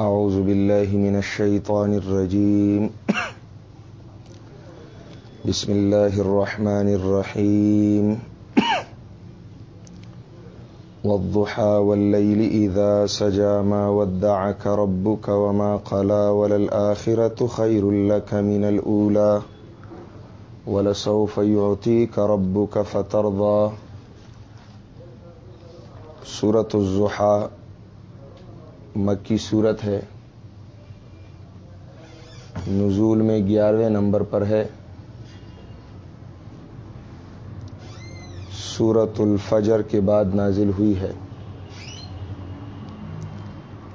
أعوذ بالله من الشيطان الرجيم. بسم الله الرحمن الرحيم. والضحى والليل إذا سجى ما ودعك ربك وما قلى وللآخرة خير لك من الأولى. ولسوف يعطيك ربك فترضى. سورة الزحى مکی صورت ہے۔ نزول میں گیارہویں نمبر پر ہے۔ سورت الفجر کے بعد نازل ہوئی ہے۔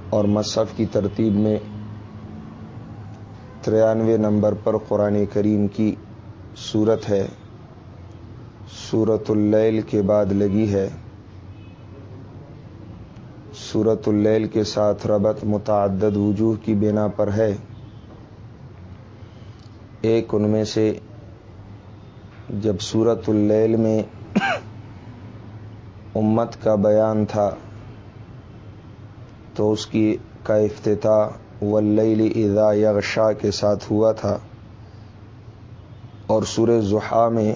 اور مصحف کی ترتیب میں ترانوے نمبر پر قرآن کریم کی صورت ہے۔ سورت اللیل کے بعد لگی ہے۔ سورت اللیل کے ساتھ ربط متعدد وجوہ کی بنا پر ہے۔ ایک ان میں سے جب سورت اللیل میں امت کا بیان تھا، تو اس کی کا افتتاح واللیل اذا یغشا کے ساتھ ہوا تھا۔ اور سور زحا میں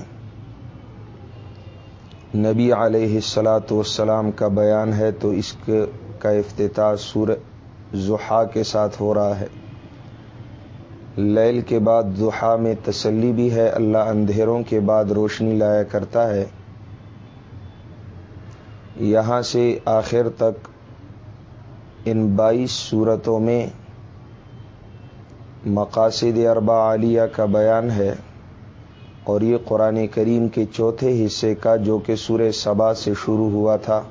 نبی علیہ السلاۃ والسلام کا بیان ہے، تو اس کے کا افتتاح سور زحا کے ساتھ ہو رہا ہے۔ لیل کے بعد زحا میں تسلی بھی ہے، اللہ اندھیروں کے بعد روشنی لایا کرتا ہے۔ یہاں سے آخر تک ان بائیس صورتوں میں مقاصد اربا عالیہ کا بیان ہے اور یہ قرآن کریم کے چوتھے حصے کا جو کہ سورہ سبا سے شروع ہوا تھا۔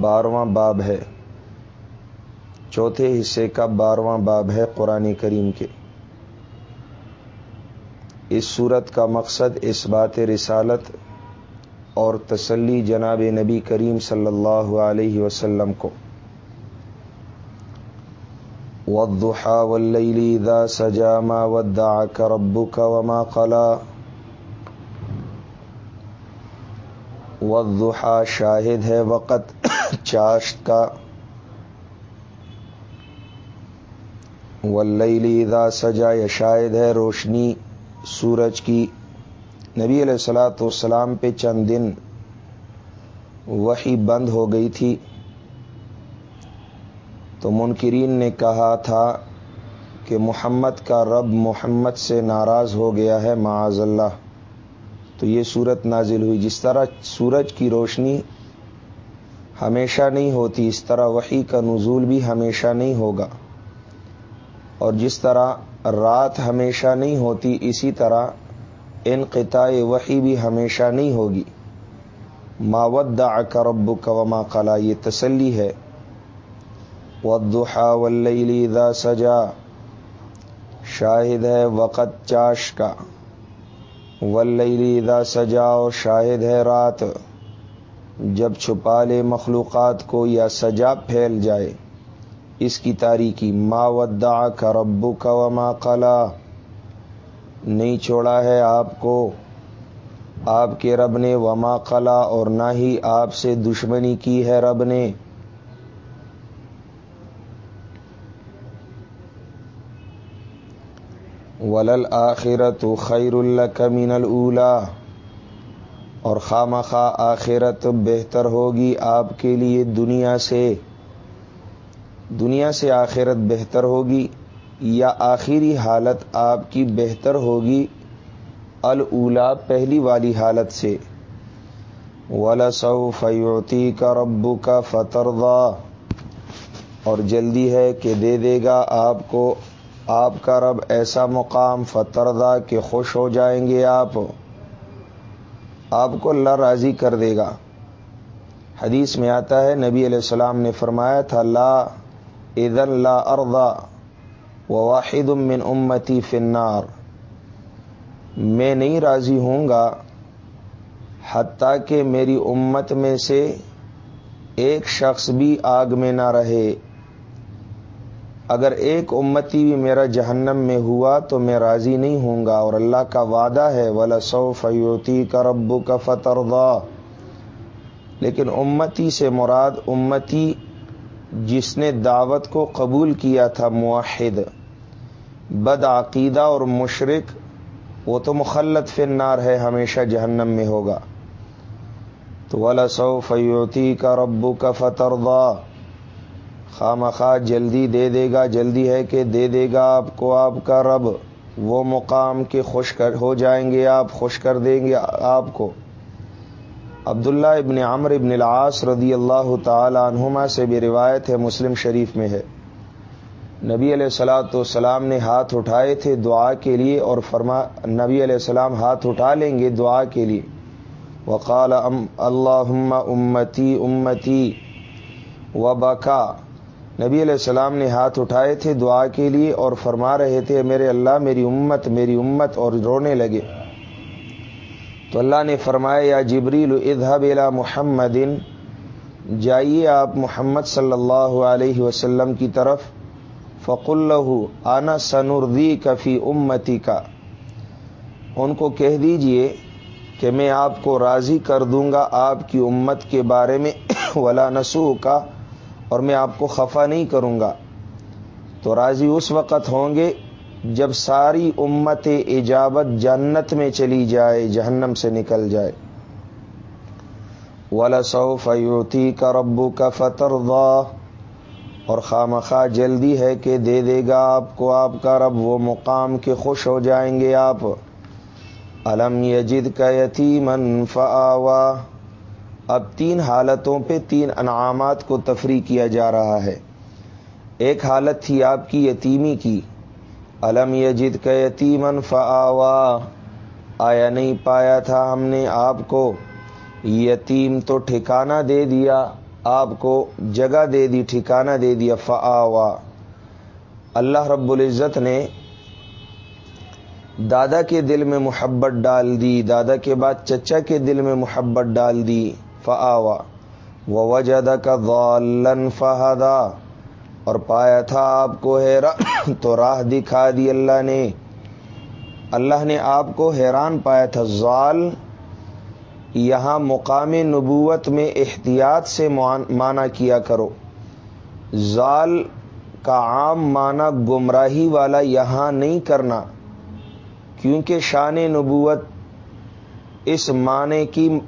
بارواں باب ہے۔ چوتھے حصے کا بارواں باب ہے قرآن کریم کے۔ اس صورت کا مقصد اس بات رسالت اور تسلی جناب نبی کریم صلی اللہ علیہ وسلم کو۔ والضحى والليل اذا سجى ما ودعك ربك وما قلى۔ والضحى شاہد ہے وقت چاشت کا واللیل اذا سجا یا شاہد ہے روشنی سورج کی۔ نبی علیہ السلاۃ والسلام پہ چند دن وہی بند ہو گئی تھی۔ تو منکرین نے کہا تھا کہ محمد کا رب محمد سے ناراض ہو گیا ہے، معاذ اللہ۔ تو یہ صورت نازل ہوئی۔ جس طرح سورج کی روشنی ہمیشہ نہیں ہوتی، اس طرح وہی کا نزول بھی ہمیشہ نہیں ہوگا۔ اور جس طرح رات ہمیشہ نہیں ہوتی، اسی طرح انقطاع وہی بھی ہمیشہ نہیں ہوگی۔ ماود کا رب وما قلا یہ تسلی ہے۔ والضحى واللیل اذا سجا شاہد ہے وقت چاش کا واللیل اذا سجا اور شاہد ہے رات۔ جب چھپا لے مخلوقات کو یا سجا پھیل جائے، اس کی تاریخی ما ودع کا ربو کا وما قلا۔ نہیں چھوڑا ہے آپ کو، آپ کے رب نے وما قلا اور نہ ہی آپ سے دشمنی کی ہے رب نے۔ ولل آخرت خیر اللہ من الا اور خام خواہ آخرت بہتر ہوگی آپ کے لیے دنیا سے۔ دنیا سے آخرت بہتر ہوگی یا آخری حالت آپ کی بہتر ہوگی؟ الا پہلی والی حالت سے۔ ولاسو فیوتی کا ربو کا فتردا اور جلدی ہے کہ دے دے گا آپ کو، آپ کا رب ایسا مقام فتردہ کہ خوش ہو جائیں گے آپ۔ آپ کو اللہ راضی کر دے گا۔ حدیث میں آتا ہے، نبی علیہ السلام نے فرمایا تھا، لا ادن لا اردا و واحد من امتی فنار میں نہیں راضی ہوں گا حتیٰ کہ میری امت میں سے ایک شخص بھی آگ میں نہ رہے۔ اگر ایک امتی بھی میرا جہنم میں ہوا تو میں راضی نہیں ہوں گا اور اللہ کا وعدہ ہے، ولا سو فیوتی کا ربو کا فتر لیکن امتی سے مراد امتی جس نے دعوت کو قبول کیا تھا معاہد بد عقیدہ اور مشرق وہ تو مخلط فنار ہے، ہمیشہ جہنم میں ہوگا۔ تو والا سو فیوتی کا ربو کا فتردا خواہ جلدی دے دے گا، جلدی ہے کہ دے دے گا آپ کو آپ کا رب۔ وہ مقام کے خوش کر ہو جائیں گے، آپ خوش کر دیں گے آپ کو۔ عبداللہ ابن عمر ابن العاص رضی اللہ تعالی عنہما سے بھی روایت ہے، مسلم شریف میں ہے۔ نبی علیہ السلاۃ والسلام نے ہاتھ اٹھائے تھے دعا کے لیے اور فرما، نبی علیہ السلام ہاتھ اٹھا لیں گے دعا کے لیے۔ وقال ام اللہ امتی امتی و بکا نبی علیہ السلام نے ہاتھ اٹھائے تھے دعا کے لیے اور فرما رہے تھے میرے اللہ، میری امت میری امت، اور رونے لگے۔ تو اللہ نے فرمایا، یا جبریل، اذهب الى محمد. جائیے آپ محمد صلی اللہ علیہ وسلم کی طرف۔ فق اللہ آنا سنردی کفی امتی کا ان کو کہہ دیجیے کہ میں آپ کو راضی کر دوں گا آپ کی امت کے بارے میں۔ ولا نسو کا اور میں آپ کو خفا نہیں کروں گا۔ تو راضی اس وقت ہوں گے جب ساری امت اجابت جنت میں چلی جائے، جہنم سے نکل جائے۔ ولا سو فیوتی کا ربو کا فتر اور خام جلدی ہے کہ دے دے گا آپ کو آپ کا رب، وہ مقام کے خوش ہو جائیں گے آپ۔ علم یجد کا یتیمن فآوا اب تین حالتوں پہ تین انعامات کو تفریح کیا جا رہا ہے۔ ایک حالت تھی آپ کی یتیمی کی۔ علم یجد کا یتیمن فآوا آیا نہیں پایا تھا ہم نے آپ کو۔ یتیم تو ٹھکانہ دے دیا، آپ کو جگہ دے دی، ٹھکانہ دے دیا فآوا اللہ رب العزت نے دادا کے دل میں محبت ڈال دی، دادا کے بعد چچا کے دل میں محبت ڈال دی۔ فآوا وہ وجہ کا غالن فہدا اور پایا تھا آپ کو حیران تو راہ دکھا دی اللہ نے۔ اللہ نے آپ کو حیران پایا تھا۔ زال یہاں مقام نبوت میں احتیاط سے مانا کیا کرو۔ زال کا عام معنی گمراہی والا یہاں نہیں کرنا، کیونکہ شان نبوت اس معنی کی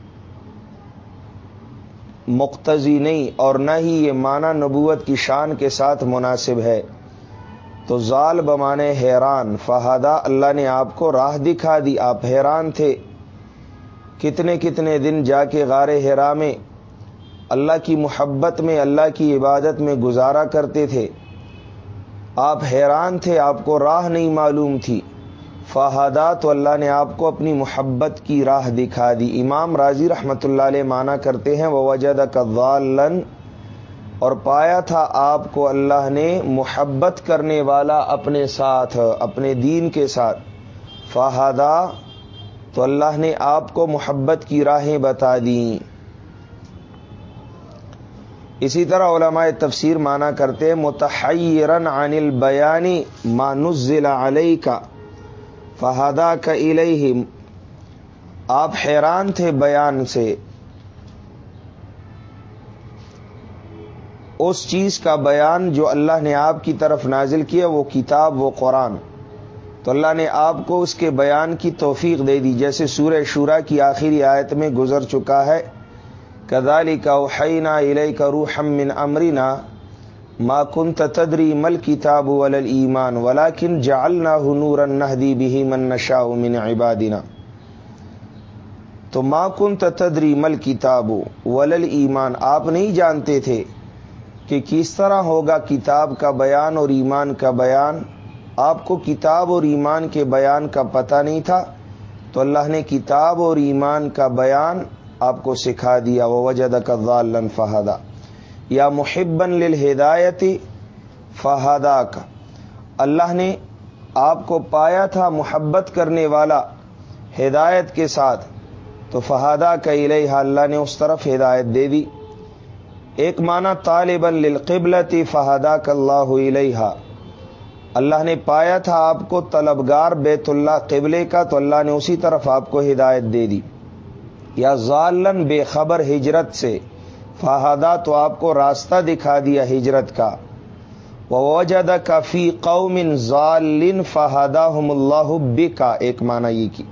مقتضی نہیں اور نہ ہی یہ معنی نبوت کی شان کے ساتھ مناسب ہے۔ تو زال بمانے حیران، فہادہ اللہ نے آپ کو راہ دکھا دی، آپ حیران تھے۔ کتنے کتنے دن جا کے غار ہرا میں اللہ کی محبت میں، اللہ کی عبادت میں گزارا کرتے تھے۔ آپ حیران تھے، آپ کو راہ نہیں معلوم تھی۔ فہادہ تو اللہ نے آپ کو اپنی محبت کی راہ دکھا دی۔ امام راضی رحمت اللہ علیہ مانا کرتے ہیں وہ وجد کالن اور پایا تھا آپ کو اللہ نے محبت کرنے والا اپنے ساتھ، اپنے دین کے ساتھ۔ فہادہ تو اللہ نے آپ کو محبت کی راہیں بتا دیں اسی طرح علماء تفسیر مانا کرتے متحرن عن البیانی ما نزل علیہ کا فہادہ کا الہ آپ حیران تھے بیان سے۔ اس چیز کا بیان جو اللہ نے آپ کی طرف نازل کیا، وہ کتاب، وہ قرآن۔ تو اللہ نے آپ کو اس کے بیان کی توفیق دے دی، جیسے سورہ شورا کی آخری آیت میں گزر چکا ہے۔ کدالی کا حینا علیہ کا روحم من امرینا ما کن تدری مل کتاب ول ایمان ولاکن جالنا ہنور نہدی بھی من نشا من عبادنا. تو ما کن تدری مل کتاب ولل ایمان آپ نہیں جانتے تھے کہ کس طرح ہوگا کتاب کا بیان اور ایمان کا بیان. آپ کو کتاب اور ایمان کے بیان کا پتہ نہیں تھا، تو اللہ نے کتاب اور ایمان کا بیان آپ کو سکھا دیا. وہ وجد کا غالن فہدا یا محبن للہدایتی فہدا کا اللہ نے آپ کو پایا تھا محبت کرنے والا ہدایت کے ساتھ، تو فہادہ کا الہ اللہ نے اس طرف ہدایت دے دی۔ ایک معنی طالباً للقبلتی فہدا کا اللہ علیہ اللہ نے پایا تھا آپ کو طلبگار بیت اللہ قبلے کا، تو اللہ نے اسی طرف آپ کو ہدایت دے دی۔ یا ظالن بے خبر ہجرت سے۔ فہدا تو آپ کو راستہ دکھا دیا ہجرت کا۔ وجد کفی قوم ظالن فہدا اللہ کا ایک معنی یہ کی۔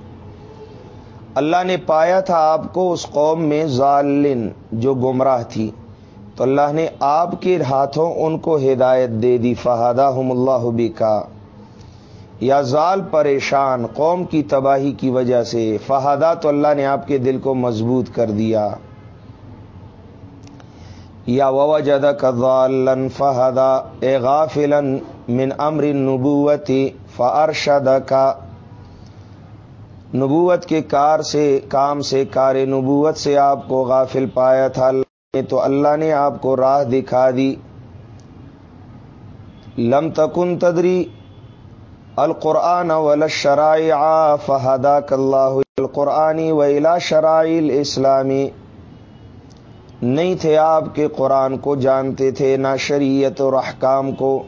اللہ نے پایا تھا آپ کو اس قوم میں ظالن جو گمراہ تھی۔ تو اللہ نے آپ کے ہاتھوں ان کو ہدایت دے دی فہادہ اللہ کا یا زال پریشان، قوم کی تباہی کی وجہ سے۔ فہادہ تو اللہ نے آپ کے دل کو مضبوط کر دیا۔ یا وجد کلن فہدا، اے غافلن من امر نبوتی فارشد کا نبوت کے کار سے، کام سے، کار نبوت سے آپ کو غافل پایا تھا اللہ تو اللہ نے آپ کو راہ دکھا دی. لم تکن تدری القرآن ول شرائع فہدا کلّہ القرآنی ولا شرائل اسلامی نہیں تھے آپ کے قرآن کو، جانتے تھے نہ شریعت اور احکام کو۔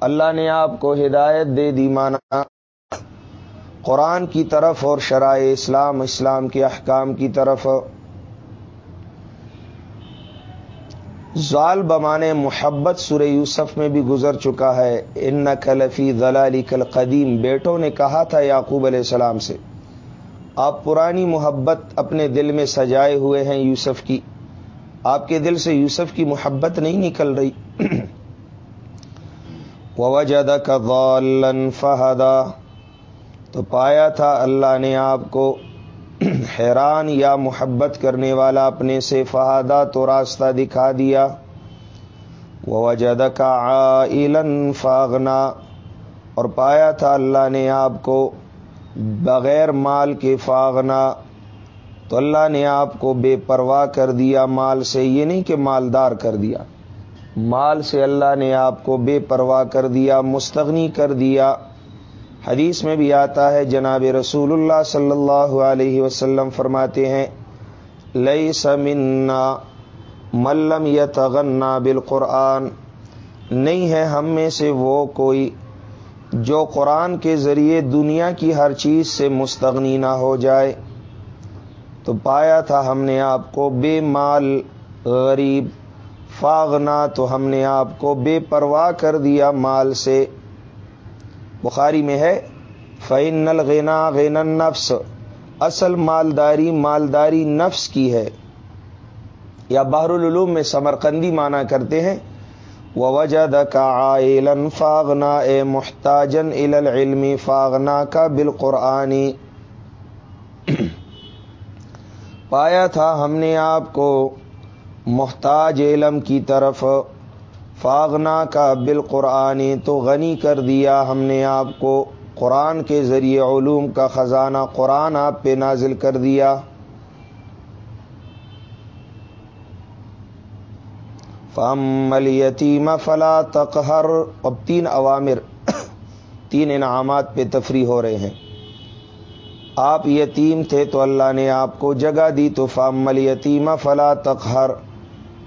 اللہ نے آپ کو ہدایت دے دی، مانا قرآن کی طرف اور شرائع اسلام اسلام کے احکام کی طرف۔ ظال بمانے محبت سورہ یوسف میں بھی گزر چکا ہے۔ ان کلفی ضلالی کل قدیم بیٹوں نے کہا تھا یعقوب علیہ السلام سے، آپ پرانی محبت اپنے دل میں سجائے ہوئے ہیں یوسف کی۔ آپ کے دل سے یوسف کی محبت نہیں نکل رہی۔ وجد کا غالن فہدا۔ تو پایا تھا اللہ نے آپ کو حیران یا محبت کرنے والا اپنے سے فہادہ تو راستہ دکھا دیا۔ وجد کا عائلن فاغنا۔ اور پایا تھا اللہ نے آپ کو بغیر مال کے فاغنا۔ تو اللہ نے آپ کو بے پرواہ کر دیا، مال سے، یہ نہیں کہ مالدار کر دیا۔ مال سے اللہ نے آپ کو بے پرواہ کر دیا، مستغنی کر دیا۔ حدیث میں بھی آتا ہے، جناب رسول اللہ صلی اللہ علیہ وسلم فرماتے ہیں لئی سمنا ملم یا تغنا بالقرآن۔ نہیں ہے ہم میں سے وہ کوئی جو قرآن کے ذریعے دنیا کی ہر چیز سے مستغنی نہ ہو جائے۔ تو پایا تھا ہم نے آپ کو، بے مال، غریب فاغنا تو ہم نے آپ کو بے پرواہ کر دیا مال سے۔ بخاری میں ہے فعن الغنا غین نفس اصل مالداری مالداری نفس کی ہے۔ یا بحر العلوم میں سمرقندی مانا کرتے ہیں۔ وہ وجہ کا عائلن فاغنا، اے محتاجن علمی فاغنا کا بالقرآنی پایا تھا ہم نے آپ کو محتاج علم کی طرف فاغنا کا بالقرآنی تو غنی کر دیا ہم نے آپ کو قرآن کے ذریعے علوم کا خزانہ قرآن آپ پہ نازل کر دیا۔ فم یتیم فلا تقہر اب تین عوامر تین انعامات پہ تفریح ہو رہے ہیں۔ آپ یتیم تھے تو اللہ نے آپ کو جگہ دی تو فام یتیم فلا تقہر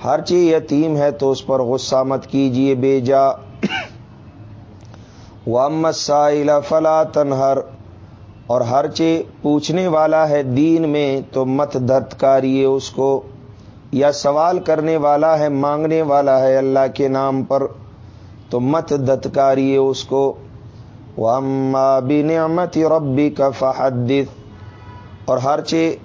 ہر چیز یتیم ہے تو اس پر غصہ مت کیجیے بے جا۔ سائل فلا تنہر اور ہر چیز پوچھنے والا ہے دین میں تو مت دھتکاریے اس کو۔ یا سوال کرنے والا ہے، مانگنے والا ہے اللہ کے نام پر تو مت دھتکاریے اس کو۔ بنعمت ربی کا فحدث۔ اور ہر چیز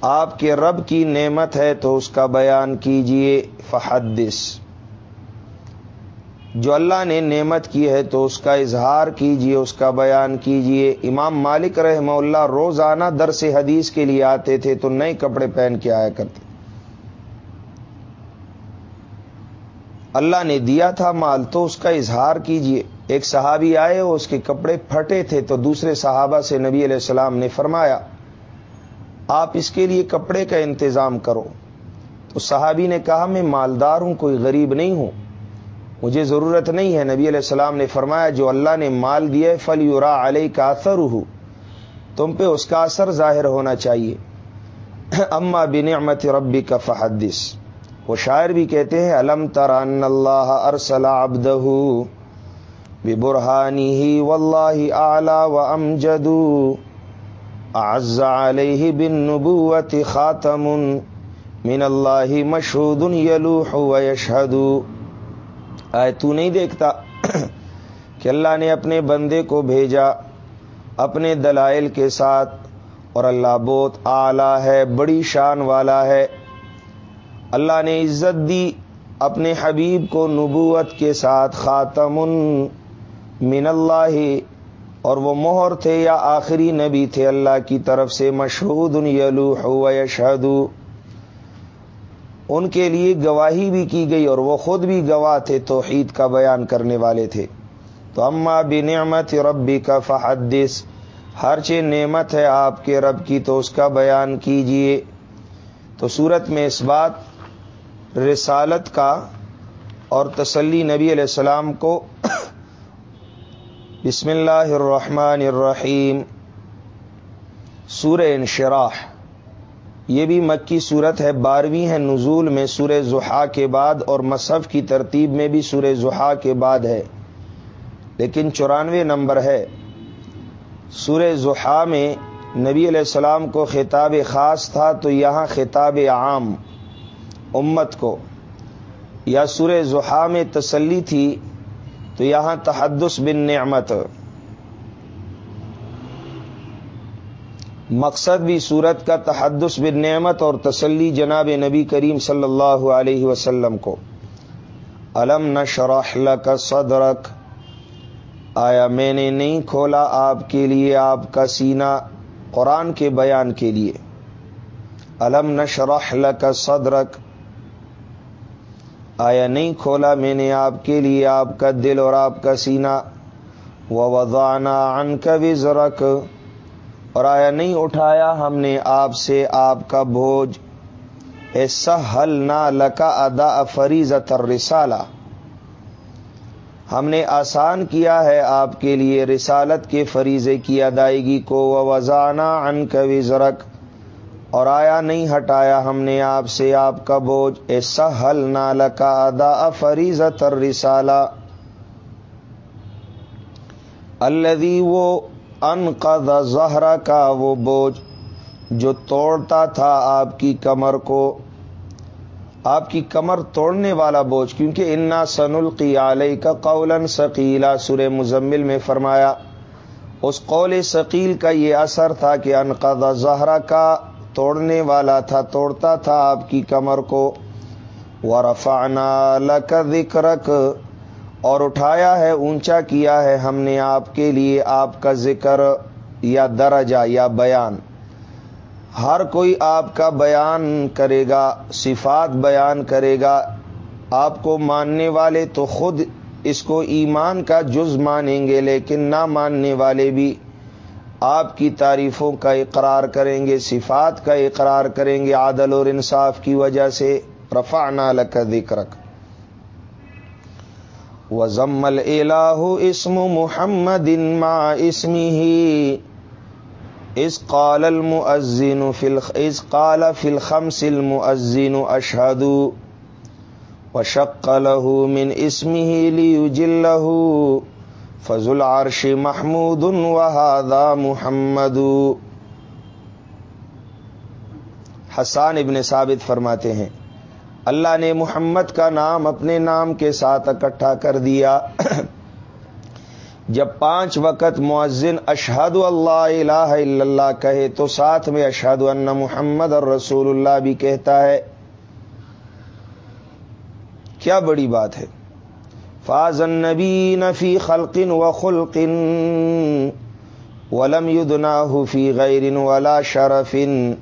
آپ کے رب کی نعمت ہے تو اس کا بیان کیجیے، فحدث۔ جو اللہ نے نعمت کی ہے تو اس کا اظہار کیجیے، اس کا بیان کیجیے۔ امام مالک رحمہ اللہ روزانہ درس حدیث کے لیے آتے تھے تو نئے کپڑے پہن کے آیا کرتے۔ اللہ نے دیا تھا مال تو اس کا اظہار کیجیے۔ ایک صحابی آئے اس کے کپڑے پھٹے تھے تو دوسرے صحابہ سے نبی علیہ السلام نے فرمایا، آپ اس کے لیے کپڑے کا انتظام کرو۔ تو صحابی نے کہا، میں مالدار ہوں، کوئی غریب نہیں ہوں۔ مجھے ضرورت نہیں ہے۔ نبی علیہ السلام نے فرمایا، جو اللہ نے مال دیا فل یورا علیہ کا اثر ہو تم پہ اس کا اثر ظاہر ہونا چاہیے۔ اما بنعمت ربی کا فحدث۔ وہ شاعر بھی کہتے ہیں علم تران اللہ ارسل ابدہ برہانی ہی و اللہ اعلی و امجدو اعز علیہ بن نبوت خاتم من اللہ مشہود یلوح و یشہد آئے تو نہیں دیکھتا کہ اللہ نے اپنے بندے کو بھیجا اپنے دلائل کے ساتھ اور اللہ بہت اعلی ہے، بڑی شان والا ہے۔ اللہ نے عزت دی اپنے حبیب کو نبوت کے ساتھ خاتم من اللہ اور وہ مہر تھے یا آخری نبی تھے اللہ کی طرف سے مشہود یلوح و یشہد۔ ان کے لیے گواہی بھی کی گئی اور وہ خود بھی گواہ تھے، توحید کا بیان کرنے والے تھے۔ تو اما بنعمت ربی کا فحدث، ہر چیز نعمت ہے آپ کے رب کی تو اس کا بیان کیجیے۔ تو صورت میں اس بات رسالت کا اور تسلی نبی علیہ السلام کو بسم اللہ الرحمن الرحیم۔ سور انشراح۔ یہ بھی مکی صورت ہے، بارہویں ہے نزول میں سورہ زحا کے بعد اور مصحف کی ترتیب میں بھی سورہ زحا کے بعد ہے۔ لیکن چورانوے نمبر ہے۔ سورہ زحا میں نبی علیہ السلام کو خطاب خاص تھا، تو یہاں خطاب عام، امت کو۔ یا سورہ زحا میں تسلی تھی تو یہاں تحدث بن نعمت مقصد بھی صورت کا تحدث بن نعمت اور تسلی جناب نبی کریم صلی اللہ علیہ وسلم کو۔ علم نہ شرح کا صدرک؟ آیا میں نے نہیں کھولا آپ کے لیے آپ کا سینہ قرآن کے بیان کے لیے؟ علم نہ شرح کا صدرک؟ آیا نہیں کھولا میں نے آپ کے لیے آپ کا دل اور آپ کا سینہ۔ و وضانہ ان کا بھی اور آیا نہیں اٹھایا ہم نے آپ سے آپ کا بوجھ۔ ایسا حل نہ لکا ادا فریض تر رسالہ ہم نے آسان کیا ہے آپ کے لیے رسالت کے فریضے کی ادائیگی کو۔ وزانہ ان کبھی زرک اور آیا نہیں ہٹایا ہم نے آپ سے آپ کا بوجھ۔ ایسا حل نہ لکا ادا فریض تر رسالہ الدی وہ ان زہرا کا وہ بوجھ جو توڑتا تھا آپ کی کمر کو۔ آپ کی کمر توڑنے والا بوجھ، کیونکہ انا سن القی علیہ کا قول ثقیلا۔ سر مزمل میں فرمایا، اس قول ثقیل کا یہ اثر تھا کہ انقد زہرا کا توڑنے والا تھا، توڑتا تھا آپ کی کمر کو۔ ورفانہ لک ذکرک اور اٹھایا ہے، اونچا کیا ہے۔ ہم نے آپ کے لیے آپ کا ذکر یا درجہ یا بیان۔ ہر کوئی آپ کا بیان کرے گا، صفات بیان کرے گا۔ آپ کو ماننے والے تو خود اس کو ایمان کا جز مانیں گے، لیکن نہ ماننے والے بھی۔ آپ کی تعریفوں کا اقرار کریں گے، صفات کا اقرار کریں گے عادل اور انصاف کی وجہ سے۔ رفا نال کا ذکر وزم الہ اسم محمد ما اسمه۔ اس قال المؤذن اس قال في الخمس المؤذن اشهد وشق له من اسمه ليجله۔ فضل عرش محمود وهذا محمد. حسان ابن ثابت فرماتے ہیں، اللہ نے محمد کا نام اپنے نام کے ساتھ اکٹھا کر دیا۔ جب پانچ وقت معذن اشہد اللہ الہ الا اللہ کہے تو ساتھ میں اشہد ان محمد اور رسول اللہ بھی کہتا ہے۔ کیا بڑی بات ہے۔ فاض النبی نفی خلقن و خلقن ولم یدنا فی غیر ولا شرفن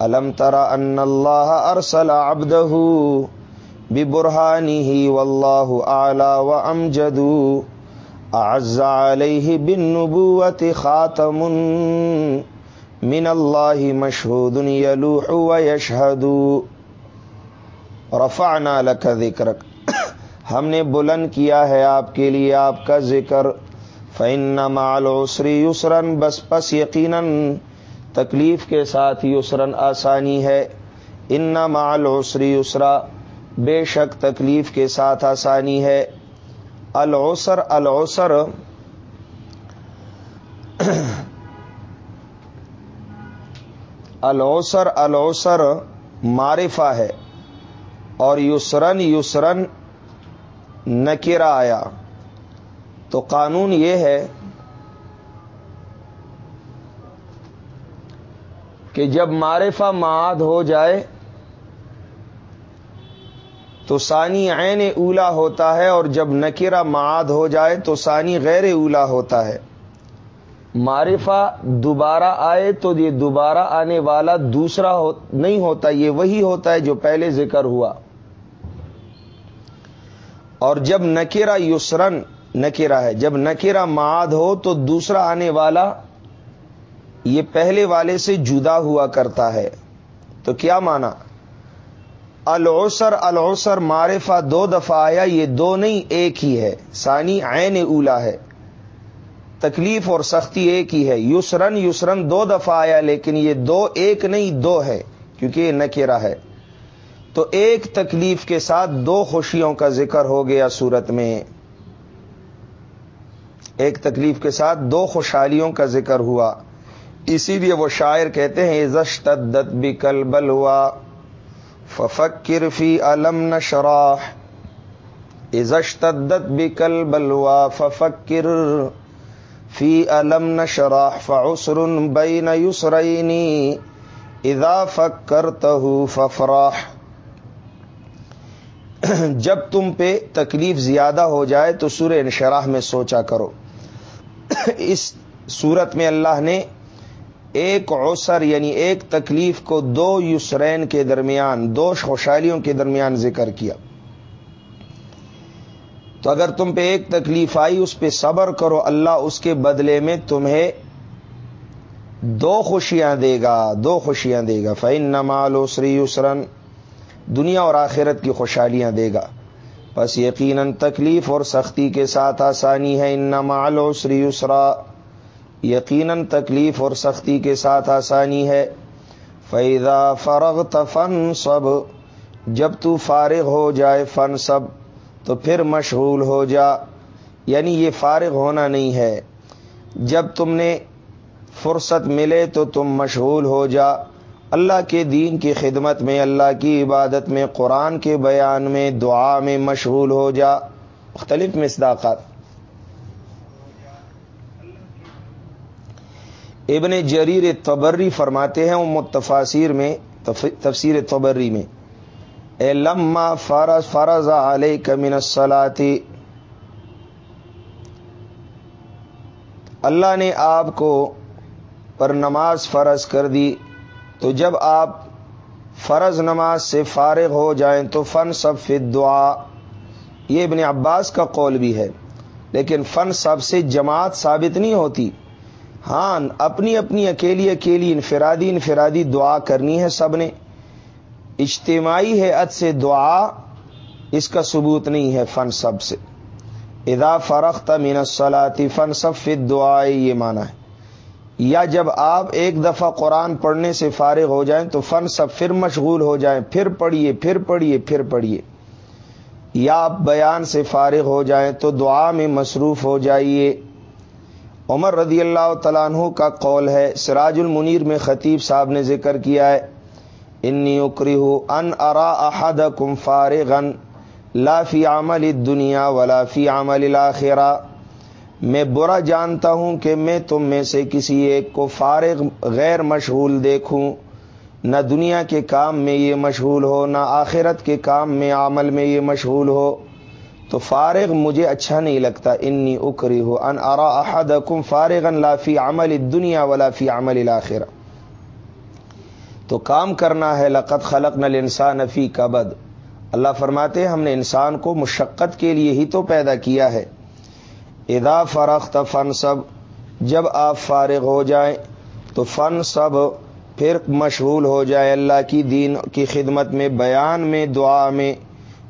الم ترا ان اللہ ارسل ابدہ برہانی و اللہ اعلی و امجد اعز علیہ بن نبوت خاتم من اللہ مشہود یلوح و یشہد رفعنا لک ذکرک ہم نے بلند کیا ہے آپ کے لیے آپ کا ذکر۔ فن مال عسری یسرن بس پس یقیناً تکلیف کے ساتھ یسرن آسانی ہے۔ ان مال عسری اسرا بے شک تکلیف کے ساتھ آسانی ہے۔ العسر العسر۔ العسر العسر معرفہ ہے۔ اور یسرن یسرن نکرا آیا۔ تو قانون یہ ہے کہ جب معرفہ معاد ہو جائے تو ثانی عین اولا ہوتا ہے اور جب نکرا معاد ہو جائے تو ثانی غیر اولا ہوتا ہے۔ معرفہ دوبارہ آئے تو یہ دوبارہ آنے والا دوسرا ہو نہیں ہوتا، یہ وہی ہوتا ہے جو پہلے ذکر ہوا۔ اور جب نکیرا یسرن، نکیرا ہے، جب نکیرا معاد ہو تو دوسرا آنے والا یہ پہلے والے سے جدا ہوا کرتا ہے۔ تو کیا مانا؟ الوسر الوسر معرفہ دو دفعہ آیا، یہ دو نہیں، ایک ہی ہے۔ ثانی عین اولا ہے۔ تکلیف اور سختی ایک ہی ہے۔ یسرن یسرن دو دفعہ آیا، لیکن یہ دو، ایک نہیں، دو ہے، کیونکہ یہ نکیرا ہے۔ تو ایک تکلیف کے ساتھ دو خوشیوں کا ذکر ہو گیا صورت میں۔ ایک تکلیف کے ساتھ دو خوشحالیوں کا ذکر ہوا۔ اسی لیے وہ شاعر کہتے ہیں عزت بھی کل بل ہوا ففکر فی علم نہ شراہ عزت بھی کل بلوا ففکر فی علم نہ شراہ فعسر بین یسرینی اذا فکرتہ ففراح جب تم پہ تکلیف زیادہ ہو جائے تو سورہ انشراح میں سوچا کرو۔ اس صورت میں اللہ نے ایک اوسر یعنی ایک تکلیف کو دو یسرین کے درمیان، دو خوشحالیوں کے درمیان ذکر کیا۔ تو اگر تم پہ ایک تکلیف آئی، اس پہ صبر کرو، اللہ اس کے بدلے میں تمہیں دو خوشیاں دے گا، دو خوشیاں دے گا۔ فعن نمال سری یسرن دنیا اور آخرت کی خوشحالیاں دے گا۔ بس یقیناً تکلیف اور سختی کے ساتھ آسانی ہے۔ ان نمال سری یسرا۔ یقیناً تکلیف اور سختی کے ساتھ آسانی ہے۔ فیضا فرغ فن سب جب تو فارغ ہو جائے فن سب تو پھر مشغول ہو جا۔ یعنی یہ فارغ ہونا نہیں ہے۔ جب تم نے فرصت ملے تو تم مشغول ہو جا۔ اللہ کے دین کی خدمت میں، اللہ کی عبادت میں، قرآن کے بیان میں، دعا میں مشغول ہو جا۔ مختلف مصداقات۔ ابن جریر تبری فرماتے ہیں متفاصیر میں تفسیر تبری میں، اے لما فرض فرض علیہ کمن السلاتی اللہ نے آپ کو پر نماز فرض کر دی۔ تو جب آپ فرض نماز سے فارغ ہو جائیں تو فن سب فت دعا یہ ابن عباس کا قول بھی ہے۔ لیکن فن سب سے جماعت ثابت نہیں ہوتی۔ ہاں اپنی اپنی اکیلی اکیلی انفرادی انفرادی دعا کرنی ہے سب نے۔ اجتماعی ہے اد سے دعا اس کا ثبوت نہیں ہے فن سب سے۔ ادا فرخت مین سلاتی فن سب فت دعا یہ مانا ہے۔ یا جب آپ ایک دفعہ قرآن پڑھنے سے فارغ ہو جائیں تو فن سب پھر مشغول ہو جائیں، پھر پڑھیے پھر پڑھیے پھر پڑھیے۔ یا آپ بیان سے فارغ ہو جائیں تو دعا میں مصروف ہو جائیے۔ عمر رضی اللہ تعالیٰ عنہ کا قول ہے، سراج المنیر میں خطیب صاحب نے ذکر کیا ہے، انی اکری ہو ان ارا احد کم فارغن لافی عمل دنیا ولافی عمل الاخرہ۔ میں برا جانتا ہوں کہ میں تم میں سے کسی ایک کو فارغ غیر مشغول دیکھوں۔ نہ دنیا کے کام میں یہ مشغول ہو، نہ آخرت کے کام میں، عمل میں یہ مشغول ہو۔ تو فارغ مجھے اچھا نہیں لگتا۔ انی اکری ہو ان ارا احد کم فارغ لافی عمل دنیا ولافی عمل الآخرہ تو کام کرنا ہے لقت خلق نل انسان فی کبد۔ اللہ فرماتے ہم نے انسان کو مشقت کے لیے ہی تو پیدا کیا ہے۔ ادا فرخت فن سب جب آپ فارغ ہو جائیں، تو فن سب پھر مشغول ہو جائے اللہ کی دین کی خدمت میں، بیان میں، دعا میں۔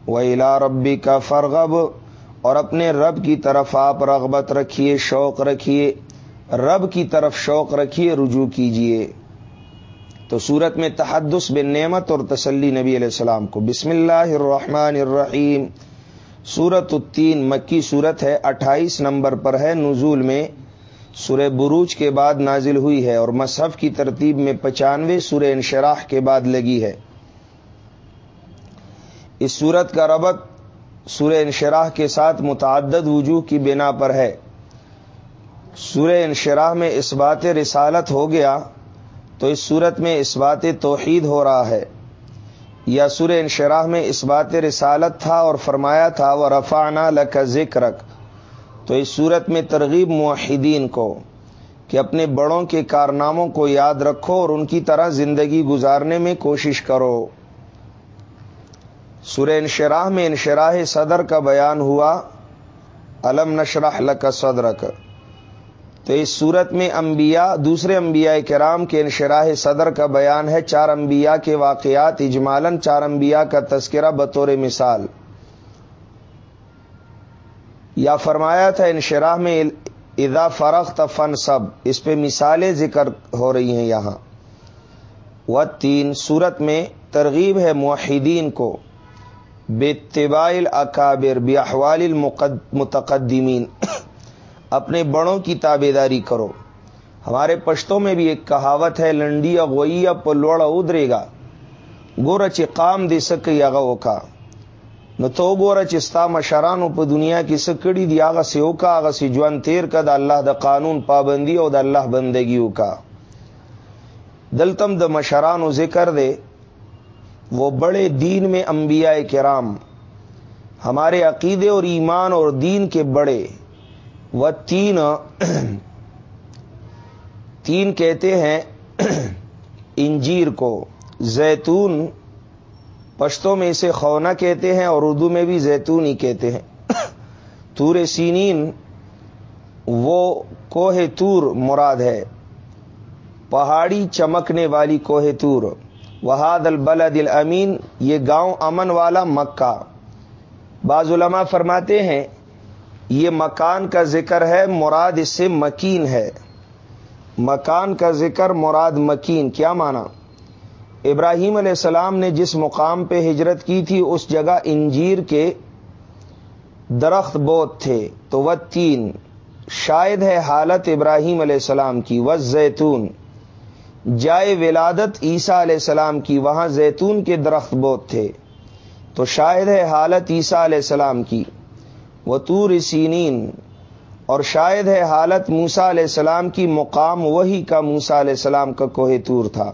وہ الا ربی کا فرغب اور اپنے رب کی طرف آپ رغبت رکھیے، شوق رکھیے۔ رب کی طرف شوق رکھیے، رجوع کیجیے۔ تو صورت میں تحدث بن نعمت اور تسلی نبی علیہ السلام کو۔ بسم اللہ الرحمن الرحیم۔ سورت التین مکی صورت ہے، اٹھائیس نمبر پر ہے، نزول میں سورہ بروج کے بعد نازل ہوئی ہے اور مصحف کی ترتیب میں پچانوے سورہ انشراح کے بعد لگی ہے۔ اس صورت کا ربط سورہ انشراح کے ساتھ متعدد وجوہ کی بنا پر ہے۔ سورہ انشراح میں اس بات رسالت ہو گیا، تو اس صورت میں اس بات توحید ہو رہا ہے۔ یا سورہ انشراح میں اس بات رسالت تھا اور فرمایا تھا وہ رفانہ لک ذکر تو اس صورت میں ترغیب معاہدین کو، کہ اپنے بڑوں کے کارناموں کو یاد رکھو اور ان کی طرح زندگی گزارنے میں کوشش کرو۔ سورہ انشراح میں انشراح صدر کا بیان ہوا علم نشرح لک صدرک؟ تو اس صورت میں انبیاء، دوسرے انبیاء کرام کے انشراح صدر کا بیان ہے، چار انبیاء کے واقعات اجمالن چار انبیاء کا تذکرہ بطور مثال۔ یا فرمایا تھا انشراح میں ادا فرخ فن سب اس پہ مثالیں ذکر ہو رہی ہیں یہاں۔ وہ تین صورت میں ترغیب ہے معاہدین کو۔ بے طبائل اکابر بے احوال متقدمین۔ اپنے بڑوں کی تابے داری کرو۔ ہمارے پشتوں میں بھی ایک کہاوت ہے، لنڈی اگوئی پلوڑا ادرے گا۔ گور کام دے سک یا گو کا نہ تو گور چستا مشران پہ دنیا کی سکڑی دی آگا سے اوکا آگا سے جوان تیر کا دا اللہ دا قانون پابندی او دا اللہ بندگی کا دلتم دا مشران ذکر دے، وہ بڑے دین میں انبیاء کرام۔ ہمارے عقیدے اور ایمان اور دین کے بڑے۔ وہ تین تین کہتے ہیں انجیر کو۔ زیتون پشتوں میں اسے خونا کہتے ہیں اور اردو میں بھی زیتون ہی کہتے ہیں۔ تور سینین، وہ کوہ تور مراد ہے۔ پہاڑی چمکنے والی کوہ تور۔ وہاد البلد الامین، یہ گاؤں امن والا مکہ۔ بعض علماء فرماتے ہیں یہ مکان کا ذکر ہے، مراد اس سے مکین ہے۔ مکان کا ذکر، مراد مکین، کیا مانا ابراہیم علیہ السلام نے جس مقام پہ ہجرت کی تھی، اس جگہ انجیر کے درخت بہت تھے۔ تو وہ تین، شاید ہے حالت ابراہیم علیہ السلام کی، وہ زیتون۔ جائے ولادت عیسیٰ علیہ السلام کی، وہاں زیتون کے درخت بہت تھے۔ تو شاید ہے حالت عیسیٰ علیہ السلام کی۔ وہ تور سینین اور شاید ہے حالت موسا علیہ السلام کی مقام وہی کا موسا علیہ السلام کا کوہ تور تھا۔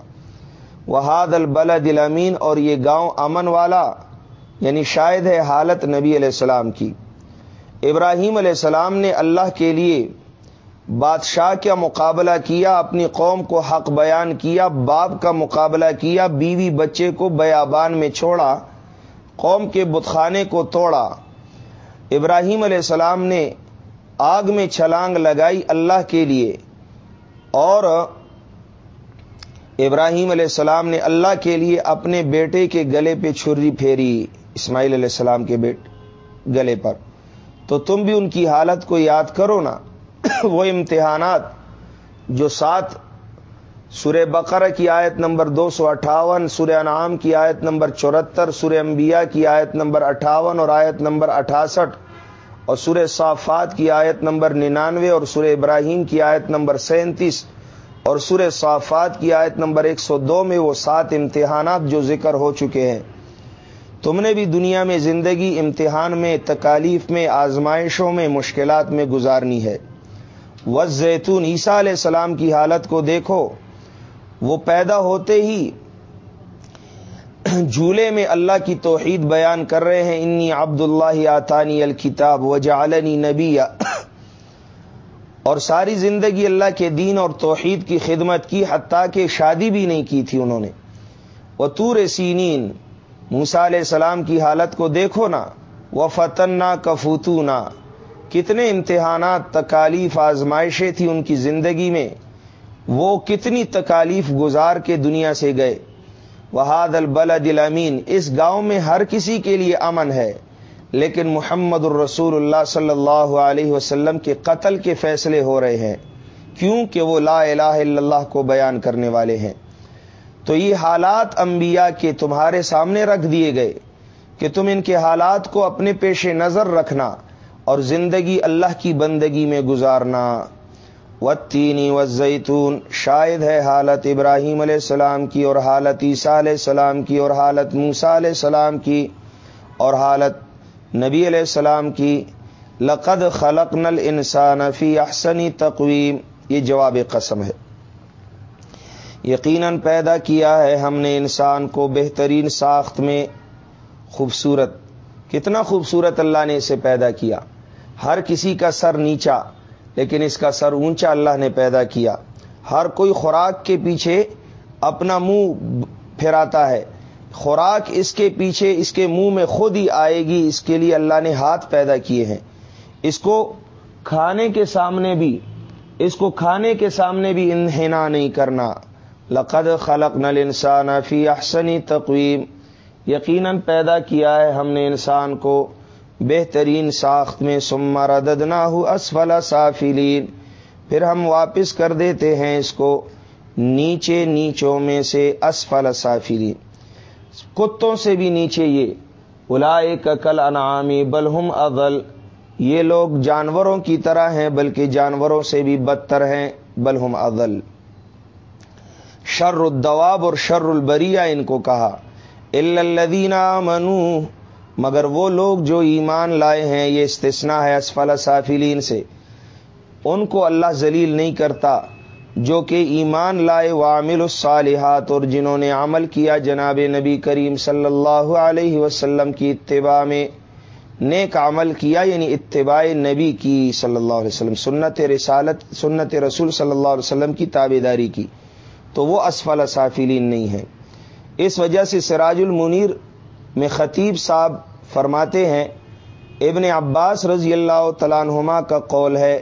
وہاد البلد الامین اور یہ گاؤں امن والا یعنی شاید ہے حالت نبی علیہ السلام کی۔ ابراہیم علیہ السلام نے اللہ کے لیے بادشاہ کا مقابلہ کیا، اپنی قوم کو حق بیان کیا، باپ کا مقابلہ کیا، بیوی بچے کو بیابان میں چھوڑا، قوم کے بتخانے کو توڑا۔ ابراہیم علیہ السلام نے آگ میں چھلانگ لگائی اللہ کے لیے اور ابراہیم علیہ السلام نے اللہ کے لیے اپنے بیٹے کے گلے پہ چھری پھیری، اسماعیل علیہ السلام کے بیٹ، گلے پر۔ تو تم بھی ان کی حالت کو یاد کرو نا۔ وہ امتحانات جو سات سورہ بقرہ کی آیت نمبر دو سو اٹھاون، سورہ انعام کی آیت نمبر چورہتر سورہ انبیاء کی آیت نمبر اٹھاون اور آیت نمبر اٹھاسٹھ، اور سورہ صافات کی آیت نمبر ننانوے اور سورہ ابراہیم کی آیت نمبر سینتیس اور سورہ صافات کی آیت نمبر ایک سو دو میں وہ سات امتحانات جو ذکر ہو چکے ہیں۔ تم نے بھی دنیا میں زندگی، امتحان میں، تکالیف میں، آزمائشوں میں، مشکلات میں گزارنی ہے۔ وہ زیتون عیسیٰ علیہ السلام کی حالت کو دیکھو۔ وہ پیدا ہوتے ہی جھولے میں اللہ کی توحید بیان کر رہے ہیں، انی عبد اللہ آتانی الکتاب و جالنی نبی اور ساری زندگی اللہ کے دین اور توحید کی خدمت کی، حتیٰ کہ شادی بھی نہیں کی تھی انہوں نے۔ وہ تور سینین۔ موسا علیہ السلام کی حالت کو دیکھو نا۔ وہ فتن کفوتو کتنے امتحانات، تکالیف، آزمائشیں تھیں ان کی زندگی میں۔ وہ کتنی تکالیف گزار کے دنیا سے گئے۔ وہاد البلد الامین اس گاؤں میں ہر کسی کے لیے امن ہے۔ لیکن محمد الرسول اللہ صلی اللہ علیہ وسلم کے قتل کے فیصلے ہو رہے ہیں، کیوں کہ وہ لا الہ الا اللہ کو بیان کرنے والے ہیں۔ تو یہ حالات انبیاء کے تمہارے سامنے رکھ دیے گئے کہ تم ان کے حالات کو اپنے پیش نظر رکھنا اور زندگی اللہ کی بندگی میں گزارنا۔ و تینی و زیتون شاید ہے حالت ابراہیم علیہ السلام کی اور حالت عیسیٰ علیہ السلام کی اور حالت موسا علیہ السلام کی اور حالت نبی علیہ السلام کی۔ لقد خلق نل انسان فی احسنی تقویم۔ یہ جواب قسم ہے۔ یقیناً پیدا کیا ہے ہم نے انسان کو بہترین ساخت میں خوبصورت، کتنا خوبصورت اللہ نے اسے پیدا کیا۔ ہر کسی کا سر نیچا۔ لیکن اس کا سر اونچا اللہ نے پیدا کیا۔ ہر کوئی خوراک کے پیچھے اپنا منہ پھراتا ہے۔ خوراک اس کے پیچھے اس کے منہ میں خود ہی آئے گی، اس کے لیے اللہ نے ہاتھ پیدا کیے ہیں۔ اس کو کھانے کے سامنے بھی، اس کو کھانے کے سامنے بھی انہنا نہیں کرنا۔ لقد خلق نل انسان فی احسنی تقویم۔ یقیناً پیدا کیا ہے ہم نے انسان کو۔ بہترین ساخت میں سما رددنا ہو اسفل سافلین۔ پھر ہم واپس کر دیتے ہیں اس کو نیچے نیچوں میں سے اسفل سافلین۔ کتوں سے بھی نیچے یہ۔ الائے کل انعامی بلہم اغل یہ لوگ جانوروں کی طرح ہیں، بلکہ جانوروں سے بھی بدتر ہیں۔ بلہم اغل شر الدواب اور شر البریہ ان کو کہا۔ الدینہ منو مگر وہ لوگ جو ایمان لائے ہیں، یہ استثنا ہے اسفل سافلین سے۔ ان کو اللہ ذلیل نہیں کرتا، جو کہ ایمان لائے وامل الصالحات اور جنہوں نے عمل کیا جناب نبی کریم صلی اللہ علیہ وسلم کی اتباع میں۔ نیک عمل کیا یعنی اتباع نبی کی صلی اللہ علیہ وسلم، سنت رسالت، سنت رسول صلی اللہ علیہ وسلم کی تابے داری کی۔ تو وہ اسفل سافلین نہیں ہے اس وجہ سے سراج المنیر میں خطیب صاحب فرماتے ہیں، ابن عباس رضی اللہ تعالیٰ عنہما کا قول ہے،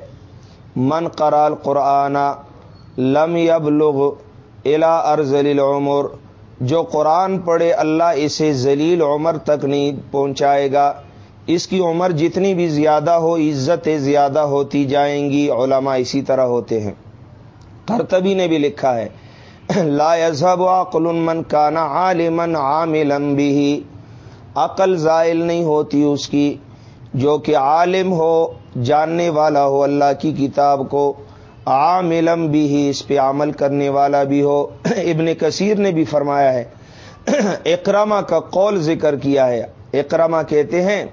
من قرال قرآن لم یبلغ الا ارزل العمر جو قرآن پڑھے اللہ اسے ذلیل عمر تک نہیں پہنچائے گا، اس کی عمر جتنی بھی زیادہ ہو، عزتیں زیادہ ہوتی جائیں گی، علماء اسی طرح ہوتے ہیں۔ کرتبی نے بھی لکھا ہے، لا یذہب عقل من کانا عالمن عاملا به عقل زائل نہیں ہوتی اس کی، جو کہ عالم ہو، جاننے والا ہو، اللہ کی کتاب کو عاملم بھی ہی اس پہ عمل کرنے والا بھی ہو۔ ابن کثیر نے بھی فرمایا ہے اکرما کا قول ذکر کیا ہے۔ اکرما کہتے ہیں،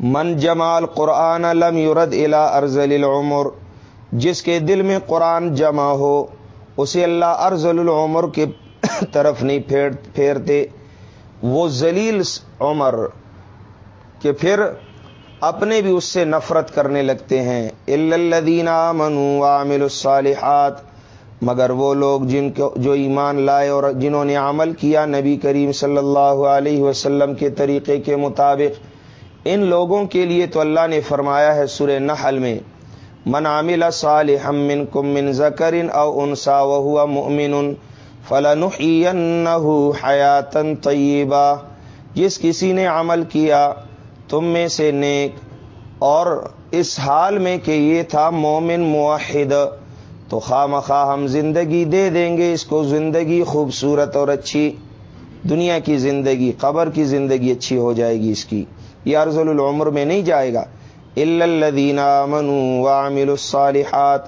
من جمال قرآن لم یورد الا ارزل العمر جس کے دل میں قرآن جمع ہو، اسے اللہ ارزل العمر کے طرف نہیں پھیر، پھیرتے۔ وہ ذلیل عمر کہ پھر اپنے بھی اس سے نفرت کرنے لگتے ہیں۔ الدینہ منو عامل الصالحات، مگر وہ لوگ جن کو، جو ایمان لائے اور جنہوں نے عمل کیا نبی کریم صلی اللہ علیہ وسلم کے طریقے کے مطابق، ان لوگوں کے لیے تو اللہ نے فرمایا ہے سر نحل میں، من عامل صالحا منکم من ذکر او انسا وهو مؤمن فلنحینه حیاتا طیبا جس کسی نے عمل کیا تم میں سے نیک، اور اس حال میں کہ یہ تھا مومن موحد، تو خواہ مخواہ ہم زندگی دے دیں گے اس کو زندگی خوبصورت اور اچھی، دنیا کی زندگی، قبر کی زندگی اچھی ہو جائے گی اس کی۔ یہ ارض العمر میں نہیں جائے گا۔ الدین منو وامل الصالحات۔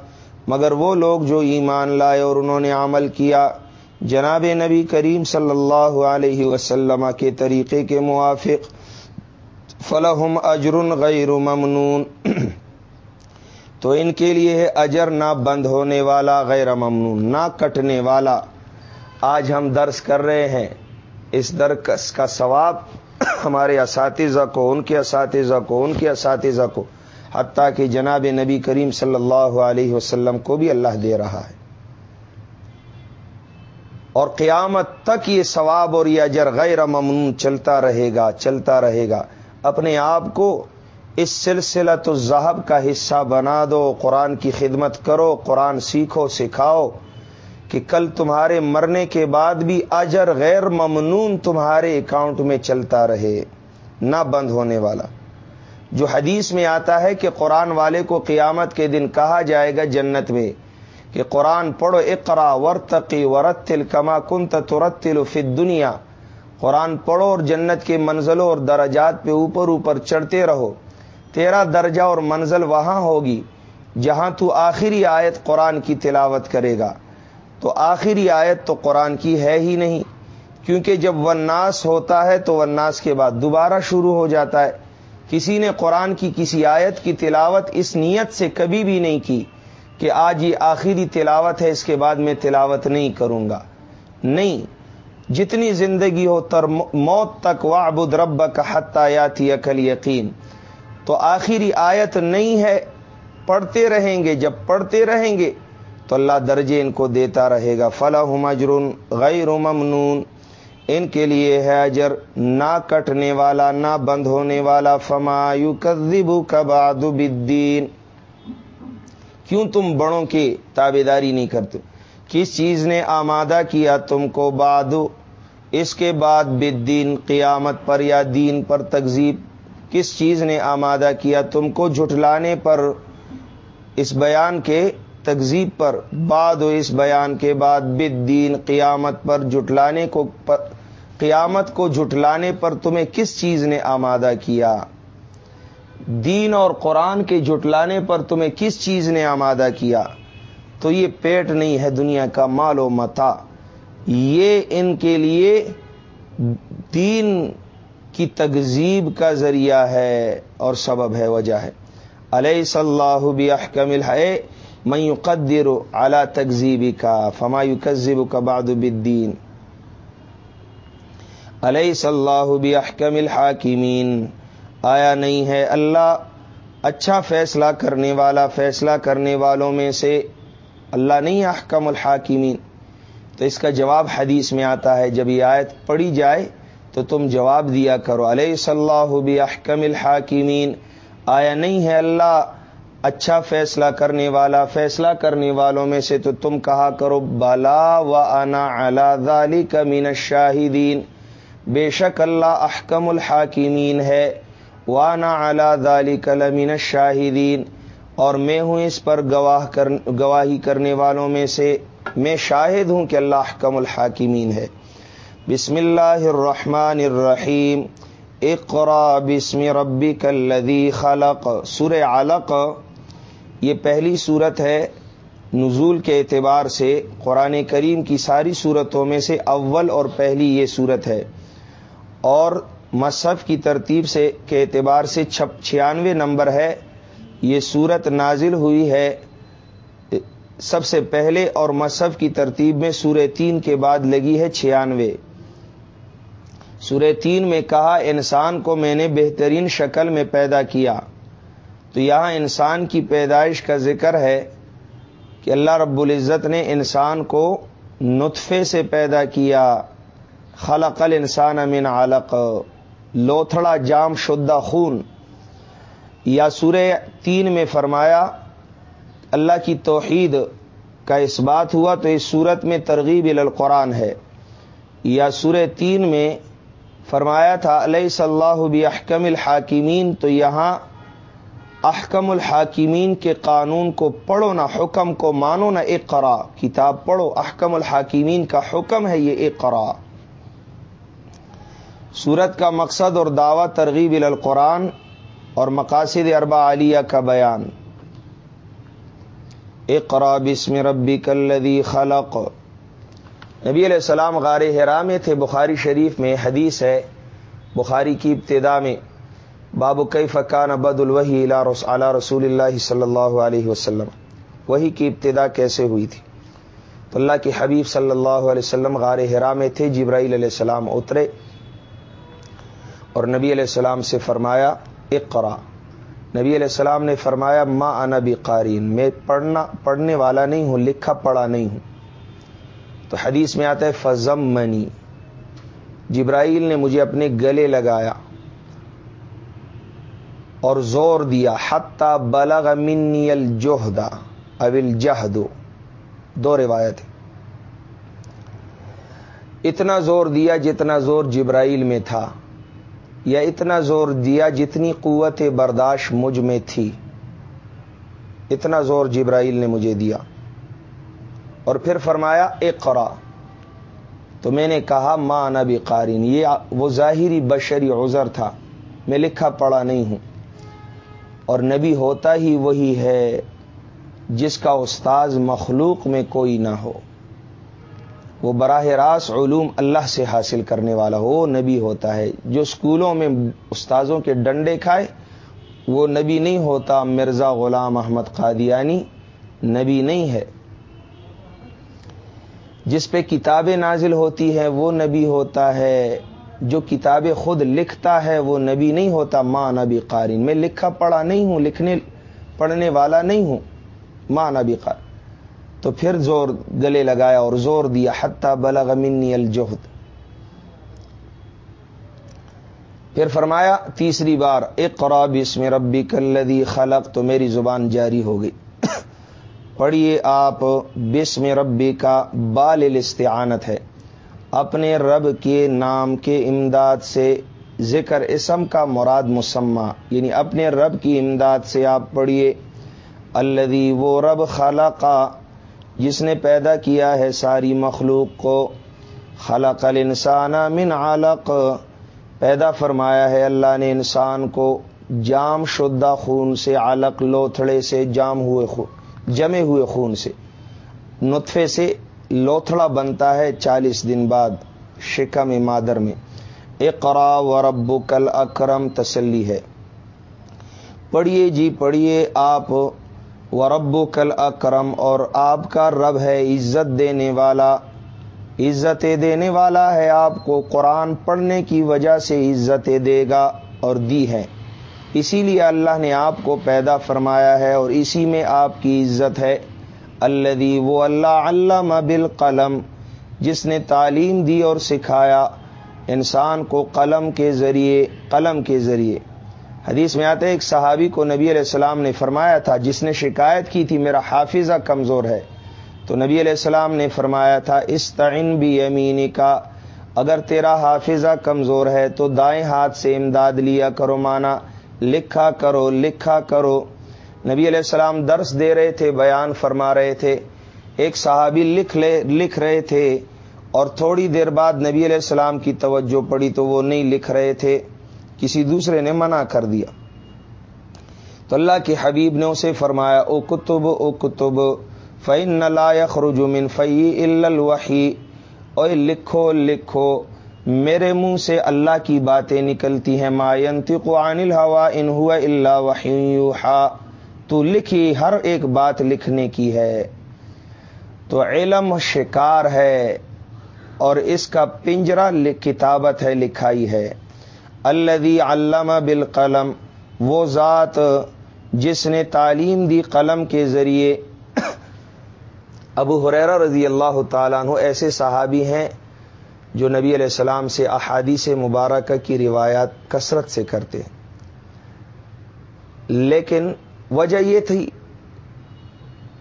مگر وہ لوگ جو ایمان لائے اور انہوں نے عمل کیا جناب نبی کریم صلی اللہ علیہ وسلم کے طریقے کے موافق فلحم اجرن غیر ممنون۔ تو ان کے لیے ہے اجر نہ بند ہونے والا، غیر ممنون، نہ کٹنے والا۔ آج ہم درس کر رہے ہیں۔ اس درس کا ثواب ہمارے اساتذہ کو، ان کے اساتذہ کو، ان کے اساتذہ کو، حتیٰ کہ جناب نبی کریم صلی اللہ علیہ وسلم کو بھی اللہ دے رہا ہے۔ اور قیامت تک یہ ثواب اور یہ اجر غیر ممنون چلتا رہے گا، چلتا رہے گا۔ اپنے آپ کو اس سلسلہ تو ذہب کا حصہ بنا دو، قرآن کی خدمت کرو، قرآن سیکھو، سکھاؤ کہ کل تمہارے مرنے کے بعد بھی اجر غیر ممنون تمہارے اکاؤنٹ میں چلتا رہے، نہ بند ہونے والا۔ جو حدیث میں آتا ہے کہ قرآن والے کو قیامت کے دن کہا جائے گا جنت میں کہ قرآن پڑھو اقرا ورتقی، ورتل کما کن ترتل فت دنیا قرآن پڑھو اور جنت کے منزلوں اور درجات پہ اوپر اوپر چڑھتے رہو۔ تیرا درجہ اور منزل وہاں ہوگی جہاں تو آخری آیت قرآن کی تلاوت کرے گا۔ تو آخری آیت تو قرآن کی ہے ہی نہیں، کیونکہ جب وناس ہوتا ہے تو وناس کے بعد دوبارہ شروع ہو جاتا ہے۔ کسی نے قرآن کی کسی آیت کی تلاوت اس نیت سے کبھی بھی نہیں کی۔ کہ آج یہ آخری تلاوت ہے، اس کے بعد میں تلاوت نہیں کروں گا۔ نہیں، جتنی زندگی ہو تر موت تک وعبد رب کا یاتی عقل یقین تو آخری آیت نہیں ہے، پڑھتے رہیں گے۔ جب پڑھتے رہیں گے، تو اللہ درجے ان کو دیتا رہے گا۔ فلاح مجرون غیر ممنون۔ ان کے لیے ہے اجر نہ کٹنے والا، نہ بند ہونے والا۔ فمایو کدبو کباد بدین کیوں تم بڑوں کی تابے داری نہیں کرتے؟ کس چیز نے آمادہ کیا تم کو بعد؟ اس کے بعد بدین قیامت پر یا دین پر تکزیب کس چیز نے آمادہ کیا تم کو جھٹلانے پر اس بیان کے تکزیب پر؟ بعد و اس بیان کے بعد بدین قیامت پر جھٹلانے کو قیامت کو جھٹلانے پر تمہیں کس چیز نے آمادہ کیا؟ دین اور قرآن کے جھٹلانے پر تمہیں کس چیز نے آمادہ کیا؟ تو یہ پیٹ نہیں ہے دنیا کا، مال و متا۔ یہ ان کے لیے دین کی تگزیب کا ذریعہ ہے اور سبب ہے، وجہ ہے۔ علیہ صلاح بحکمل ہے میں قدر اعلی تگزیبی کا فمایو کزیب کا باد بدین علیہ صلاح بحکم الحاکمین۔ آیا نہیں ہے۔ اللہ اچھا فیصلہ کرنے والا، فیصلہ کرنے والوں میں سے اللہ نہیں احکم الحاکمین۔ تو اس کا جواب حدیث میں آتا ہے۔ جب یہ آیت پڑھی جائے تو تم جواب دیا کرو۔ علیہ صلاح بحکم الحاکمین۔ آیا نہیں ہے اللہ اچھا فیصلہ کرنے والا، فیصلہ کرنے والوں میں سے تو تم کہا کرو بالا و انا اللہ کا مین شاہدین بے شک اللہ احکم الحاکمین ہے۔ وانا اعلی دالی کلمین شاہدین اور میں ہوں اس پر گواہ کر، گواہی کرنے والوں میں سے، میں شاہد ہوں کہ اللہ احکم الحاکمین ہے۔ بسم اللہ الرحمن الرحیم۔ اقرا بسم ربی کلدی خلق۔ سر علق، یہ پہلی صورت ہے نزول کے اعتبار سے۔ قرآن کریم کی ساری صورتوں میں سے اول اور پہلی یہ صورت ہے۔ اور مصحف کی ترتیب سے کے اعتبار سے چھیانوے نمبر ہے۔ یہ صورت نازل ہوئی ہے۔ سب سے پہلے اور مصحف کی ترتیب میں سورہ تین کے بعد لگی ہے چھیانوے۔ سورہ تین میں کہا، انسان کو میں نے بہترین شکل میں پیدا کیا۔ تو یہاں انسان کی پیدائش کا ذکر ہے کہ اللہ رب العزت نے انسان کو نطفے سے پیدا کیا۔ خلق الانسان من علق۔ لوتھڑا جام شدہ خون۔ یا سورہ تین میں فرمایا، اللہ کی توحید کا اس بات ہوا تو اس صورت میں ترغیب القرآن ہے۔ یا سورہ تین میں فرمایا تھا علیہ صلاح احکم الحاکمین تو یہاں احکم الحاکمین کے قانون کو پڑھو نہ، حکم کو مانو نہ ایک قرا کتاب پڑھو، احکم الحاکمین کا حکم ہے یہ ایک سورت کا مقصد اور دعوی ترغیب القرآن اور مقاصد اربا عالیہ کا بیان۔ اقرا بسم ربی کلدی خلق۔ نبی علیہ السلام غار حرا میں تھے، بخاری شریف میں، حدیث ہے، بخاری کی ابتدا میں۔ باب کئی فقان ابد الوحی اعلی رسول اللہ صلی اللہ علیہ وسلم۔ وہی کی ابتدا کیسے ہوئی تھی؟ تو اللہ کے حبیب صلی اللہ علیہ وسلم غار حرا میں تھے، جبرائیل علیہ السلام اترے۔ اور نبی علیہ السلام سے فرمایا اقرا نبی علیہ السلام نے فرمایا، ما انا بھی قارین میں پڑھنا، پڑھنے والا نہیں ہوں، لکھا پڑھا نہیں ہوں۔ تو حدیث میں آتا ہے فضم منی جبرائیل نے مجھے اپنے گلے لگایا اور زور دیا حتہ بلغ منی الجوہدا اول جہدو دو روایت اتنا زور دیا جتنا زور جبرائیل میں تھا۔ یا اتنا زور دیا جتنی قوت برداشت مجھ میں تھی۔ اتنا زور جبرائیل نے مجھے دیا۔ اور پھر فرمایا ایک قرا تو میں نے کہا ماں نبی قارین یہ وہ ظاہری بشری عذر تھا۔ میں لکھا پڑھا نہیں ہوں۔ اور نبی ہوتا ہی وہی ہے، جس کا استاذ مخلوق میں کوئی نہ ہو۔ وہ براہ راست علوم اللہ سے حاصل کرنے والا ہو وہ نبی ہوتا ہے۔ جو اسکولوں میں استاذوں کے ڈنڈے کھائے، وہ نبی نہیں ہوتا۔ مرزا غلام احمد قادیانی نبی نہیں ہے۔ جس پہ کتابیں نازل ہوتی ہے وہ نبی ہوتا ہے۔ جو کتابیں خود لکھتا ہے، وہ نبی نہیں ہوتا۔ ماں نبی قارین میں لکھا پڑھا نہیں ہوں، لکھنے پڑھنے والا نہیں ہوں۔ ماں نبی قارین تو پھر زور گلے لگایا اور زور دیا حتہ بلغ منی الجہد۔ پھر فرمایا، تیسری بار اقرا بسم ربی کلدی خلق، تو میری زبان جاری ہو گئی۔ پڑھیے آپ بسم ربی کا بال استعانت ہے۔ اپنے رب کے نام کے امداد سے ذکر اسم کا مراد مسمہ یعنی اپنے رب کی امداد سے آپ پڑھیے الدی وہ رب خلقہ جس نے پیدا کیا ہے ساری مخلوق کو، خلق الانسان من علق۔ پیدا فرمایا ہے اللہ نے انسان کو جام شدہ خون سے، علق لوتھڑے سے، جام ہوئے خون، جمے ہوئے خون سے۔ نطفے سے لوتھڑا بنتا ہے چالیس دن بعد شکم مادر میں۔ اقرا و رب کل اکرم تسلی ہے۔ پڑھیے جی پڑھیے آپ و رب کل اکرم اور آپ کا رب ہے عزت دینے والا۔ عزت دینے والا ہے آپ کو، قرآن پڑھنے کی وجہ سے عزت دے گا اور دی ہے۔ اسی لیے اللہ نے آپ کو پیدا فرمایا ہے اور اسی میں آپ کی عزت ہے۔ اللہ وہ اللہ علامہ بال قلم جس نے تعلیم دی اور سکھایا انسان کو قلم کے ذریعے، قلم کے ذریعے۔ حدیث میں آتے ایک صحابی کو نبی علیہ السلام نے فرمایا تھا، جس نے شکایت کی تھی، میرا حافظہ کمزور ہے۔ تو نبی علیہ السلام نے فرمایا تھا اس تعین بھی یمینی کا اگر تیرا حافظہ کمزور ہے تو دائیں ہاتھ سے امداد لیا کرو، مانا لکھا کرو لکھا کرو۔ نبی علیہ السلام درس دے رہے تھے، بیان فرما رہے تھے۔ ایک صحابی لکھ لے، لکھ رہے تھے اور تھوڑی دیر بعد نبی علیہ السلام کی توجہ پڑی تو وہ نہیں لکھ رہے تھے۔ کسی دوسرے نے منع کر دیا۔ تو اللہ کے حبیب نے اسے فرمایا، او کتب او کتب فعن خرج من فی الوحی او لکھو لکھو، میرے منہ سے اللہ کی باتیں نکلتی ہیں۔ ما ينطق عن الهوى ان هو الا وحی يوحى۔ تو لکھی ہر ایک بات لکھنے کی ہے۔ تو علم شکار ہے اور اس کا پنجرا کتابت ہے، لکھائی ہے۔ الدی علامہ بالقلم، وہ ذات جس نے تعلیم دی قلم کے ذریعے۔ ابو حریرا رضی اللہ تعالیٰ عنہ ایسے صحابی ہیں جو نبی علیہ السلام سے احادیث مبارکہ کی روایات کثرت سے کرتے لیکن وجہ یہ تھی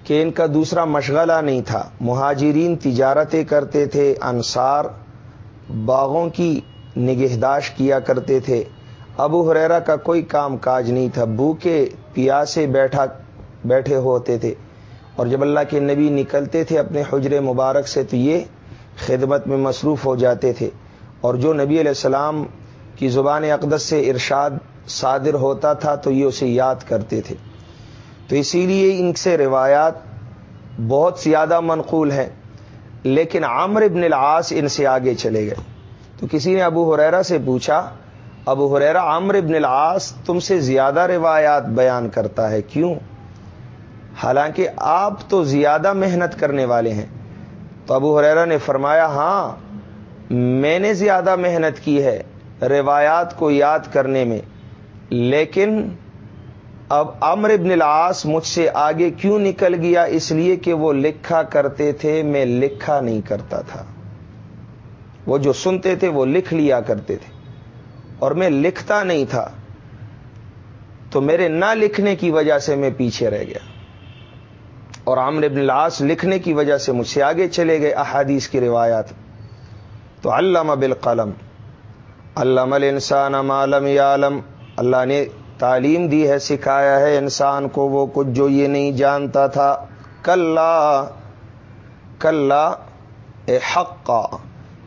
کہ ان کا دوسرا مشغلہ نہیں تھا۔ مہاجرین تجارتیں کرتے تھے، انصار باغوں کی نگہداشت کیا کرتے تھے۔ ابو حریرا کا کوئی کام کاج نہیں تھا۔ بوکے پیاسے بیٹھا بیٹھے ہوتے تھے۔ اور جب اللہ کے نبی نکلتے تھے اپنے حجر مبارک سے تو یہ خدمت میں مصروف ہو جاتے تھے۔ اور جو نبی علیہ السلام کی زبان اقدس سے ارشاد صادر ہوتا تھا تو یہ اسے یاد کرتے تھے۔ تو اسی لیے ان سے روایات بہت زیادہ منقول ہیں۔ لیکن عامر ابن العاص ان سے آگے چلے گئے۔ تو کسی نے ابو حریرا سے پوچھا، ابو حریرا عامر ابن العاص تم سے زیادہ روایات بیان کرتا ہے، کیوں؟ حالانکہ آپ تو زیادہ محنت کرنے والے ہیں۔ تو ابو حریرا نے فرمایا ہاں میں نے زیادہ محنت کی ہے روایات کو یاد کرنے میں، لیکن اب امر ابن العاص مجھ سے آگے کیوں نکل گیا؟ اس لیے کہ وہ لکھا کرتے تھے، میں لکھا نہیں کرتا تھا۔ وہ جو سنتے تھے وہ لکھ لیا کرتے تھے۔ اور میں لکھتا نہیں تھا، تو میرے نہ لکھنے کی وجہ سے میں پیچھے رہ گیا۔ اور عامر ابن لاس لکھنے کی وجہ سے مجھ سے آگے چلے گئے احادیث کی روایات۔ تو علامہ بالقلم علامہ الانسان عالم عالم اللہ نے تعلیم دی ہے، سکھایا ہے انسان کو، وہ کچھ جو یہ نہیں جانتا تھا۔ کل کل حق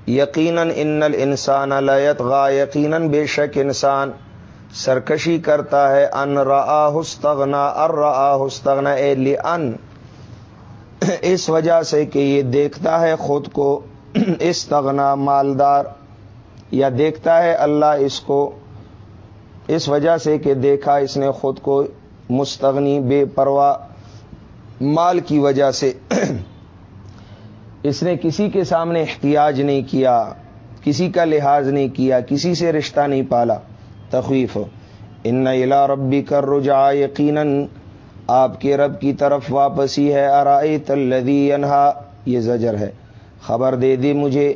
یقیناً ان الانسان لیت غا یقیناً بے شک انسان سرکشی کرتا ہے، ان را ہستغنا ار را ہستغنا اے ان اس وجہ سے کہ یہ دیکھتا ہے خود کو، استغنا، مالدار، یا دیکھتا ہے اللہ اس کو، اس وجہ سے کہ دیکھا اس نے خود کو مستغنی، بے پرواہ مال کی وجہ سے۔ اس نے کسی کے سامنے احتیاج نہیں کیا، کسی کا لحاظ نہیں کیا، کسی سے رشتہ نہیں پالا۔ تخویف۔ ان الا ربی کر رجا یقیناً، آپ کے رب کی طرف واپسی ہے۔ ارائے تلدی انہا یہ زجر ہے۔ خبر دے دی مجھے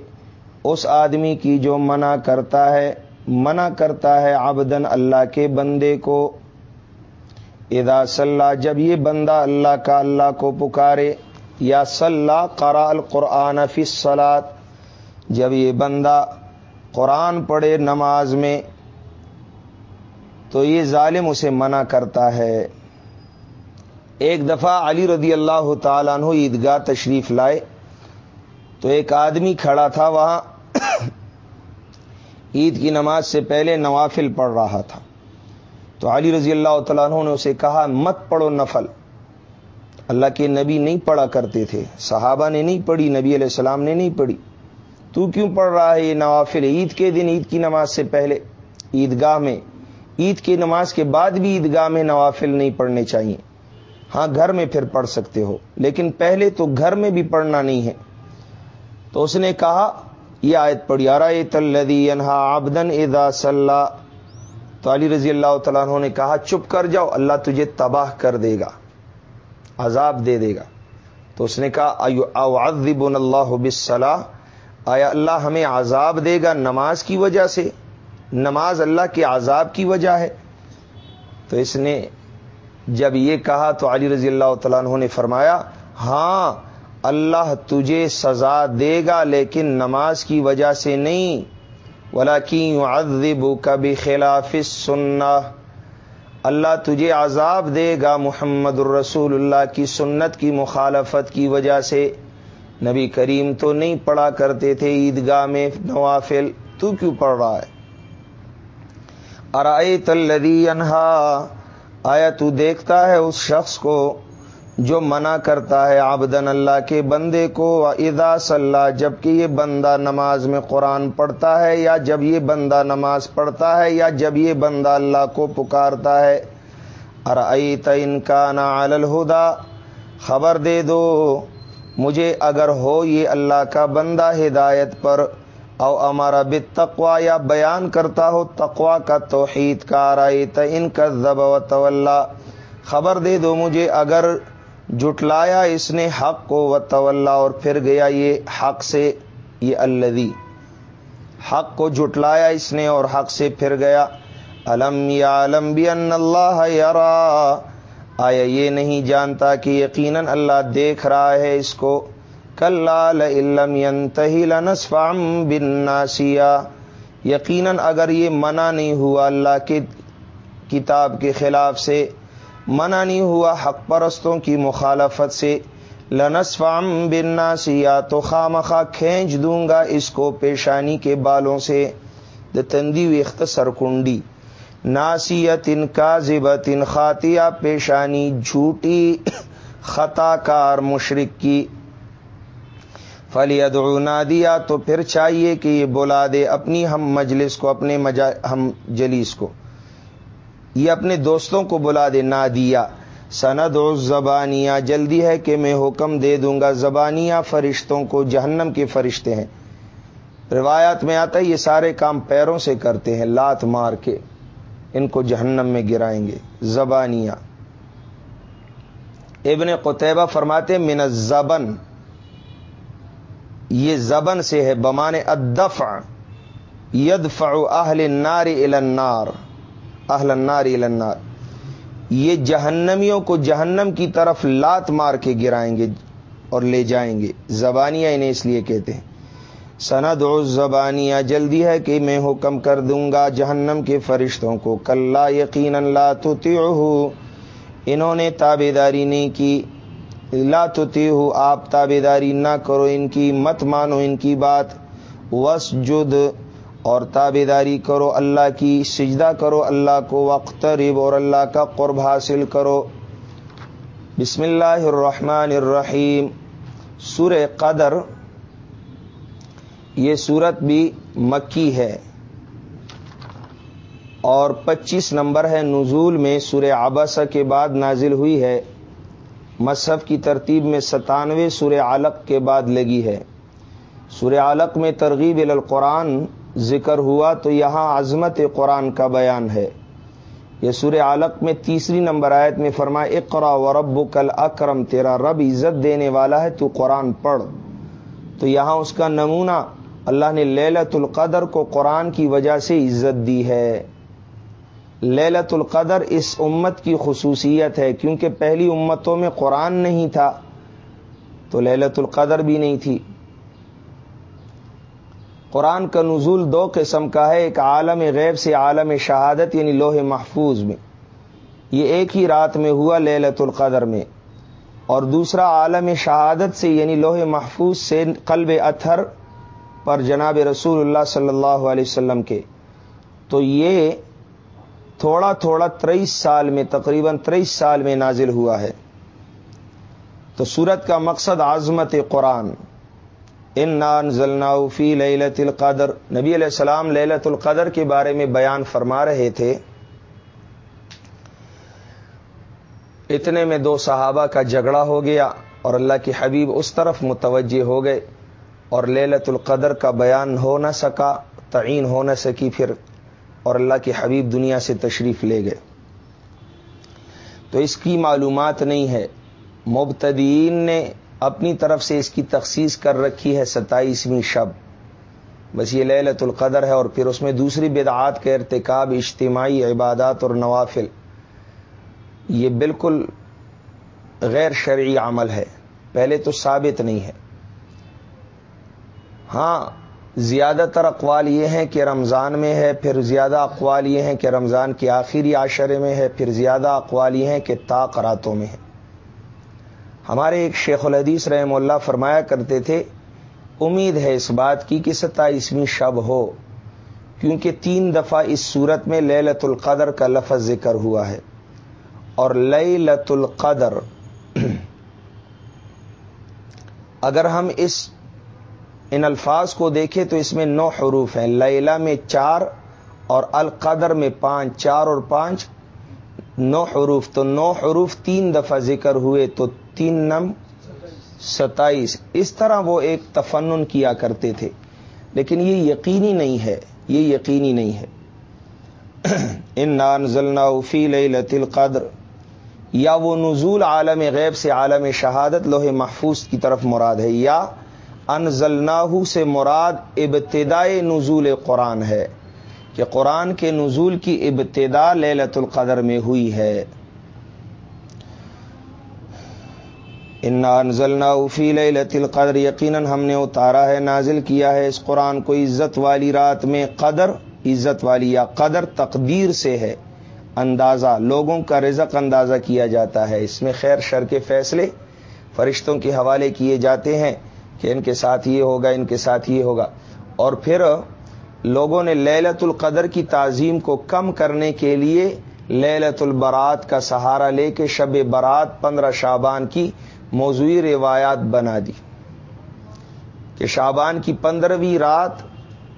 اس آدمی کی جو منع کرتا ہے، منع کرتا ہے آبدن اللہ کے بندے کو۔ ادا صلاح جب یہ بندہ اللہ کا اللہ کو پکارے یا صلاح قرا القرآن فی سلاد جب یہ بندہ قرآن پڑھے نماز میں، تو یہ ظالم اسے منع کرتا ہے۔ ایک دفعہ علی رضی اللہ تعالیٰ عنہ عیدگاہ تشریف لائے، تو ایک آدمی کھڑا تھا وہاں۔ عید کی نماز سے پہلے نوافل پڑھ رہا تھا۔ تو علی رضی اللہ تعالیٰ عنہ نے اسے کہا، مت پڑھو نفل۔ اللہ کے نبی نہیں پڑھا کرتے تھے، صحابہ نے نہیں پڑھی، نبی علیہ السلام نے نہیں پڑھی۔ تو کیوں پڑھ رہا ہے یہ نوافل عید کے دن، عید کی نماز سے پہلے؟ عیدگاہ میں، عید کی نماز کے بعد بھی عیدگاہ میں نوافل نہیں پڑھنے چاہیے۔ ہاں گھر میں پھر پڑھ سکتے ہو، لیکن پہلے تو گھر میں بھی پڑھنا نہیں ہے۔ تو اس نے کہا، یہ آیت پڑھی آرائے تلدی انہا آبدن ادا صلاح تو علی رضی اللہ تعالیٰ نے کہا، چپ کر جاؤ، اللہ تجھے تباہ کر دے گا۔ عذاب دے دے گا۔ تو اس نے کہا اوعذب اللہ بصلاح آیا اللہ ہمیں عذاب دے گا نماز کی وجہ سے؟ نماز اللہ کے عذاب کی وجہ ہے۔ تو اس نے جب یہ کہا تو علی رضی اللہ تعالیٰ عنہ نے فرمایا ہاں اللہ تجھے سزا دے گا، لیکن نماز کی وجہ سے نہیں۔ ولا ادب کبھی خلاف سننا اللہ تجھے عذاب دے گا محمد الرسول اللہ کی سنت کی مخالفت کی وجہ سے۔ نبی کریم تو نہیں پڑھا کرتے تھے عیدگاہ میں نوافل۔ تو کیوں پڑھ رہا ہے؟ ارائے تلری انہا آیا تو دیکھتا ہے اس شخص کو جو منع کرتا ہے آبدن اللہ کے بندے کو ادا صلاح جبکہ یہ بندہ نماز میں قرآن پڑھتا ہے یا جب یہ بندہ نماز پڑھتا ہے یا جب یہ بندہ اللہ کو پکارتا ہے۔ ارعیت ان کا نا الہدا خبر دے دو۔ مجھے اگر ہو یہ اللہ کا بندہ ہدایت پر، او ہمارا بت یا بیان کرتا ہو تقوا کا توحید کا۔ آرائیت ان کا ضب و خبر دے دو مجھے اگر جٹلایا اس نے حق کو و طلّہ اور پھر گیا یہ حق سے، یہ الدی حق کو جٹلایا اس نے اور حق سے پھر گیا۔ علم یا علم بھی اللہ یارا آیا یہ نہیں جانتا کہ یقیناً اللہ دیکھ رہا ہے اس کو۔ کل علم بن ناسیا یقیناً اگر یہ منع نہیں ہوا اللہ کی کتاب کے خلاف سے منع نہیں ہوا حق پرستوں کی مخالفت سے. لنسفام بننا سیا تو خام خواہ کھینچ دوں گا اس کو پیشانی کے بالوں سے. تندی ویخت سرکنڈی ناسیت ان کا ضبط ان خاتیہ پیشانی، جھوٹی خطا کار مشرق کی. فلی ادعنا دیا تو پھر چاہیے کہ یہ بلا دے اپنی ہم مجلس کو، اپنے ہم جلیس کو. یہ اپنے دوستوں کو بلا دے نہ دیا۔ سند و زبانیاں جلدی ہے کہ میں حکم دے دوں گا۔ زبانیاں فرشتوں کو جہنم کے فرشتے ہیں۔ روایات میں آتا ہے، یہ سارے کام پیروں سے کرتے ہیں، لات مار کے۔ ان کو جہنم میں گرائیں گے۔ زبانیاں ابن قطبہ فرماتے من زبن یہ زبن سے ہے بمان ادفع یدفع اہل النار الى النار۔ اہل النار النار۔ یہ جہنمیوں کو جہنم کی طرف لات مار کے گرائیں گے اور لے جائیں گے۔ زبانیاں انہیں اس لیے کہتے ہیں۔ سند و زبانیاں جلدی ہے کہ میں حکم کر دوں گا جہنم کے فرشتوں کو۔ کل یقین اللہ تو انہوں نے تابے داری نہیں کی۔ لا تو آپ تابے داری نہ کرو، ان کی مت مانو، ان کی بات۔ وس جد اور تابے داری کرو اللہ کی، سجدہ کرو اللہ کو وقت اور اللہ کا قرب حاصل کرو۔ بسم اللہ الرحمن الرحیم۔ سور قدر، یہ صورت بھی مکی ہے۔ اور پچیس نمبر ہے نزول میں سورہ آباسا کے بعد نازل ہوئی ہے۔ مصحف کی ترتیب میں ستانوے سورہ علق کے بعد لگی ہے۔ سورہ علق میں ترغیب القرآن ذکر ہوا تو یہاں عظمت قرآن کا بیان ہے۔ یہ سورہ علق میں تیسری نمبر آیت میں فرما اقرا و رب کل اکرم تیرا رب عزت دینے والا ہے، تو قرآن پڑھ۔ تو یہاں اس کا نمونہ اللہ نے للت القدر کو قرآن کی وجہ سے عزت دی ہے۔ للت القدر اس امت کی خصوصیت ہے، کیونکہ پہلی امتوں میں قرآن نہیں تھا، تو للت القدر بھی نہیں تھی۔ قرآن کا نزول دو قسم کا ہے، ایک عالم غیب سے عالم شہادت یعنی لوہ محفوظ میں۔ یہ ایک ہی رات میں ہوا للت القدر میں۔ اور دوسرا عالم شہادت سے یعنی لوہ محفوظ سے قلب اتھر پر جناب رسول اللہ صلی اللہ علیہ وسلم کے۔ تو یہ تھوڑا تھوڑا تریس سال میں، تقریباً تریس سال میں نازل ہوا ہے۔ تو سورت کا مقصد عظمت قرآن۔ ان نان فی للت القدر۔ نبی علیہ السلام للت القدر کے بارے میں بیان فرما رہے تھے۔ اتنے میں دو صحابہ کا جھگڑا ہو گیا اور اللہ کے حبیب اس طرف متوجہ ہو گئے اور للت القدر کا بیان ہو نہ سکا، تعین ہو نہ سکی پھر اور اللہ کے حبیب دنیا سے تشریف لے گئے۔ تو اس کی معلومات نہیں ہے۔ مبتدین نے اپنی طرف سے اس کی تخصیص کر رکھی ہے ستائیسویں شب۔ بس یہ للت القدر ہے اور پھر اس میں دوسری بدعات کے ارتکاب اجتماعی عبادات اور نوافل۔ یہ بالکل غیر شرعی عمل ہے۔ پہلے تو ثابت نہیں ہے۔ ہاں زیادہ تر اقوال یہ ہیں کہ رمضان میں ہے، پھر زیادہ اقوال یہ ہیں کہ رمضان کے آخری عاشرے میں ہے، پھر زیادہ اقوال یہ ہیں کہ راتوں میں ہے۔ ہمارے ایک شیخ الحدیث رحم اللہ فرمایا کرتے تھے، امید ہے اس بات کی کہ ستائیسویں شب ہو، کیونکہ تین دفعہ اس صورت میں للت القدر کا لفظ ذکر ہوا ہے۔ اور لئی لت القدر، اگر ہم اس، ان الفاظ کو دیکھیں تو اس میں نو حروف ہیں۔ لیلا میں چار اور القدر میں پانچ، چار اور پانچ، نو حروف۔ تو نو حروف تین دفعہ ذکر ہوئے تو تین نم، ستائیس۔ اس طرح وہ ایک تفنن کیا کرتے تھے۔ لیکن یہ یقینی نہیں ہے، یہ یقینی نہیں ہے۔ ان نان ضلع فی لت القدر۔ یا وہ نزول عالم غیب سے عالم شہادت لوہے محفوظ کی طرف مراد ہے، یا انزلناہو سے مراد ابتدائے نزول قرآن ہے، کہ قرآن کے نزول کی ابتدا للت القدر میں ہوئی ہے۔ انزلنا فی لت القدر یقیناً ہم نے اتارا ہے، نازل کیا ہے اس قرآن کو عزت والی رات میں قدر، عزت والی یا قدر تقدیر سے ہے۔ اندازہ، لوگوں کا رزق اندازہ کیا جاتا ہے۔ اس میں خیر، شر کے فیصلے فرشتوں کے حوالے کیے جاتے ہیں کہ ان کے ساتھ یہ ہوگا، ان کے ساتھ یہ ہوگا۔ اور پھر لوگوں نے للت القدر کی تعظیم کو کم کرنے کے لیے للت البرات کا سہارا لے کے شب برات پندرہ شابان کی موضوعی روایات بنا دی کہ شابان کی پندرہویں رات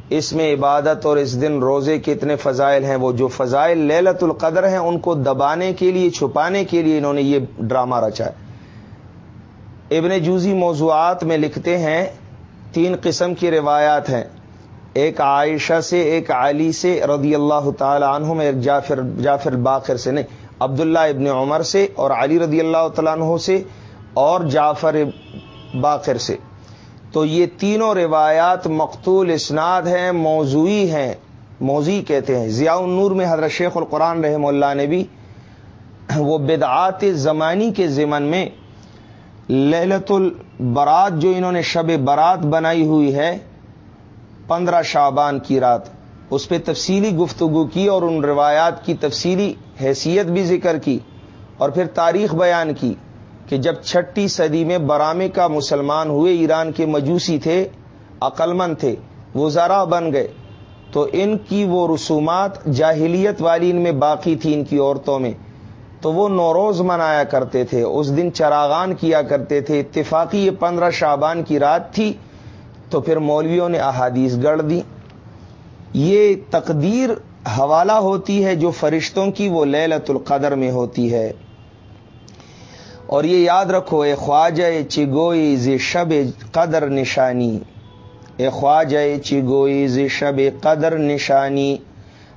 اس میں عبادت اور اس دن روزے کے اتنے فضائل ہیں، وہ جو فضائل للت القدر ہیں، ان کو دبانے کے لیے، چھپانے کے لیے انہوں نے یہ ڈرامہ رچا ہے۔ ابن جوزی موضوعات میں لکھتے ہیں، تین قسم کی روایات ہیں۔ ایک عائشہ سے، ایک علی سے رضی اللہ تعالی عنہ میں، ایک جعفر جعفر باخر سے نہیں، عبداللہ ابن عمر سے اور علی رضی اللہ تعالیٰ عنہ سے۔ اور جعفر باخر سے۔ تو یہ تینوں روایات مقتول اسناد ہیں، موضوعی ہیں، موضوعی کہتے ہیں۔ ضیاء النور میں حضرت شیخ القرآن رحم اللہ نے بھی وہ بدعات زمانی کے ضمن میں للت البرات جو انہوں نے شب برات بنائی ہوئی ہے، پندرہ شابان کی رات، اس پہ تفصیلی گفتگو کی اور ان روایات کی تفصیلی حیثیت بھی ذکر کی اور پھر تاریخ بیان کی۔ کہ جب چھٹی صدی میں برامے کا مسلمان ہوئے، ایران کے مجوسی تھے، عقلمند تھے وہ ذرا بن گئے، تو ان کی وہ رسومات جاہلیت والی ان میں باقی تھی ان کی عورتوں میں۔ تو وہ نوروز منایا کرتے تھے، اس دن چراغان کیا کرتے تھے۔ اتفاقی یہ پندرہ شابان کی رات تھی، تو پھر مولویوں نے احادیث گڑ دی یہ تقدیر حوالہ ہوتی ہے جو فرشتوں کی وہ للت القدر میں ہوتی ہے۔ اور یہ یاد رکھو، اے خواجہ چگوئی ز شب قدر نشانی۔ اے خواجہ چگوئی ز شب قدر نشانی۔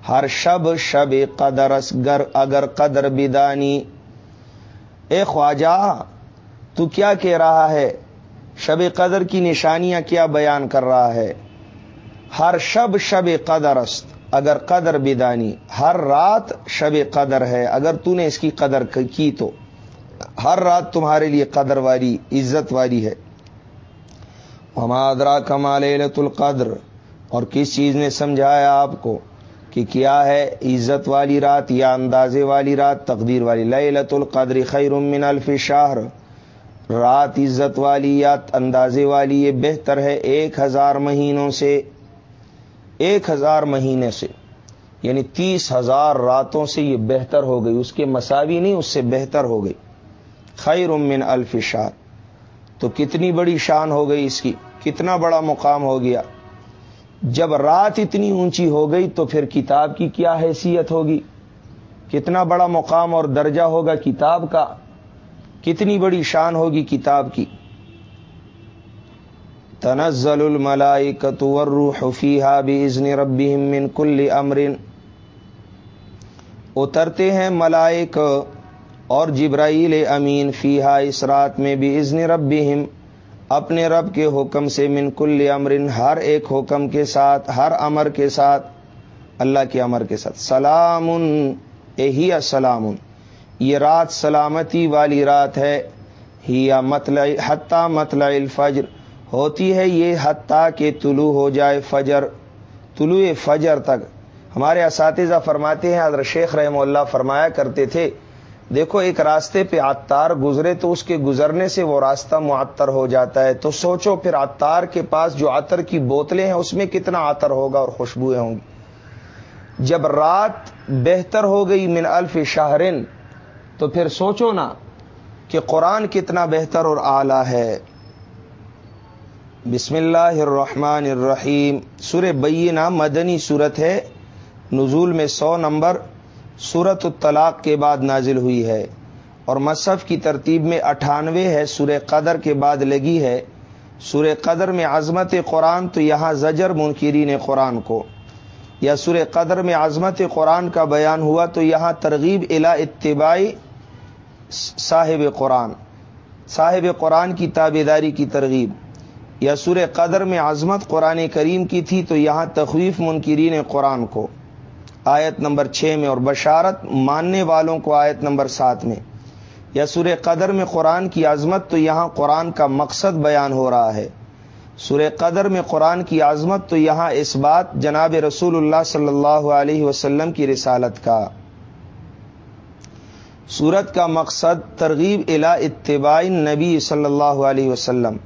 ہر شب شب قدر اسگر اگر قدر بدانی۔ اے خواجہ، تو کیا کہہ رہا ہے؟ شب قدر کی نشانیاں کیا بیان کر رہا ہے؟ ہر شب شب قدر است اگر قدر بدانی۔ ہر رات شب قدر ہے، اگر تو نے اس کی قدر کی تو۔ ہر رات تمہارے لیے قدر والی، عزت والی ہے۔ ہمادرا کمال القدر۔ اور کس چیز نے سمجھایا آپ کو کہ کیا ہے عزت والی رات یا اندازے والی رات؟ تقدیر والی۔ لت القدر خیر من الف شہر رات عزت والی یا اندازے والی یہ بہتر ہے ایک ہزار مہینوں سے، ایک ہزار مہینے سے۔ یعنی تیس ہزار راتوں سے یہ بہتر ہو گئی۔ اس کے مساوی نہیں، اس سے بہتر ہو گئی۔ خیر من الف شار تو کتنی بڑی شان ہو گئی اس کی، کتنا بڑا مقام ہو گیا۔ جب رات اتنی اونچی ہو گئی تو پھر کتاب کی کیا حیثیت ہوگی؟ کتنا بڑا مقام اور درجہ ہوگا کتاب کا؟ کتنی بڑی شان ہوگی کتاب کی؟ تنزل الملائکت والروح فیہا بإذن ربهم من کل امر اترتے ہیں ملائک اور جبرائیل امین فیہا اس رات میں بھی ازن ربہم، اپنے رب کے حکم سے من کل امر ہر ایک حکم کے ساتھ، ہر امر کے ساتھ، اللہ کے امر کے ساتھ سلام اہی السلام یہ رات سلامتی والی رات ہے، ہی مطلع حتہ مطلع الفجر۔ ہوتی ہے یہ حتیٰ کہ طلوع ہو جائے فجر، طلوع فجر تک۔ ہمارے اساتذہ فرماتے ہیں، حضرت شیخ رحم اللہ فرمایا کرتے تھے دیکھو، ایک راستے پہ عطار گزرے تو اس کے گزرنے سے وہ راستہ معطر ہو جاتا ہے۔ تو سوچو پھر عطار کے پاس جو عطر کی بوتلیں ہیں، اس میں کتنا عطر ہوگا اور خوشبوئیں ہوں گی۔ جب رات بہتر ہو گئی من الف شاہرن تو پھر سوچو نا کہ قرآن کتنا بہتر اور اعلی ہے۔ بسم اللہ الرحمن الرحیم۔ سور بینہ مدنی صورت ہے۔ نزول میں سو نمبر۔ صورت الطلاق کے بعد نازل ہوئی ہے اور مصحف کی ترتیب میں اٹھانوے ہے سور قدر کے بعد لگی ہے۔ سور قدر میں عظمت قرآن تو یہاں زجر منکرین قرآن کو۔ یا سور قدر میں عظمت قرآن کا بیان ہوا تو یہاں ترغیب الا اتباعی صاحب قرآن صاحب قرآن کی تابے داری کی ترغیب۔ یا سور قدر میں عظمت قرآن کریم کی تھی تو یہاں تخویف منکرین قرآن کو۔ آیت نمبر چھ میں، اور بشارت ماننے والوں کو آیت نمبر سات میں۔ یا سور قدر میں قرآن کی عظمت، تو یہاں قرآن کا مقصد بیان ہو رہا ہے۔ سور قدر میں قرآن کی عظمت، تو یہاں اس بات جناب رسول اللہ صلی اللہ علیہ وسلم کی رسالت کا۔ سورت کا مقصد ترغیب الا اتباع نبی صلی اللہ علیہ وسلم۔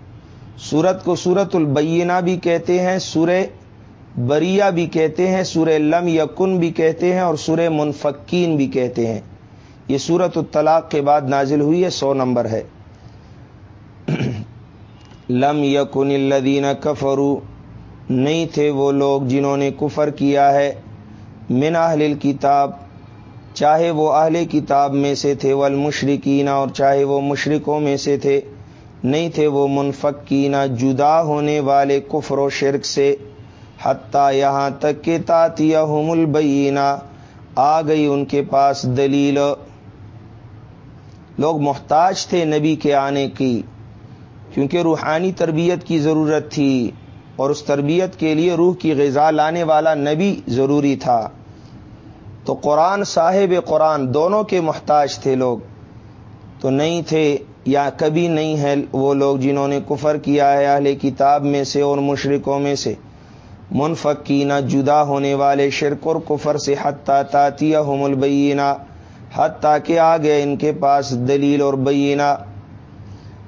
سورت کو سورت البینہ بھی کہتے ہیں، سورہ بریہ بھی کہتے ہیں، سورہ لم یکن بھی کہتے ہیں اور سورہ منفقین بھی کہتے ہیں۔ یہ سورت الطلاق کے بعد نازل ہوئی ہے، سو نمبر ہے۔ لم یکن الدین کفرو نہیں تھے وہ لوگ جنہوں نے کفر کیا ہے۔ من اہل کتاب چاہے وہ اہل کتاب میں سے تھے، والمشرکین، اور چاہے وہ مشرکوں میں سے تھے۔ نہیں تھے وہ منفقینہ جدا ہونے والے کفر و شرک سے۔ حتیٰ یہاں تک کہ تاتیا البینہ آ گئی ان کے پاس دلیل۔ لوگ محتاج تھے نبی کے آنے کی، کیونکہ روحانی تربیت کی ضرورت تھی اور اس تربیت کے لیے روح کی غذا لانے والا نبی ضروری تھا۔ تو قرآن صاحب قرآن دونوں کے محتاج تھے لوگ۔ تو نہیں تھے یا کبھی نہیں ہے وہ لوگ جنہوں نے کفر کیا ہے اہل کتاب میں سے اور مشرقوں میں سے۔ منفقینہ جدا ہونے والے شرک اور کفر سے حتیٰ تاتیہ ہوم البینہ، حتیٰ کہ آ گئے ان کے پاس دلیل اور بینہ۔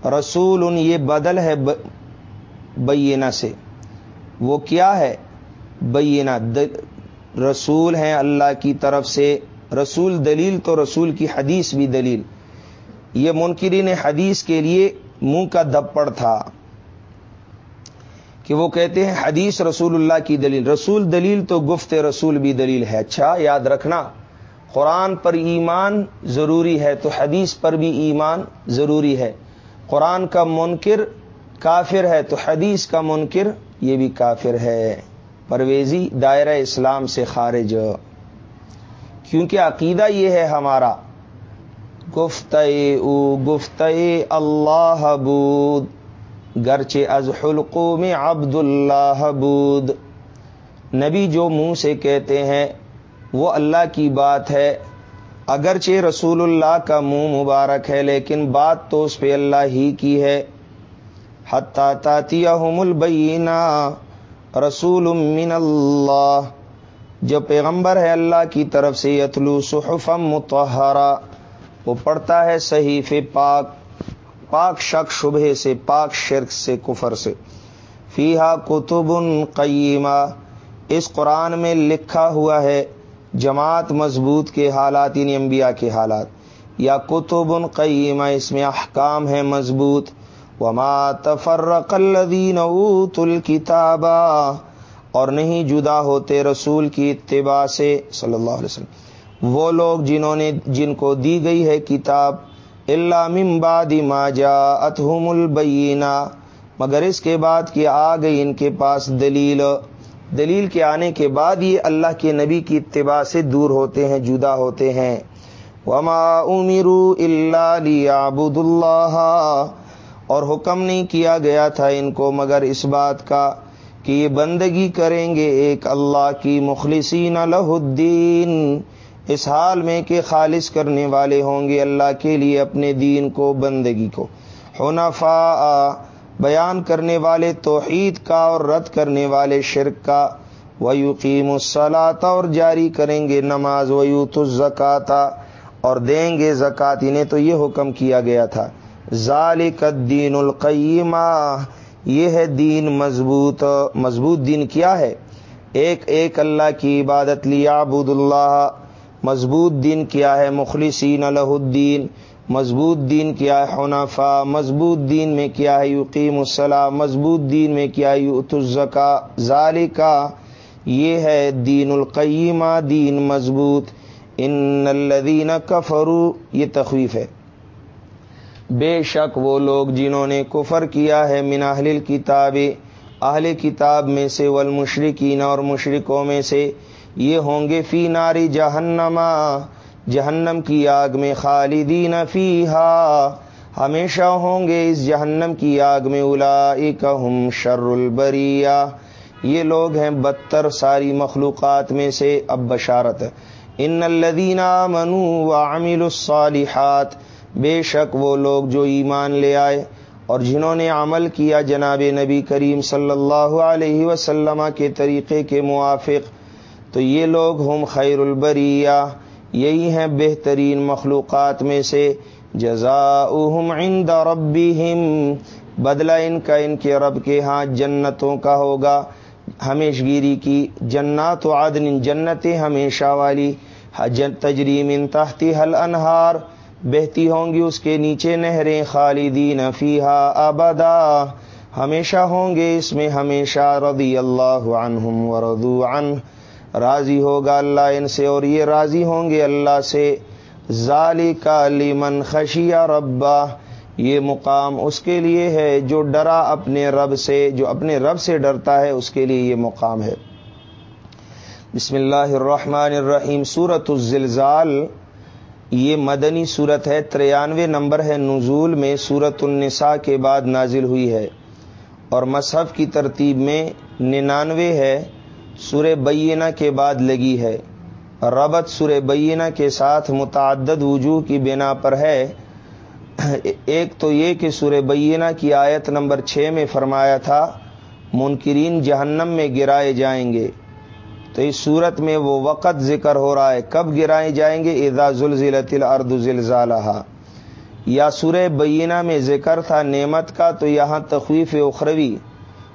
رسول ان یہ بدل ہے بینہ سے۔ وہ کیا ہے؟ بینہ رسول ہیں اللہ کی طرف سے۔ رسول دلیل تو رسول کی حدیث بھی دلیل۔ یہ منکرین حدیث کے لیے منہ کا دپڑ تھا۔ کہ وہ کہتے ہیں حدیث رسول اللہ کی دلیل۔ رسول دلیل تو گفت رسول بھی دلیل ہے۔ اچھا یاد رکھنا، قرآن پر ایمان ضروری ہے تو حدیث پر بھی ایمان ضروری ہے۔ قرآن کا منکر کافر ہے تو حدیث کا منکر یہ بھی کافر ہے۔ پرویزی، دائرہ اسلام سے خارج۔ کیونکہ عقیدہ یہ ہے ہمارا گفت او گفت اللہ بود۔ گرچے از حلقوں میں عبد اللہ بود۔ نبی جو منہ سے کہتے ہیں، وہ اللہ کی بات ہے۔ اگرچہ رسول اللہ کا منہ مبارک ہے، لیکن بات تو اس پہ اللہ ہی کی ہے۔ حتیٰ تاتیہم البینہ، رسول من اللہ۔ جو پیغمبر ہے اللہ کی طرف سے، یتلو صحفم متحرہ وہ پڑھتا ہے صحیح پاک۔ پاک شک شبہ سے، پاک شرک سے، کفر سے۔ فیحا کتب قیمہ، اس قرآن میں لکھا ہوا ہے جماعت مضبوط کے حالات یعنی انبیاء کے حالات۔ یا کتب قیمہ، اس میں احکام ہے مضبوط۔ وما تفرق الذین اوت الکتابا، اور نہیں جدا ہوتے رسول کی اتباع سے، صلی اللہ علیہ وسلم۔ وہ لوگ جنہوں نے، جن کو دی گئی ہے کتاب اللہ من بعد ما جاءتهم البینہ مگر اس کے بعد کہ آ گئی ان کے پاس دلیل۔ دلیل کے آنے کے بعد یہ اللہ کے نبی کی اتباع سے دور ہوتے ہیں، جدا ہوتے ہیں۔ وما امروا الا ليعبد اللہ اور حکم نہیں کیا گیا تھا ان کو، مگر اس بات کا کہ یہ بندگی کریں گے ایک اللہ کی مخلصین الہ الدین۔ اس حال میں کہ خالص کرنے والے ہوں گے اللہ کے لیے اپنے دین کو، بندگی کو۔ حنفا بیان کرنے والے توحید کا اور رد کرنے والے شرک کا۔ ویقیم الصلاط اور جاری کریں گے نماز۔ ویوت الزکاتا اور دیں گے زکات انہیں تو یہ حکم کیا گیا تھا۔ ذالک الدین القیمہ یہ ہے دین مضبوط۔ مضبوط دین کیا ہے؟ ایک ایک اللہ کی عبادت۔ لیا عبود اللہ مضبوط دین کیا ہے مخلصین الہ الدین، مضبوط دین کیا ہے حنفا مضبوط دین میں کیا ہے یقیم السلام مضبوط دین میں کیا ہے یوت الزکا ذالکا یہ ہے دین القیمہ، دین مضبوط۔ ان الذین کفرو یہ تخویف ہے۔ بے شک وہ لوگ جنہوں نے کفر کیا ہے من اہل کتاب اہل کتاب میں سے والمشرکین اور مشرکوں میں سے۔ یہ ہوں گے فی ناری جہنما جہنم کی آگ میں خالدین فیہا۔ ہمیشہ ہوں گے اس جہنم کی آگ میں اولائکہم شر البریہ۔ یہ لوگ ہیں بدتر ساری مخلوقات میں سے اب بشارت۔ ان الذین آمنوا وعملوا الصالحات، بے شک وہ لوگ جو ایمان لے آئے اور جنہوں نے عمل کیا جناب نبی کریم صلی اللہ علیہ وسلم کے طریقے کے موافق تو یہ لوگ ہم خیر البریہ، یہی ہیں بہترین مخلوقات میں سے۔ جزا عند ربهم بدلہ ان کا ان کے رب کے ہاں جنتوں کا ہوگا۔ ہمیش گیری کی جنات و عدن، جنتیں ہمیشہ والی۔ تجریم ان تحتی حل انہار بہتی ہوں گی اس کے نیچے نہریں خالدین فیحا ابدا۔ ہمیشہ ہوں گے اس میں ہمیشہ رضی اللہ عنہم وردو عن راضی ہوگا اللہ ان سے اور یہ راضی ہوں گے اللہ سے۔ ظالی کا لیمن خشیا ربا یہ مقام اس کے لیے ہے جو ڈرا اپنے رب سے، جو اپنے رب سے ڈرتا ہے، اس کے لیے یہ مقام ہے۔ بسم اللہ الرحمن الرحیم سورت الزلزال، یہ مدنی صورت ہے۔ تریانوے نمبر ہے نزول میں صورت النساء کے بعد نازل ہوئی ہے۔ اور مصحف کی ترتیب میں ننانوے ہے۔ سور بینہ کے بعد لگی ہے۔ ربط سور بینہ کے ساتھ متعدد وجوہ کی بنا پر ہے۔ ایک تو یہ کہ سور بینہ کی آیت نمبر چھ میں فرمایا تھا، منکرین جہنم میں گرائے جائیں گے۔ تو اس صورت میں وہ وقت ذکر ہو رہا ہے، کب گرائے جائیں گے؟ ادا زلزلت الارض زلزالہ یا سور بینہ میں ذکر تھا نعمت کا، تو یہاں تخویف اخروی۔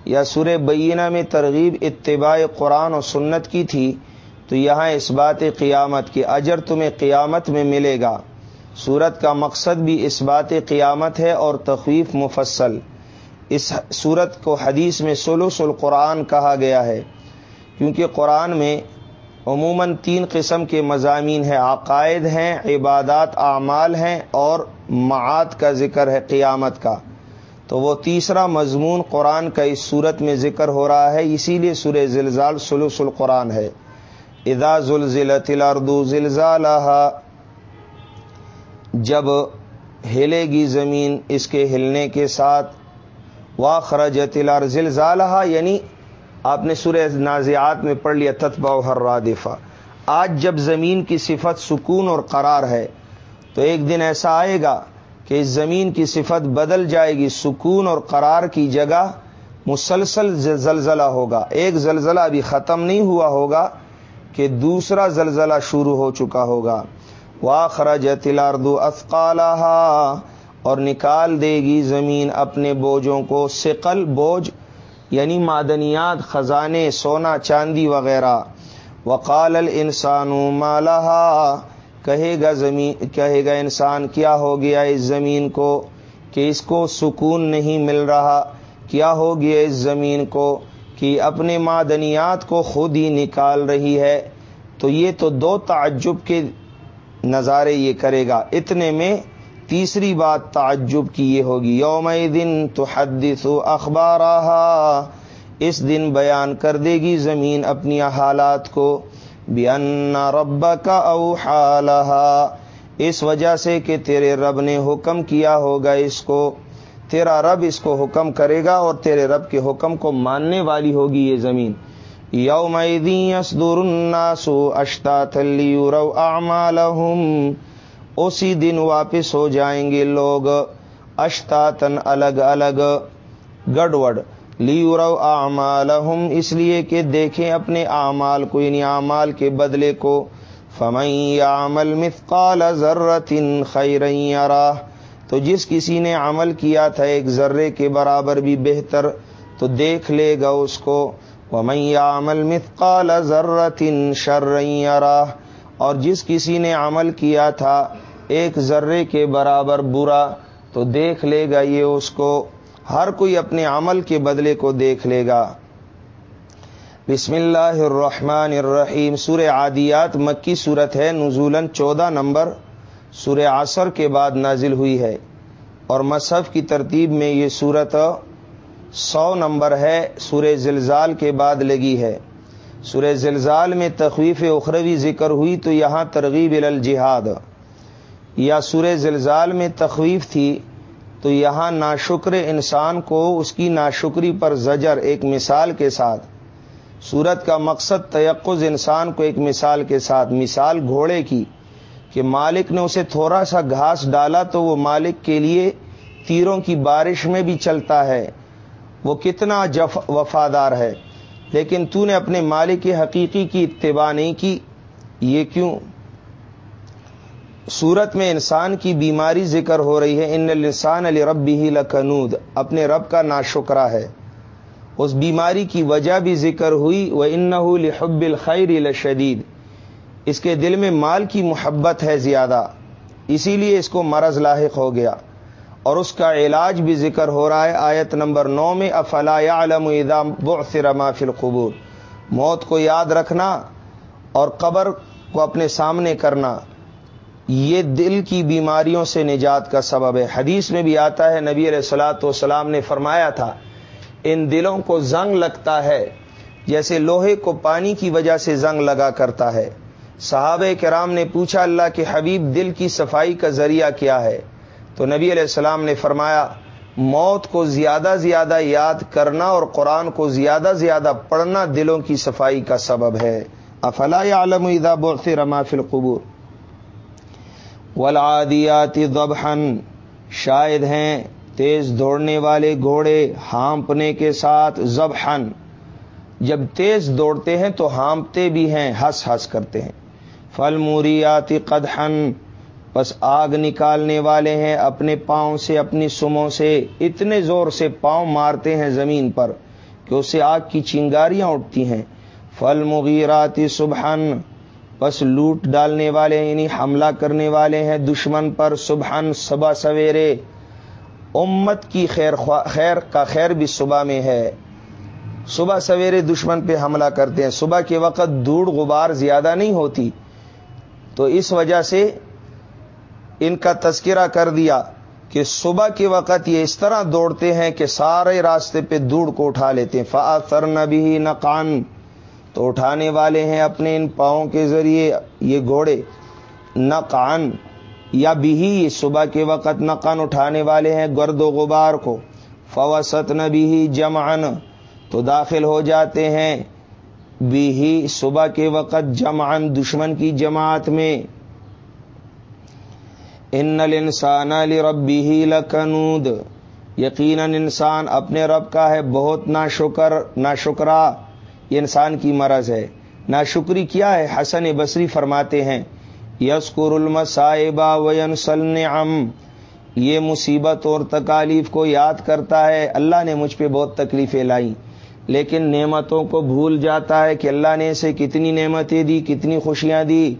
یا سور بینہ میں ترغیب اتباع قرآن و سنت کی تھی، تو یہاں اس بات قیامت کے اجر تمہیں قیامت میں ملے گا۔ صورت کا مقصد بھی اس بات قیامت ہے اور تخویف مفصل۔ اس صورت کو حدیث میں سلوس القرآن کہا گیا ہے، کیونکہ قرآن میں عموماً تین قسم کے مضامین ہیں۔ عقائد ہیں، عبادات، اعمال ہیں اور معاد کا ذکر ہے قیامت کا۔ تو وہ تیسرا مضمون قرآن کا اس صورت میں ذکر ہو رہا ہے، اسی لیے سورہ زلزال سلوس القرآن ہے۔ ادا زلزلت اردو زلزال جب ہلے گی زمین اس کے ہلنے کے ساتھ واخرج تلار زلزالہ یعنی آپ نے سورہ نازیات میں پڑھ لیا تتبا ہر رادفا آج جب زمین کی صفت سکون اور قرار ہے، تو ایک دن ایسا آئے گا کہ اس زمین کی صفت بدل جائے گی، سکون اور قرار کی جگہ مسلسل زلزلہ ہوگا۔ ایک زلزلہ ابھی ختم نہیں ہوا ہوگا کہ دوسرا زلزلہ شروع ہو چکا ہوگا۔ واخرج تلاردو افقالہ اور نکال دے گی زمین اپنے بوجھوں کو سقل بوجھ یعنی معدنیات، خزانے، سونا، چاندی وغیرہ۔ وقال الانسان مالہا کہے گا زمین، کہے گا انسان، کیا ہو گیا اس زمین کو کہ اس کو سکون نہیں مل رہا؟ کیا ہو گیا اس زمین کو کہ اپنے معدنیات کو خود ہی نکال رہی ہے؟ تو یہ تو دو تعجب کے نظارے یہ کرے گا۔ اتنے میں تیسری بات تعجب کی یہ ہوگی۔ یوم دن تو حدث اخبار اس دن بیان کر دے گی زمین اپنی حالات کو۔ بیانا رب کا اوحالہ اس وجہ سے کہ تیرے رب نے حکم کیا ہوگا اس کو۔ تیرا رب اس کو حکم کرے گا اور تیرے رب کے حکم کو ماننے والی ہوگی یہ زمین۔ یوم دور الناسو اشتا تلی رو اسی دن واپس ہو جائیں گے لوگ۔ اشتاتن الگ الگ۔ گڑوڑ لیورو اعمالہم اس لیے کہ دیکھیں اپنے اعمال کو یعنی اعمال کے بدلے کو۔ فمئی عمل مثقال ذرت خیر یراہ تو جس کسی نے عمل کیا تھا ایک ذرے کے برابر بھی بہتر، تو دیکھ لے گا اس کو۔ ومئی عمل مثقال ذرت شر یراہ اور جس کسی نے عمل کیا تھا ایک ذرے کے برابر برا، تو دیکھ لے گا یہ اس کو۔ ہر کوئی اپنے عمل کے بدلے کو دیکھ لے گا۔ بسم اللہ الرحمن الرحیم۔ سور عادیات مکی صورت ہے نزولن چودہ نمبر۔ سور عصر کے بعد نازل ہوئی ہے۔ اور مصحف کی ترتیب میں یہ صورت سو نمبر ہے سور زلزال کے بعد لگی ہے۔ سور زلزال میں تخویف اخروی ذکر ہوئی تو یہاں ترغیب الجہاد۔ یا سورہ زلزال میں تخویف تھی تو یہاں ناشکر انسان کو اس کی ناشکری پر زجر ایک مثال کے ساتھ سورت کا مقصد تیقز انسان کو ایک مثال کے ساتھ، مثال گھوڑے کی، کہ مالک نے اسے تھوڑا سا گھاس ڈالا تو وہ مالک کے لیے تیروں کی بارش میں بھی چلتا ہے، وہ کتنا جف، وفادار ہے۔ لیکن تو نے اپنے مالک کی حقیقی کی اتباع نہیں کی، یہ کیوں؟ صورت میں انسان کی بیماری ذکر ہو رہی ہے، ان السان علی رب ہی لکنود۔ اپنے رب کا ناشکرا ہے۔ اس بیماری کی وجہ بھی ذکر ہوئی وہ ان یہ دل کی بیماریوں سے نجات کا سبب ہے۔ حدیث میں بھی آتا ہے، نبی علیہ السلاۃ والسلام نے فرمایا تھا، ان دلوں کو زنگ لگتا ہے، جیسے لوہے کو پانی کی وجہ سے زنگ لگا کرتا ہے۔ صحابہ کرام نے پوچھا، اللہ کے حبیب دل کی صفائی کا ذریعہ کیا ہے؟ تو نبی علیہ السلام نے فرمایا، موت کو زیادہ زیادہ یاد کرنا اور قرآن کو زیادہ زیادہ پڑھنا دلوں کی صفائی کا سبب ہے۔ افلا عالم ادا بولتے رما فل قبور ولادیاتی ضبحن شاید ہیں تیز دوڑنے والے گھوڑے ہانپنے کے ساتھ ضبحن جب تیز دوڑتے ہیں تو ہانپتے بھی ہیں، ہنس ہنس کرتے ہیں۔ فل موریاتی قدحن بس آگ نکالنے والے ہیں اپنے پاؤں سے، اپنی سموں سے۔ اتنے زور سے پاؤں مارتے ہیں زمین پر کہ اسے آگ کی چنگاریاں اٹھتی ہیں۔ فل مغیراتی سبحن بس لوٹ ڈالنے والے یعنی حملہ کرنے والے ہیں دشمن پر صبحن صبح سویرے۔ امت کی خیر خیر کا خیر بھی صبح میں ہے۔ صبح سویرے دشمن پہ حملہ کرتے ہیں۔ صبح کے وقت دھوڑ غبار زیادہ نہیں ہوتی۔ تو اس وجہ سے ان کا تذکرہ کر دیا کہ صبح کے وقت یہ اس طرح دوڑتے ہیں کہ سارے راستے پہ دوڑ کو اٹھا لیتے ہیں۔ فاطر نبی نقان تو اٹھانے والے ہیں اپنے ان پاؤں کے ذریعے یہ گھوڑے۔ نقان یا بھی صبح کے وقت نقان اٹھانے والے ہیں گرد و غبار کو۔ فوسط نبی جمان تو داخل ہو جاتے ہیں۔ بھی صبح کے وقت جمان دشمن کی جماعت میں۔ ان انسان علی ربی ہی لکنود۔ یقیناً انسان اپنے رب کا ہے، بہت نا شکر نا شکرا یہ انسان کی مرض ہے۔ نا شکری کیا ہے؟ حسن بصری فرماتے ہیں یسکر المصائبہ وینسل ام یہ مصیبت اور تکالیف کو یاد کرتا ہے۔ اللہ نے مجھ پہ بہت تکلیفیں لائی، لیکن نعمتوں کو بھول جاتا ہے کہ اللہ نے اسے کتنی نعمتیں دی، کتنی خوشیاں دی۔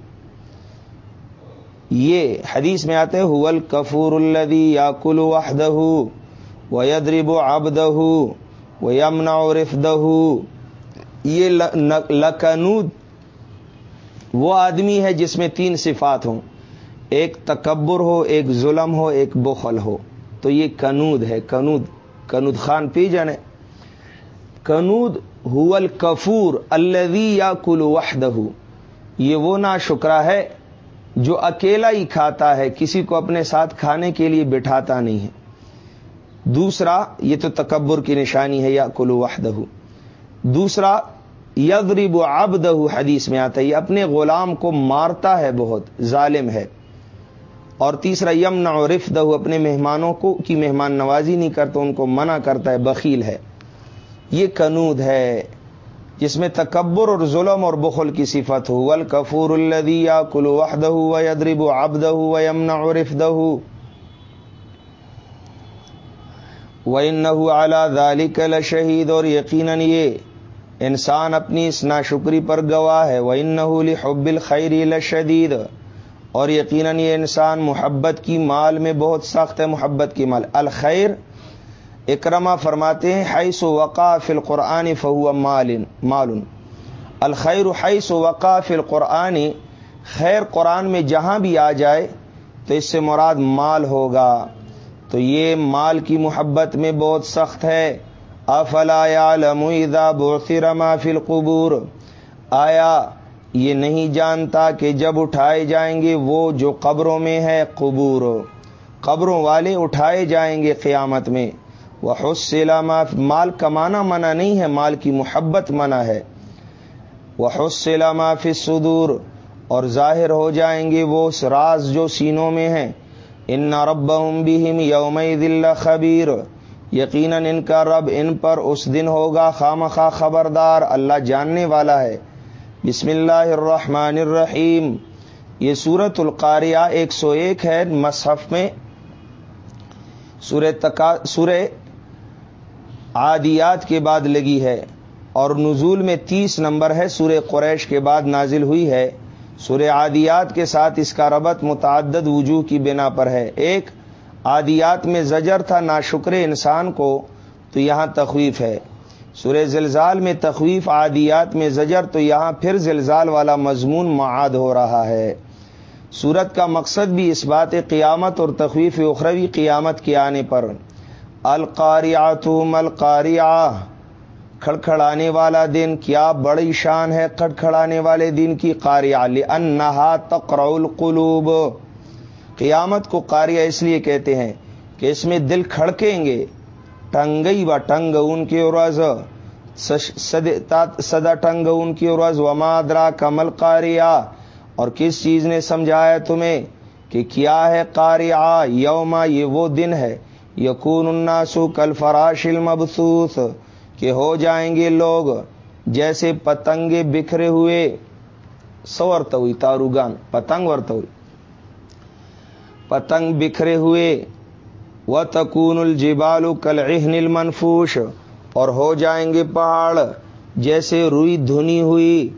یہ حدیث میں آتے حول کفور الدی یا کل وحدہ و یدرب و آبدہ و یمنا رفدہ یہ لکنود وہ آدمی ہے جس میں تین صفات ہوں۔ ایک تکبر ہو، ایک ظلم ہو، ایک بخل ہو۔ تو یہ کنود ہے، کنود کنود خان پی جانے۔ کنود حول کفور الدی یا کل وحدہ۔ یہ وہ نا شکرا ہے جو اکیلا ہی کھاتا ہے، کسی کو اپنے ساتھ کھانے کے لیے بٹھاتا نہیں ہے۔ دوسرا، یہ تو تکبر کی نشانی ہے یا کلو وحدہ۔ دوسرا یغریب و آبدہ حدیث میں آتا ہے، یہ اپنے غلام کو مارتا ہے بہت، ظالم ہے۔ اور تیسرا یمنا اور رفدہ اپنے مہمانوں کو، کی مہمان نوازی نہیں کرتا، ان کو منع کرتا ہے، بخیل ہے۔ یہ کنود ہے، جس میں تکبر اور ظلم اور بخل کی صفت ہو۔ ول کفور الدیا کلو وحدہ و ادرب و آبدہ و یمنا اور رفدہ و اعلیٰ ذالک شہید اور یقیناً یہ انسان اپنی اس ناشکری پر گواہ ہے وہ ان افلا عالم اذا بوسر ما فی القبور؟ آیا یہ نہیں جانتا کہ جب اٹھائے جائیں گے وہ جو قبروں میں ہے قبور، قبروں والے اٹھائے جائیں گے قیامت میں۔ وہ حوصلہ مال کمانا منع نہیں ہے، مال کی محبت منع ہے۔ وہ حوصلہ معافی صدور اور ظاہر ہو جائیں گے وہ راز جو سینوں میں ہیں۔ ان رب بہم یوم دل خبیر یقیناً ان کا رب ان پر اس دن ہوگا خام خبردار، اللہ جاننے والا ہے۔ بسم اللہ الرحمن الرحیم۔ یہ سورت القاریہ ایک سو ایک ہے، مصحف میں۔ سورہ سورہ عادیات کے بعد لگی ہے اور نزول میں تیس نمبر ہے سورہ قریش کے بعد نازل ہوئی ہے۔ سورہ عادیات کے ساتھ اس کا ربط متعدد وجوہ کی بنا پر ہے۔ ایک عادیات میں زجر تھا، ناشکر انسان کو، تو یہاں تخویف ہے۔ سورہ زلزال میں تخویف، عادیات میں زجر، تو یہاں پھر زلزال والا مضمون معاد ہو رہا ہے۔ سورت کا مقصد بھی اس بات قیامت اور تخویف اخروی قیامت کے آنے پر۔ القاریات القاریہ کھڑکھڑانے والا دن، کیا بڑی شان ہے کھڑکھڑانے والے دن کی قاریہ انہا تقرع القلوب۔ قیامت کو قاریہ اس لیے کہتے ہیں کہ اس میں دل کھڑکیں گے، ٹنگئی و ٹنگ ان کی روز سدا ٹنگ ان کی روز ومادرا کمل قاریہ اور کس چیز نے سمجھایا تمہیں کہ کیا ہے قاریہ؟ یوما یہ وہ دن ہے۔ یقون الناسو کل فراش المبسوس کہ ہو جائیں گے لوگ جیسے پتنگے بکھرے ہوئے۔ سورت ہوئی تاروگان، پتنگ ورت ہوئی پتنگ بکھرے ہوئے و تکون الجبال کل المنفوش۔ اور ہو جائیں گے پہاڑ، جیسے روئی دھنی ہوئی۔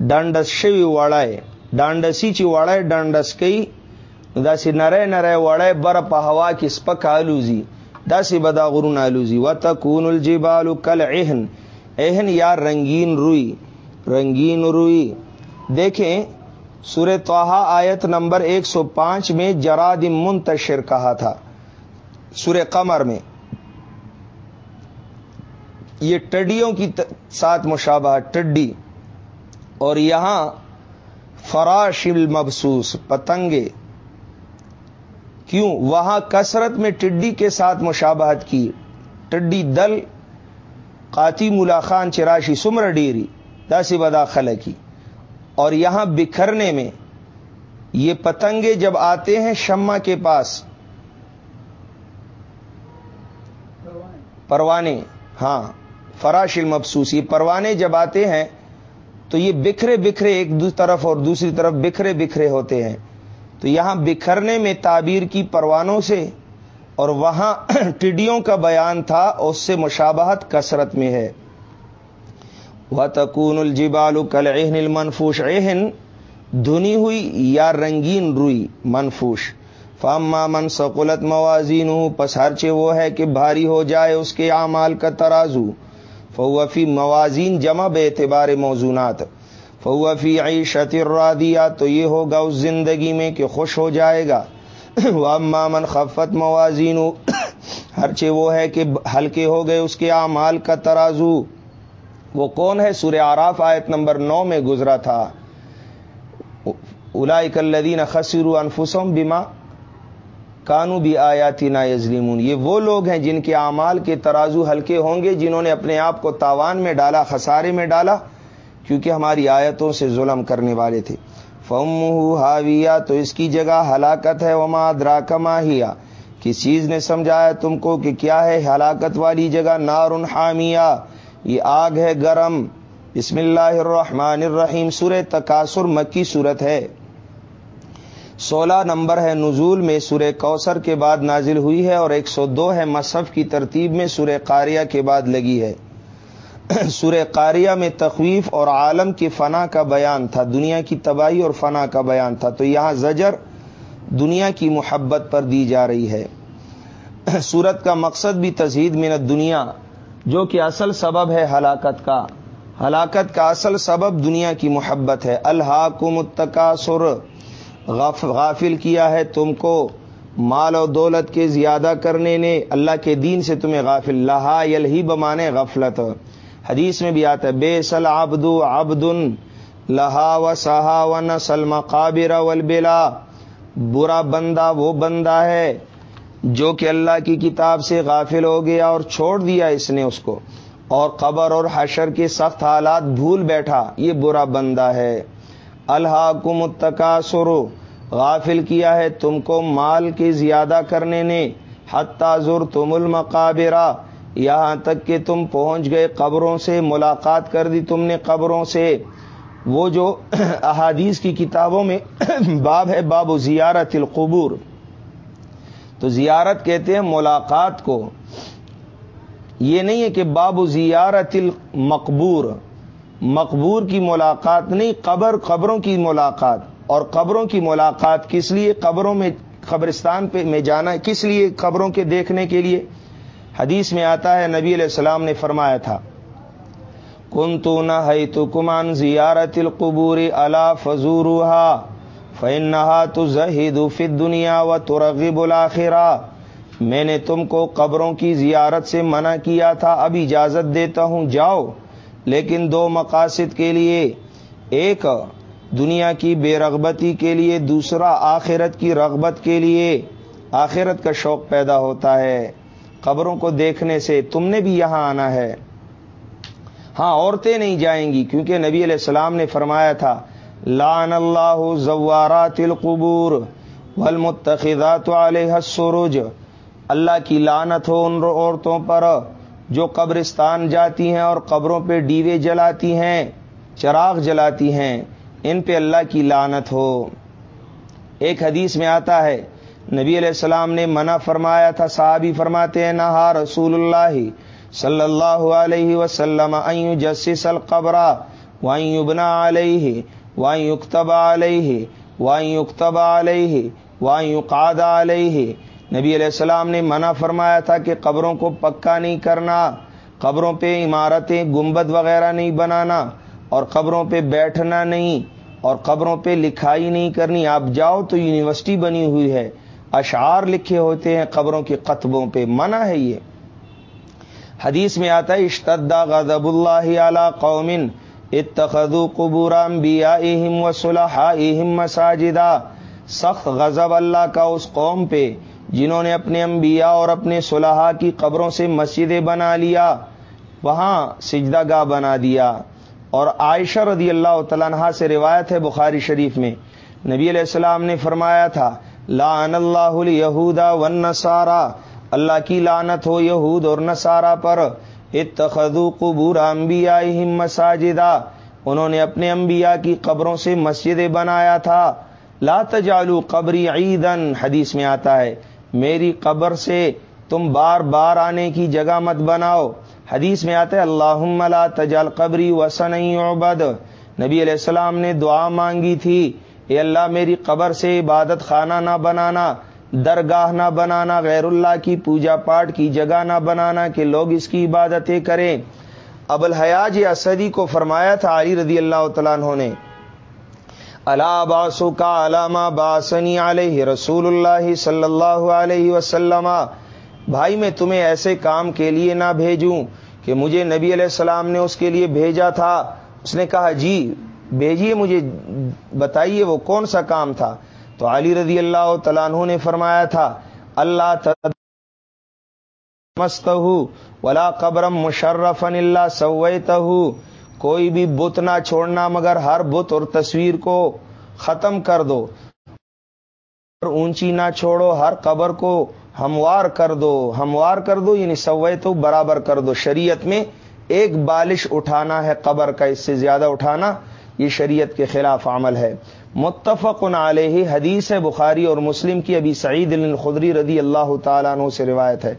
ڈانڈس شوی وڑائے ڈانڈسی چی وڑائے ڈانڈس کئی۔ دا سی نره نره بر په هوا کې سپک آلوزی۔ دا سی بدا غرون آلوزی۔ وتكون الجبال كالعهن۔ اہن یا رنگین روئی رنگین روئی۔ دیکھیں سورہ توحا آیت نمبر ایک سو پانچ میں جراد منتشر کہا تھا۔ سورہ قمر میں۔ یہ ٹڈیوں کی ساتھ مشابہ ٹڈی۔ اور یہاں فراش المبسوس، پتنگے۔ کیوں؟ وہاں کثرت میں ٹڈی کے ساتھ مشابہت کی۔ ٹڈی دل قاتی ملا خان چراشی سمر ڈیری، داسی بدا خل کی اور یہاں بکھرنے میں یہ پتنگے جب آتے ہیں شمع کے پاس، پروانے ہاں فراش المبسوس، یہ پروانے جب آتے ہیں تو یہ بکھرے بکھرے ایک طرف اور دوسری طرف بکھرے بکھرے ہوتے ہیں۔ تو یہاں بکھرنے میں تعبیر کی پروانوں سے اور وہاں ٹڈیوں کا بیان تھا، اس سے مشابہت کثرت میں ہے۔ وہ تکون الجبال کل اہن المنفوش اہن دھنی ہوئی یا رنگین روئی، منفوش۔ فاما من سقلت موازین پس ہرچے وہ ہے کہ بھاری ہو جائے اس کے اعمال کا ترازو۔ فوفی موازین جمع بے اعتبار موزونات فوفی عیشت الرادیہ تو یہ ہوگا اس زندگی میں کہ خوش ہو جائے گا۔ واما من خفت موازین ہرچے وہ ہے کہ ہلکے ہو گئے اس کے اعمال کا ترازو۔ وہ کون ہے سورہ آراف آیت نمبر نو میں گزرا تھا؟ الادین خسر انفسم بیما کانو بھی آیاتی نا یزلیمون یہ وہ لوگ ہیں جن کے اعمال کے ترازو ہلکے ہوں گے جنہوں نے اپنے آپ کو تاوان میں ڈالا، خسارے میں ڈالا، کیونکہ ہماری آیتوں سے ظلم کرنے والے تھے۔ فم ہاویہ تو اس کی جگہ ہلاکت ہے۔ وما دراکما ہیا کس چیز نے سمجھایا تم کو کہ کیا ہے ہلاکت والی جگہ؟ نارن حامیہ یہ آگ ہے گرم۔ بسم اللہ الرحمن الرحیم۔ سور تقاصر مکی صورت ہے۔ سولہ نمبر ہے نزول میں سورہ کوثر کے بعد نازل ہوئی ہے اور ایک سو دو ہے مصحف کی ترتیب میں سورہ قاریہ کے بعد لگی ہے۔ سورہ قاریہ میں تخویف اور عالم کی فنا کا بیان تھا، دنیا کی تباہی اور فنا کا بیان تھا۔ تو یہاں زجر دنیا کی محبت پر دی جا رہی ہے۔ سورت کا مقصد بھی تزہید منت دنیا جو کہ اصل سبب ہے ہلاکت کا۔ ہلاکت کا اصل سبب دنیا کی محبت ہے۔ اللہ کو متقاصر غافل کیا ہے تم کو۔ مال و دولت کے زیادہ کرنے نے اللہ کے دین سے تمہیں غافل۔ لہا یل ہی بمانے غفلت۔ حدیث میں بھی آتا ہے بے سل آبد آبد لہا و سہا و نسل مقابر ولبلا برا بندہ وہ بندہ ہے جو کہ اللہ کی کتاب سے غافل ہو گیا اور چھوڑ دیا اس نے اس کو۔ اور قبر اور حشر کے سخت حالات بھول بیٹھا، یہ برا بندہ ہے۔ اللہ کو متقاصر غافل کیا ہے تم کو مال کی زیادہ کرنے نے۔ حتاظر تم المقابرہ یہاں تک کہ تم پہنچ گئے قبروں سے، ملاقات کر دی تم نے قبروں سے۔ وہ جو احادیث کی کتابوں میں باب ہے، باب زیارت القبور۔ تو زیارت کہتے ہیں ملاقات کو۔ یہ نہیں ہے کہ باب زیارت المقبور، مقبور کی ملاقات نہیں، قبر، قبروں کی ملاقات۔ اور قبروں کی ملاقات کس لیے؟ قبروں میں، قبرستان پہ میں جانا کس لیے قبروں کے دیکھنے کے لیے؟ حدیث میں آتا ہے، نبی علیہ السلام نے فرمایا تھا کن تو نہ ہے تو کمان زیارت القبور اللہ فضور فن نہا تو زہید فت دنیا و ترغب الآخرہ میں نے تم کو قبروں کی زیارت سے منع کیا تھا، اب اجازت دیتا ہوں، جاؤ۔ لیکن دو مقاصد کے لیے، ایک دنیا کی بے رغبتی کے لیے، دوسرا آخرت کی رغبت کے لیے۔ آخرت کا شوق پیدا ہوتا ہے۔ قبروں کو دیکھنے سے تم نے بھی یہاں آنا ہے۔ ہاں عورتیں نہیں جائیں گی، کیونکہ نبی علیہ السلام نے فرمایا تھا لان اللہ زوارات القبور والمتخذات علیہ السروج۔ اللہ کی لانت ہو ان عورتوں پر جو قبرستان جاتی ہیں اور قبروں پہ ڈیوے جلاتی ہیں، چراغ جلاتی ہیں، ان پہ اللہ کی لانت ہو۔ ایک حدیث میں آتا ہے، نبی علیہ السلام نے منع فرمایا تھا، صحابی فرماتے ہیں، نہا رسول اللہ صلی اللہ علیہ وسلم جسس القبرا وائیں ابنا علیہ۔ وائیں اکتبا علیہ وائیں اکتبا علیہ وہاں یوں علیہ نبی علیہ السلام نے منع فرمایا تھا کہ قبروں کو پکا نہیں کرنا، قبروں پہ عمارتیں، گنبد وغیرہ نہیں بنانا، اور قبروں پہ بیٹھنا نہیں، اور قبروں پہ لکھائی نہیں کرنی۔ آپ جاؤ تو یونیورسٹی بنی ہوئی ہے، اشعار لکھے ہوتے ہیں، قبروں کے قطبوں پہ۔ منع ہے یہ۔ حدیث میں آتا ہے اشتدا غضب اللہ علی قومن اتخذو قبور انبیائہم و صلحائہم مساجدہ سخت غضب اللہ کا اس قوم پہ، جنہوں نے اپنے انبیاء اور اپنے صلحاء کی قبروں سے مسجدیں بنا لیا، وہاں سجدہ گاہ بنا دیا۔ اور عائشہ رضی اللہ تعالیٰ سے روایت ہے بخاری شریف میں۔ نبی علیہ السلام نے فرمایا تھا، لعن اللہ الہودا والنصارا۔ اللہ کی لعنت ہو یہود اور نصارا پر۔ اتخذو قبور انبیائہم مساجدہ انہوں نے اپنے انبیاء کی قبروں سے مسجدیں بنایا تھا۔ لا تجعلوا قبری عیدن حدیث میں آتا ہے، میری قبر سے تم بار بار آنے کی جگہ مت بناؤ۔ حدیث میں آتا ہے اللہ لا تجال قبری وسن عبد نبی علیہ السلام نے دعا مانگی تھی، اے اللہ میری قبر سے عبادت خانہ نہ بنانا۔ درگاہ نہ بنانا، غیر اللہ کی پوجا پاٹ کی جگہ نہ بنانا کہ لوگ اس کی عبادتیں کریں۔ اب الحیاج اسدی کو فرمایا تھا، علی رضی اللہ تعالیٰ نے اللہ باسو کا علامہ باسنی علیہ رسول اللہ صلی اللہ علیہ وسلم، بھائی میں تمہیں ایسے کام کے لیے نہ بھیجوں کہ مجھے نبی علیہ السلام نے اس کے لیے بھیجا تھا۔ اس نے کہا جی بھیجیے مجھے، بتائیے وہ کون سا کام تھا؟ تو علی رضی اللہ تعالیٰ نے فرمایا تھا، اللہ مست ولا قبرم مشرف اللہ سویت کوئی بھی بت نہ چھوڑنا مگر ہر بت اور تصویر کو ختم کر دو۔ اور اونچی نہ چھوڑو، ہر قبر کو ہموار کر دو۔ ہموار کر دو یعنی سوے تو برابر کر دو۔ شریعت میں ایک بالش اٹھانا ہے، قبر کا اس سے زیادہ اٹھانا، یہ شریعت کے خلاف عمل ہے۔ متفق علیہ حدیث بخاری اور مسلم کی ابھی سعید الخدری رضی اللہ تعالیٰ عنہ سے روایت ہے۔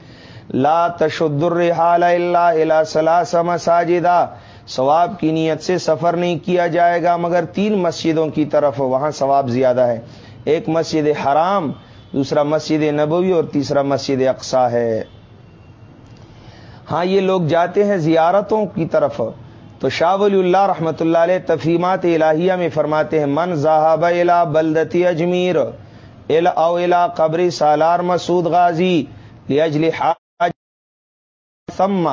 لا تشد الرحال الا ثلاث مساجدہ۔ ثواب کی نیت سے سفر نہیں کیا جائے گا، مگر تین مسجدوں کی طرف وہاں ثواب زیادہ ہے۔ ایک مسجد حرام، دوسرا مسجد نبوی اور تیسرا مسجد اقسا ہے۔ ہاں یہ لوگ جاتے ہیں زیارتوں کی طرف۔ تو شاہ ولی اللہ رحمۃ اللہ علیہ تفیمات الہیہ میں فرماتے ہیں، من ذہاب الا بلدتی اجمیر او الا قبری سالار مسعود غازی ثم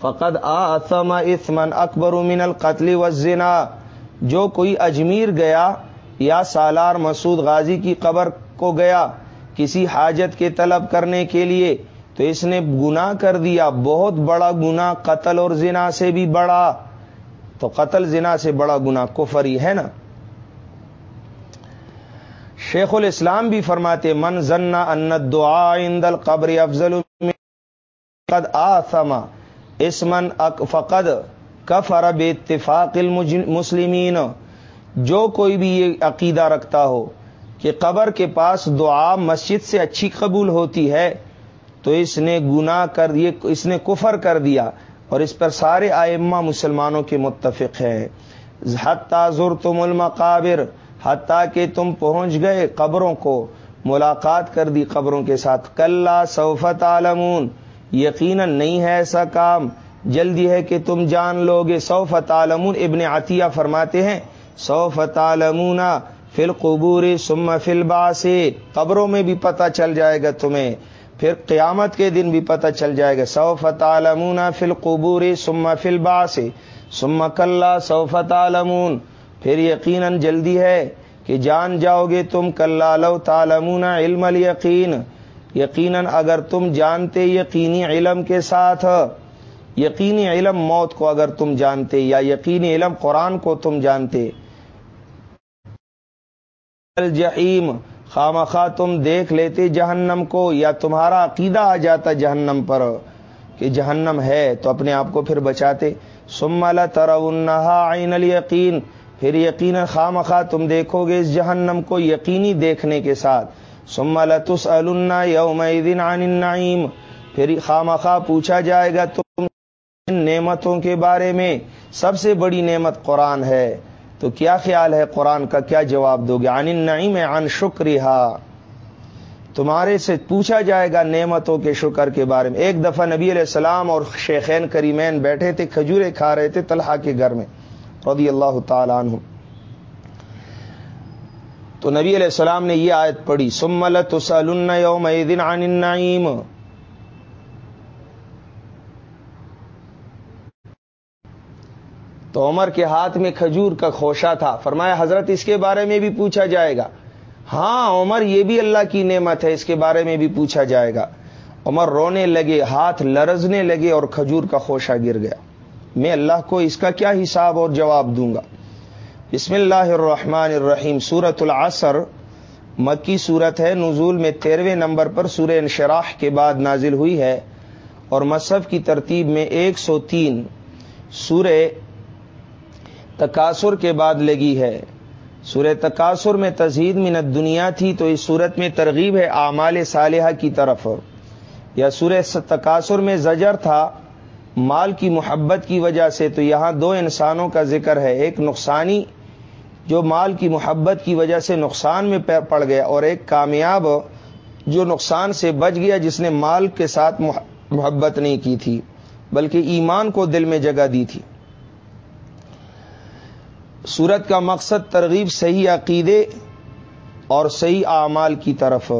فقد آثم اثمن اکبر من القتل والزنا۔ جو کوئی اجمیر گیا یا سالار مسعود غازی کی قبر کو گیا کسی حاجت کے طلب کرنے کے لیے، تو اس نے گنا کر دیا، بہت بڑا گنا قتل اور زنا سے بھی بڑا۔ تو قتل زنا سے بڑا گنا کفری ہے نا؟ شیخ الاسلام بھی فرماتے، من ذنا ان دعا عند القبر افضل قد آثما اسمن فقد کفر بے اتفاق المسلمین جو کوئی بھی یہ عقیدہ رکھتا ہو کہ قبر کے پاس دعا مسجد سے اچھی قبول ہوتی ہے، تو اس نے گنا کر، یہ اس نے کفر کر دیا۔ اور اس پر سارے آئمہ مسلمانوں کے متفق ہے حتیٰ ضر تم المقابر، حتیٰ کہ تم پہنچ گئے قبروں کو، ملاقات کر دی قبروں کے ساتھ۔ کل صوفت عالمون یقیناً نہیں ہے ایسا کام۔ جلدی ہے کہ تم جان لو گے۔ صوفت عالمون ابن عطیہ فرماتے ہیں صوفت عالمون فل قبور سم فل سے قبروں میں بھی پتہ چل جائے گا تمہیں۔ پھر قیامت کے دن بھی پتہ چل جائے گا سوفت عالمون فل قبور سم فل سے سم کل سوفت عالمون پھر یقیناً جلدی ہے کہ جان جاؤ گے تم کل لو تالمون علم یقین یقیناً اگر تم جانتے یقینی علم کے ساتھ، یقینی علم موت کو اگر تم جانتے یا یقینی علم قرآن کو تم جانتے۔ الجحیم خام خواہ تم دیکھ لیتے جہنم کو، یا تمہارا عقیدہ آ جاتا جہنم پر کہ جہنم ہے تو اپنے آپ کو پھر بچاتے۔ سم ترونہا عین الیقین، پھر یقین خام خواہ تم دیکھو گے اس جہنم کو یقینی دیکھنے کے ساتھ۔ سم لتس یوم دن عن النعیم، پھر خام خواہ پوچھا جائے گا تم نعمتوں کے بارے میں۔ سب سے بڑی نعمت قرآن ہے۔ تو کیا خیال ہے قرآن کا؟ کیا جواب دو گے؟ عن النعیم، عن شکریہ تمہارے سے پوچھا جائے گا نعمتوں کے شکر کے بارے میں۔ ایک دفعہ نبی علیہ السلام اور شیخین کریمین بیٹھے تھے، کھجورے کھا رہے تھے طلحہ کے گھر میں، رضی اللہ تعالیٰ عنہ۔ تو نبی علیہ السلام نے یہ آیت پڑھی سملت یوم عن النعیم تو عمر کے ہاتھ میں کھجور کا خوشہ تھا۔ فرمایا، حضرت، اس کے بارے میں بھی پوچھا جائے گا۔ ہاں عمر، یہ بھی اللہ کی نعمت ہے، اس کے بارے میں بھی پوچھا جائے گا۔ عمر رونے لگے، ہاتھ لرزنے لگے اور کھجور کا خوشہ گر گیا۔ میں اللہ کو اس کا کیا حساب اور جواب دوں گا؟ بسم اللہ الرحمن الرحیم سورت العصر، مکی صورت ہے۔ نزول میں تیرہویں نمبر پر سورہ انشراح کے بعد نازل ہوئی ہے۔ اور مصحف کی ترتیب میں ایک سو تین سورہ تقاصر کے بعد لگی ہے۔ سورہ تقاصر میں تزہید منت دنیا تھی تو اس صورت میں ترغیب ہے اعمال صالحہ کی طرف۔ یا سورہ تقاصر میں زجر تھا، مال کی محبت کی وجہ سے تو یہاں دو انسانوں کا ذکر ہے، ایک نقصانی جو مال کی محبت کی وجہ سے نقصان میں پڑ گیا اور ایک کامیاب جو نقصان سے بچ گیا جس نے مال کے ساتھ محبت نہیں کی تھی، بلکہ ایمان کو دل میں جگہ دی تھی۔ صورت کا مقصد ترغیب صحیح عقیدے اور صحیح اعمال کی طرف۔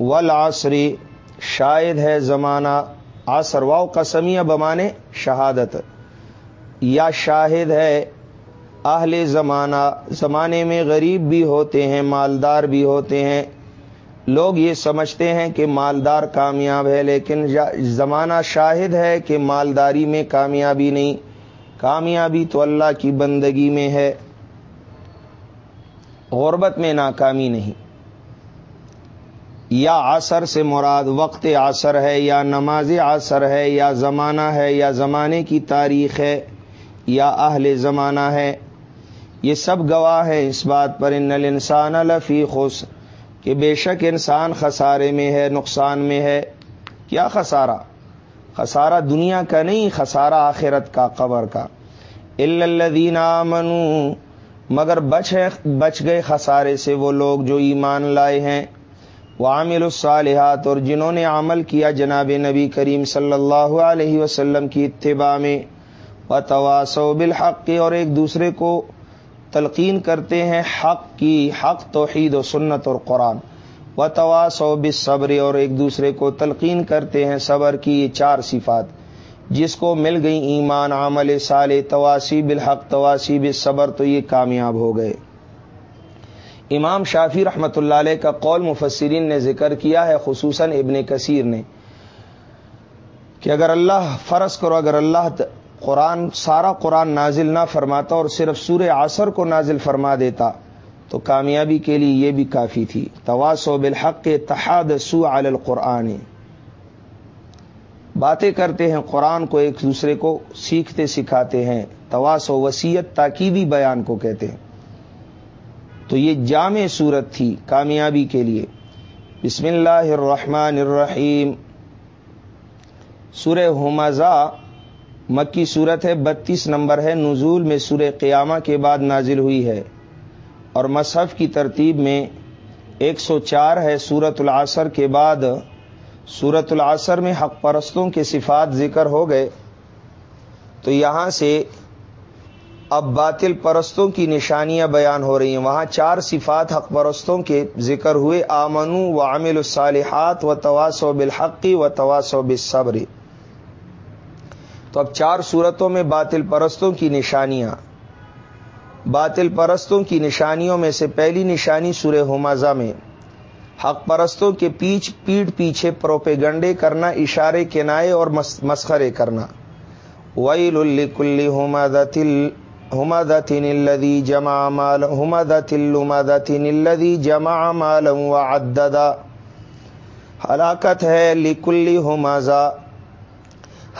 ولاسری شاید ہے زمانہ آسر واؤ قسمیہ بمانے شہادت۔ یا شاہد ہے اہل زمانہ، زمانے میں غریب بھی ہوتے ہیں، مالدار بھی ہوتے ہیں۔ لوگ یہ سمجھتے ہیں کہ مالدار کامیاب ہے، لیکن زمانہ شاہد ہے کہ مالداری میں کامیابی نہیں۔ کامیابی تو اللہ کی بندگی میں ہے۔ غربت میں ناکامی نہیں۔ یا عصر سے مراد وقت عصر ہے، یا نماز عصر ہے، یا زمانہ ہے، یا زمانے کی تاریخ ہے، یا اہل زمانہ ہے۔ یہ سب گواہ ہے اس بات پر، ان الانسان لفی خوش کہ بے شک انسان خسارے میں ہے، نقصان میں ہے۔ کیا خسارہ؟ خسارہ دنیا کا نہیں، خسارہ آخرت کا، قبر کا۔ الدین منو مگر بچ ہے، بچ گئے خسارے سے وہ لوگ جو ایمان لائے ہیں۔ وہ عامل الصالحات، اور جنہوں نے عمل کیا جناب نبی کریم صلی اللہ علیہ وسلم کی اتباع میں۔ و تواسو بالحق، اور ایک دوسرے کو تلقین کرتے ہیں حق کی، حق توحید و سنت اور قرآن۔ و تواسو بالصبر اور ایک دوسرے کو تلقین کرتے ہیں صبر کی یہ چار صفات۔ جس کو مل گئی ایمان، عمل سال تواسی بالحق، تواسی بالصبر، تو یہ کامیاب ہو گئے۔ امام شافی رحمۃ اللہ علیہ کا قول مفسرین نے ذکر کیا ہے، خصوصاً ابن کثیر نے، کہ اگر اللہ فرض کرو، اگر اللہ قرآن، سارا قرآن نازل نہ فرماتا اور صرف سور عصر کو نازل فرما دیتا تو کامیابی کے لیے یہ بھی کافی تھی۔ تواس و بالحق تحاد سو عال القرآن۔ باتیں کرتے ہیں قرآن کو ایک دوسرے کو، سیکھتے سکھاتے ہیں۔ تواس وسیعت تاکیدی بیان کو کہتے ہیں۔ تو یہ جامع صورت تھی کامیابی کے لیے۔ بسم اللہ الرحمن الرحیم۔ سورہ حمزہ مکی صورت ہے، بتیس نمبر ہے۔ نزول میں سورہ قیامہ کے بعد نازل ہوئی ہے۔ اور مصحف کی ترتیب میں ایک سو چار ہے سورت العصر کے بعد۔ سورت العصر میں حق پرستوں کے صفات ذکر ہو گئے۔ تو یہاں سے اب باطل پرستوں کی نشانیاں بیان ہو رہی ہیں۔ وہاں چار صفات حق پرستوں کے ذکر ہوئے۔ آمنو و عامل الصالحات و تواس و بالحقی و تواس و بصبری تو اب چار صورتوں میں باطل پرستوں کی نشانیاں۔ باطل پرستوں کی نشانیوں میں سے پہلی نشانی سورہ حمازہ میں۔ حق پرستوں کے پیچھ پیٹ پیچھے پروپے گنڈے کرنا، اشارے کنائے اور مسخرے کرنا۔ ویل الکل حمدت الذي جمع مال حمدت الحمدت الذي جمع مالا وعددا۔ ہلاکت ہے لکلی ہمازا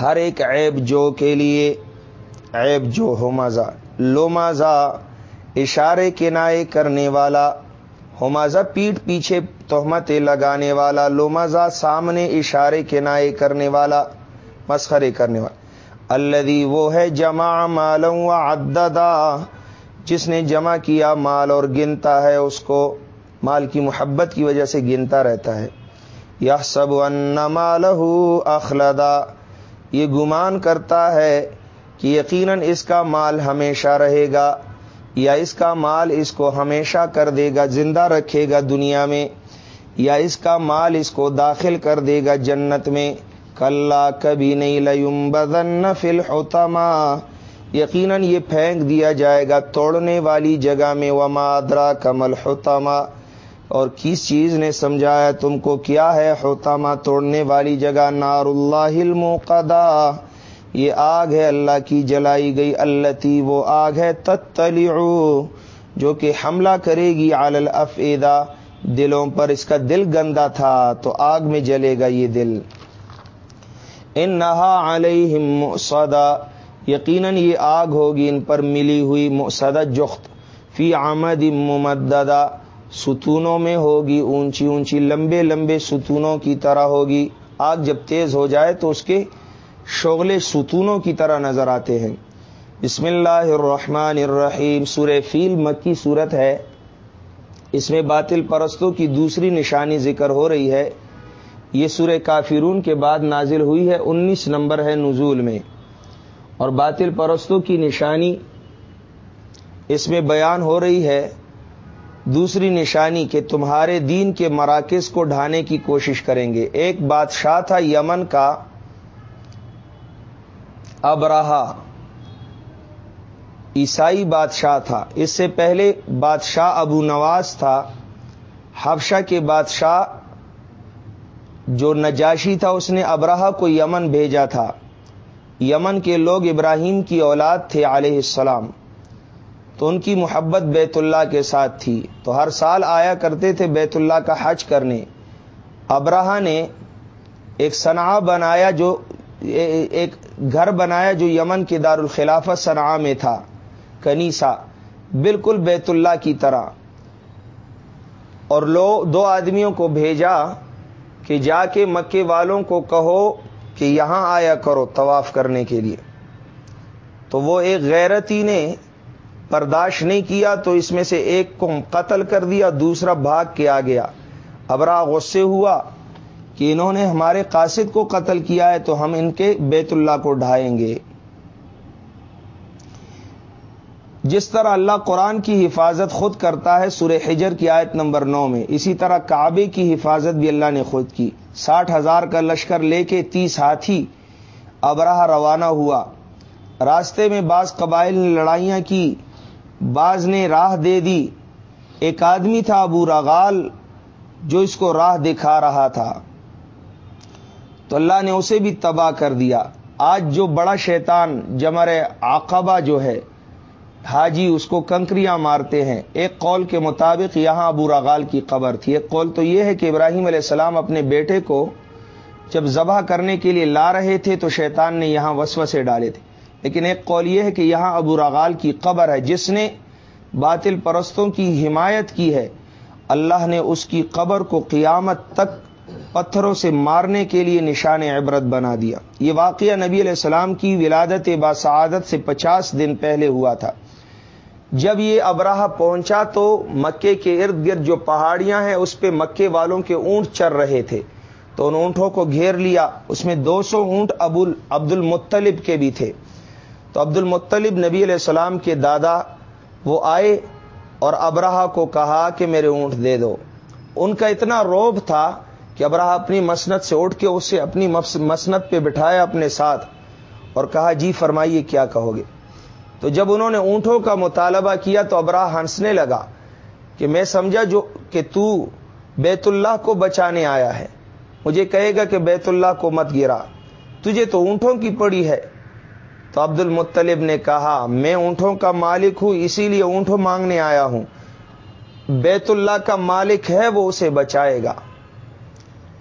ہر ایک عیب جو کے لیے، عیب جو ہمازا لومازا، اشارے کنائے کرنے والا ہمازا پیٹ پیچھے تہمتیں لگانے والا لومزا سامنے اشارے کنائے کرنے والا، مسخرے کرنے والا۔ الدی وہ ہے جمع مالوں و عددا، جس نے جمع کیا مال اور گنتا ہے، اس کو مال کی محبت کی وجہ سے گنتا رہتا ہے۔ یا سب ان مالہ اخلدا، یہ گمان کرتا ہے کہ یقیناً اس کا مال ہمیشہ رہے گا یا اس کا مال اس کو ہمیشہ کر دے گا، زندہ رکھے گا دنیا میں، یا اس کا مال اس کو داخل کر دے گا جنت میں۔ کل کبھی نہیں لیم بدن فل یقیناً یہ پھینک دیا جائے گا توڑنے والی جگہ میں وہ مادرا کمل ہوتما اور کس چیز نے سمجھایا تم کو کیا ہے ہوتما توڑنے والی جگہ؟ نار اللہ المقدا یہ آگ ہے اللہ کی جلائی گئی اللہ وہ آگ ہے تتلعو جو کہ حملہ کرے گی الافیدہ دلوں پر اس کا دل گندا تھا تو آگ میں جلے گا یہ دل۔ ان نہا علیہم سدا یقیناً یہ آگ ہوگی ان پر ملی ہوئی مسد جخت۔ فی آمد ممددہ۔ ستونوں میں ہوگی، اونچی اونچی، لمبے لمبے ستونوں کی طرح ہوگی۔ آگ جب تیز ہو جائے تو اس کے شغل ستونوں کی طرح نظر آتے ہیں۔ بسم اللہ الرحمن الرحیم، سورہ فیل مکی صورت ہے۔ اس میں باطل پرستوں کی دوسری نشانی ذکر ہو رہی ہے۔ یہ سورہ کافرون کے بعد نازل ہوئی ہے، انیس نمبر ہے نزول میں۔ اور باطل پرستوں کی نشانی اس میں بیان ہو رہی ہے۔ دوسری نشانی کہ تمہارے دین کے مراکز کو ڈھانے کی کوشش کریں گے۔ ایک بادشاہ تھا یمن کا۔ ابراہ عیسائی بادشاہ تھا۔ اس سے پہلے بادشاہ ابو نواز تھا۔ حفشہ کے بادشاہ جو نجاشی تھا، اس نے ابراہ کو یمن بھیجا تھا۔ یمن کے لوگ ابراہیم کی اولاد تھے علیہ السلام۔ تو ان کی محبت بیت اللہ کے ساتھ تھی۔ تو ہر سال آیا کرتے تھے بیت اللہ کا حج کرنے۔ ابراہ نے ایک صنع بنایا جو ایک گھر بنایا جو یمن کے دار الخلافت صنع میں تھا کنیسا بالکل بیت اللہ کی طرح۔ اور لو، دو آدمیوں کو بھیجا کہ جا کے مکے والوں کو کہو کہ یہاں آیا کرو طواف کرنے کے لیے۔ تو وہ ایک غیرتی نے برداشت نہیں کیا، تو اس میں سے ایک کو قتل کر دیا، دوسرا بھاگ کے آ گیا۔ ابرا غصے ہوا۔ کہ انہوں نے ہمارے قاصد کو قتل کیا ہے تو ہم ان کے بیت اللہ کو ڈھائیں گے۔ جس طرح اللہ قرآن کی حفاظت خود کرتا ہے، سورہ حجر کی آیت نمبر نو میں، اسی طرح کعبے کی حفاظت بھی اللہ نے خود کی۔ ساٹھ ہزار کا لشکر لے کے تیس ہاتھی ابراہ روانہ ہوا۔ راستے میں بعض قبائل نے لڑائیاں کی، بعض نے راہ دے دی۔ ایک آدمی تھا، ابو رغال جو اس کو راہ دکھا رہا تھا۔ تو اللہ نے اسے بھی تباہ کر دیا۔ آج جو بڑا شیطان جمر عقبہ جو ہے، حاجی اس کو کنکریاں مارتے ہیں۔ ایک قول کے مطابق یہاں ابو رغال کی قبر تھی۔ ایک قول تو یہ ہے کہ ابراہیم علیہ السلام اپنے بیٹے کو جب ذبح کرنے کے لیے لا رہے تھے تو شیطان نے یہاں وسو سے ڈالے تھے۔ لیکن ایک قول یہ ہے کہ یہاں ابو رغال کی قبر ہے۔ جس نے باطل پرستوں کی حمایت کی ہے، اللہ نے اس کی قبر کو قیامت تک پتھروں سے مارنے کے لیے نشان عبرت بنا دیا۔ یہ واقعہ نبی علیہ السلام کی ولادت باسعادت سے پچاس دن پہلے ہوا تھا۔ جب یہ ابراہ پہنچا تو مکے کے ارد گرد جو پہاڑیاں ہیں، اس پہ مکے والوں کے اونٹ چر رہے تھے۔ تو ان اونٹوں کو گھیر لیا۔ اس میں دو سو اونٹ ابو عبد المطلب کے بھی تھے۔ تو عبد المطلب نبی علیہ السلام کے دادا، وہ آئے اور ابراہ کو کہا کہ میرے اونٹ دے دو۔ ان کا اتنا روب تھا کہ ابراہ اپنی مسنت سے اٹھ کے اسے اپنی مسنت پہ بٹھایا اپنے ساتھ اور کہا جی فرمائیے، کیا کہو گے؟ تو جب انہوں نے اونٹوں کا مطالبہ کیا تو ابرا ہنسنے لگا کہ میں سمجھا جو کہ تو بیت اللہ کو بچانے آیا ہے۔ مجھے کہے گا کہ بیت اللہ کو مت گرا، تجھے تو اونٹوں کی پڑی ہے۔ تو عبد المطلب نے کہا، میں اونٹوں کا مالک ہوں، اسی لیے اونٹوں مانگنے آیا ہوں۔ بیت اللہ کا مالک ہے، وہ اسے بچائے گا۔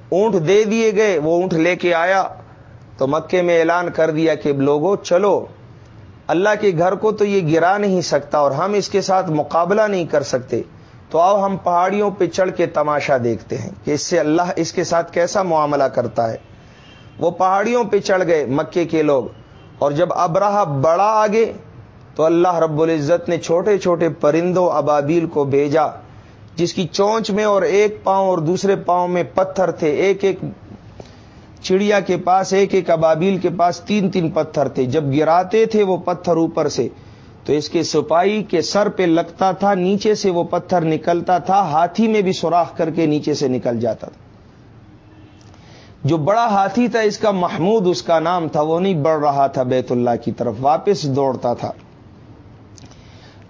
اونٹ دے دیے گئے، وہ اونٹ لے کے آیا۔ تو مکے میں اعلان کر دیا کہ لوگوں چلو۔ اللہ کے گھر کو تو یہ گرا نہیں سکتا اور ہم اس کے ساتھ مقابلہ نہیں کر سکتے۔ تو آؤ ہم پہاڑیوں پہ چڑھ کے تماشا دیکھتے ہیں کہ اس سے اللہ اس کے ساتھ کیسا معاملہ کرتا ہے۔ وہ پہاڑیوں پہ چڑھ گئے مکے کے لوگ۔ اور جب ابراہ بڑا آگے، تو اللہ رب العزت نے چھوٹے چھوٹے پرندوں، ابابیل کو بھیجا۔ جس کی چونچ میں اور ایک پاؤں اور دوسرے پاؤں میں پتھر تھے، ایک ایک چڑیا کے پاس، ایک ایک ابابیل کے پاس تین تین پتھر تھے۔ جب گراتے تھے وہ پتھر اوپر سے، تو اس کے سپاہی کے سر پہ لگتا تھا، نیچے سے وہ پتھر نکلتا تھا، ہاتھی میں بھی سوراخ کر کے نیچے سے نکل جاتا تھا۔ جو بڑا ہاتھی تھا، اس کا محمود اس کا نام تھا، وہ نہیں بڑھ رہا تھا بیت اللہ کی طرف، واپس دوڑتا تھا۔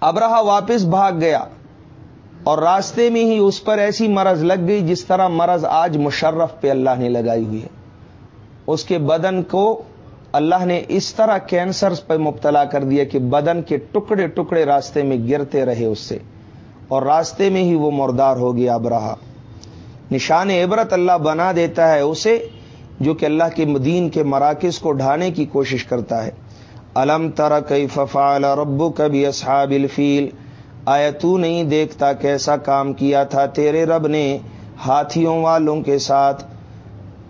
اب رہا، واپس بھاگ گیا۔ اور راستے میں ہی اس پر ایسی مرض لگ گئی جس طرح مرض آج مشرف پہ اللہ نے لگائی ہوئی ہے۔ اس کے بدن کو اللہ نے اس طرح کینسر پہ مبتلا کر دیا کہ بدن کے ٹکڑے ٹکڑے راستے میں گرتے رہے اس سے۔ اور راستے میں ہی وہ مردار ہو گیا اب رہا۔ نشان عبرت اللہ بنا دیتا ہے اسے، جو کہ اللہ کے مدین کے مراکز کو ڈھانے کی کوشش کرتا ہے۔ الم تر کئی ففال ربو کبھی اصحاب الفیل؟ آیا تو نہیں دیکھتا کیسا کام کیا تھا تیرے رب نے ہاتھیوں والوں کے ساتھ؟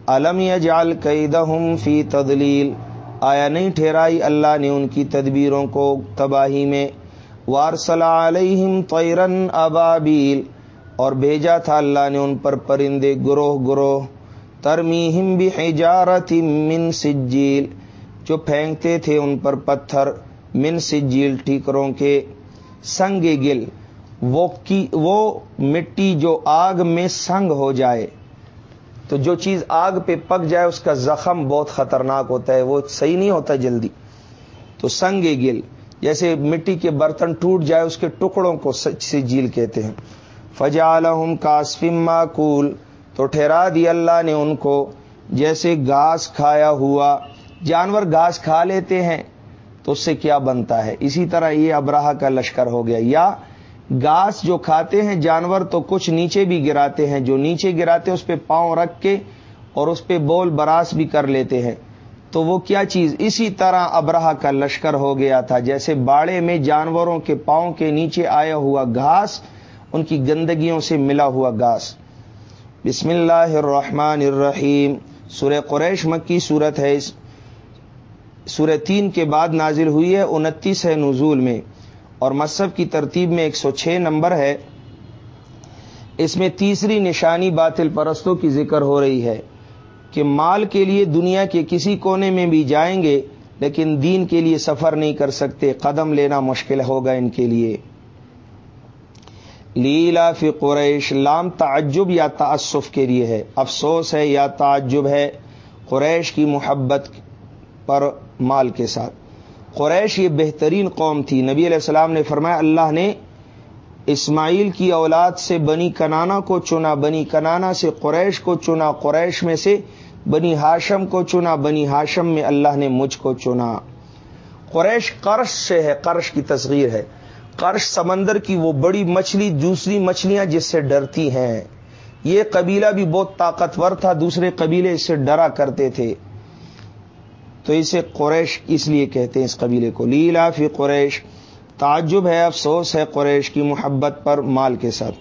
الم یجال قیدہم فی تدلیل آیا نہیں ٹھہرائی اللہ نے ان کی تدبیروں کو تباہی میں؟ وارسل علیہم طیرن ابابیل۔ اور بھیجا تھا اللہ نے ان پر پرندے گروہ گروہ۔ ترمیہم بھی من سجیل۔ جو پھینکتے تھے ان پر پتھر، من سجیل ٹھیکروں کے۔ سنگ گل، وہ کی، وہ مٹی جو آگ میں سنگ ہو جائے۔ تو جو چیز آگ پہ پک جائے، اس کا زخم بہت خطرناک ہوتا ہے، وہ صحیح نہیں ہوتا جلدی۔ تو سنگ گل، جیسے مٹی کے برتن ٹوٹ جائے، اس کے ٹکڑوں کو سچ سے جیل کہتے ہیں۔ فجالحم کاسفم معقول تو ٹھہرا دی اللہ نے ان کو، جیسے گھاس کھایا ہوا۔ جانور گھاس کھا لیتے ہیں تو اس سے کیا بنتا ہے؟ اسی طرح یہ ابراہ کا لشکر ہو گیا۔ یا گھاس جو کھاتے ہیں جانور تو کچھ نیچے بھی گراتے ہیں، جو نیچے گراتے اس پہ پاؤں رکھ کے اور اس پہ بول براس بھی کر لیتے ہیں۔ تو وہ کیا چیز؟ اسی طرح ابراہ کا لشکر ہو گیا تھا۔ جیسے باڑے میں جانوروں کے پاؤں کے نیچے آیا ہوا گھاس، ان کی گندگیوں سے ملا ہوا گاس بسم اللہ الرحمن الرحیم۔ سورہ قریش مکی صورت ہے۔ اس سورہ تین کے بعد نازل ہوئی ہے انتیس ہے نزول میں اور مصحف کی ترتیب میں ایک سو چھ نمبر ہے۔ اس میں تیسری نشانی باطل پرستوں کی ذکر ہو رہی ہے کہ مال کے لیے دنیا کے کسی کونے میں بھی جائیں گے، لیکن دین کے لیے سفر نہیں کر سکتے، قدم لینا مشکل ہوگا ان کے لیے۔ لیلا فی قریش، لام تعجب یا تعصف کے لیے ہے۔ افسوس ہے یا تعجب ہے۔ قریش کی محبت پر مال کے ساتھ۔ قریش یہ بہترین قوم تھی۔ نبی علیہ السلام نے فرمایا، اللہ نے اسماعیل کی اولاد سے بنی کنانا کو چنا، بنی کنانا سے قریش کو چنا، قریش میں سے بنی ہاشم کو چنا، بنی ہاشم میں اللہ نے مجھ کو چنا۔ قریش قرش سے ہے، قرش کی تصغیر ہے۔ قرش سمندر کی وہ بڑی مچھلی، دوسری مچھلیاں جس سے ڈرتی ہیں۔ یہ قبیلہ بھی بہت طاقتور تھا، دوسرے قبیلے اس سے ڈرا کرتے تھے۔ تو اسے قریش اس لیے کہتے ہیں اس قبیلے کو، لیلا فی قریش، تعجب ہے، افسوس ہے قریش کی محبت پر مال کے ساتھ۔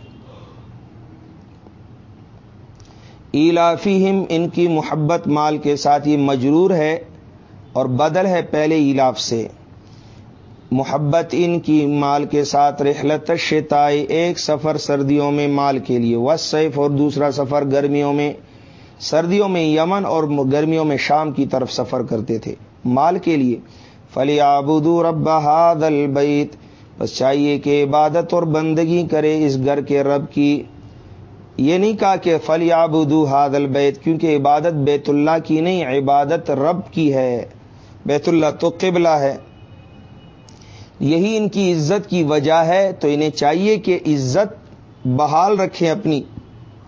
ایلافیم ان کی محبت مال کے ساتھ یہ مجرور ہے اور بدل ہے پہلے ایلاف سے۔ محبت ان کی مال کے ساتھ، رحلت شتائی ایک سفر سردیوں میں مال کے لیے۔ وسیف اور دوسرا سفر گرمیوں میں۔ سردیوں میں یمن اور گرمیوں میں شام کی طرف سفر کرتے تھے۔ مال کے لیے۔ فلی آبدو رب ہاد البیت بس چاہیے کہ عبادت اور بندگی کرے اس گھر کے رب کی۔ یہ نہیں کہا کہ فلی آبدو ہاد البیت کیونکہ عبادت بیت اللہ کی نہیں، عبادت رب کی ہے۔ بیت اللہ تو قبلہ ہے۔ یہی ان کی عزت کی وجہ ہے۔ تو انہیں چاہیے کہ عزت بحال رکھیں اپنی۔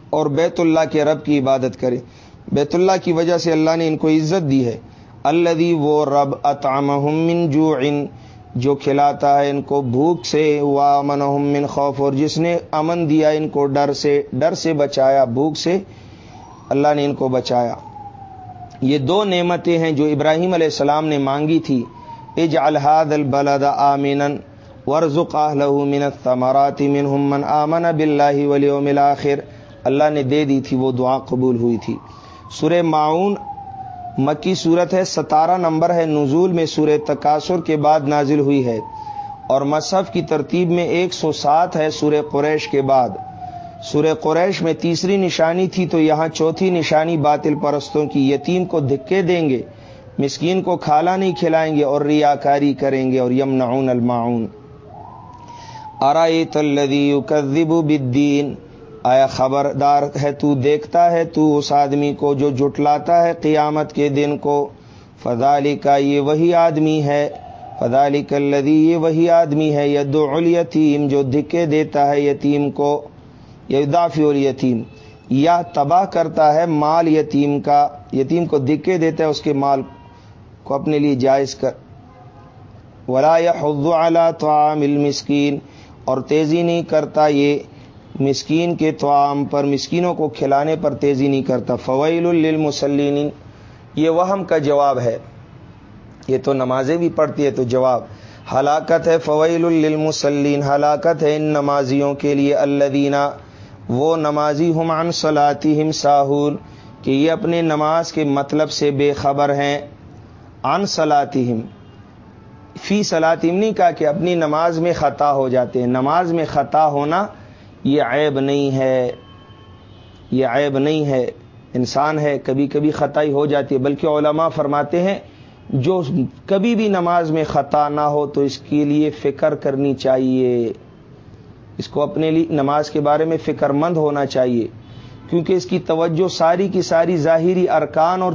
اور بیت اللہ کے رب کی عبادت کریں بیت اللہ کی وجہ سے اللہ نے ان کو عزت دی ہے۔ اللہ وہ رب اطام من جو جو کھلاتا ہے ان کو بھوک سے، و امن من خوف، اور جس نے امن دیا ان کو ڈر سے ڈر سے بچایا، بھوک سے اللہ نے ان کو بچایا۔ یہ دو نعمتیں ہیں جو ابراہیم علیہ السلام نے مانگی تھی۔ اج الحاد البلد آمین ورزق من الثمرات منهم من آمن بالله واليوم الاخر۔ اللہ نے دے دی تھی، وہ دعا قبول ہوئی تھی۔ سورہ معاون مکی صورت ہے، ستارہ نمبر ہے، نزول میں سورہ تقاصر کے بعد نازل ہوئی ہے۔ اور مصحف کی ترتیب میں ایک سو سات ہے سورہ قریش کے بعد۔ سورہ قریش میں تیسری نشانی تھی تو یہاں چوتھی نشانی باطل پرستوں کی یتیم کو دھکے دیں گے، مسکین کو کھالا نہیں کھلائیں گے اور ریاکاری کریں گے۔ اور یمنعون المعون ارائیت الذی یکذب بالدین۔ آیا خبردار ہے تو دیکھتا ہے تو اس آدمی کو جو جٹلاتا ہے قیامت کے دن کو؟ فضالی کا یہ وہی آدمی ہے فضالی کلدی یہ وہی آدمی ہے ید الیتیم جو دھکے دیتا ہے یتیم کو یدافی الیتیم یا تباہ کرتا ہے مال یتیم کا، یتیم کو دھکے دیتا ہے، اس کے مال کو اپنے لیے جائز کر۔ ولا حض اعلیٰ طعام المسکین۔ اور تیزی نہیں کرتا یہ مسکین کے توام پر مسکینوں کو کھلانے پر تیزی نہیں کرتا۔ فویل للمسلین یہ وہم کا جواب ہے۔ یہ تو نمازیں بھی پڑھتی ہے تو جواب۔ ہلاکت ہے فویل للمسلین ہلاکت ہے ان نمازیوں کے لیے۔ اللہ وہ نمازی ہم عن صلاتی ہم ساہون، کہ یہ اپنے نماز کے مطلب سے بے خبر ہیں۔ عن صلاتی ہم فی صلاطیم نہیں کہا کہ اپنی نماز میں خطا ہو جاتے ہیں۔ نماز میں خطا ہونا یہ عیب نہیں ہے، یہ عیب نہیں ہے۔ انسان ہے، کبھی کبھی خطائی ہو جاتی ہے، بلکہ علماء فرماتے ہیں، جو کبھی بھی نماز میں خطا نہ ہو تو اس کے لیے فکر کرنی چاہیے۔ اس کو اپنے لیے نماز کے بارے میں فکر مند ہونا چاہیے، کیونکہ اس کی توجہ ساری کی ساری ظاہری ارکان اور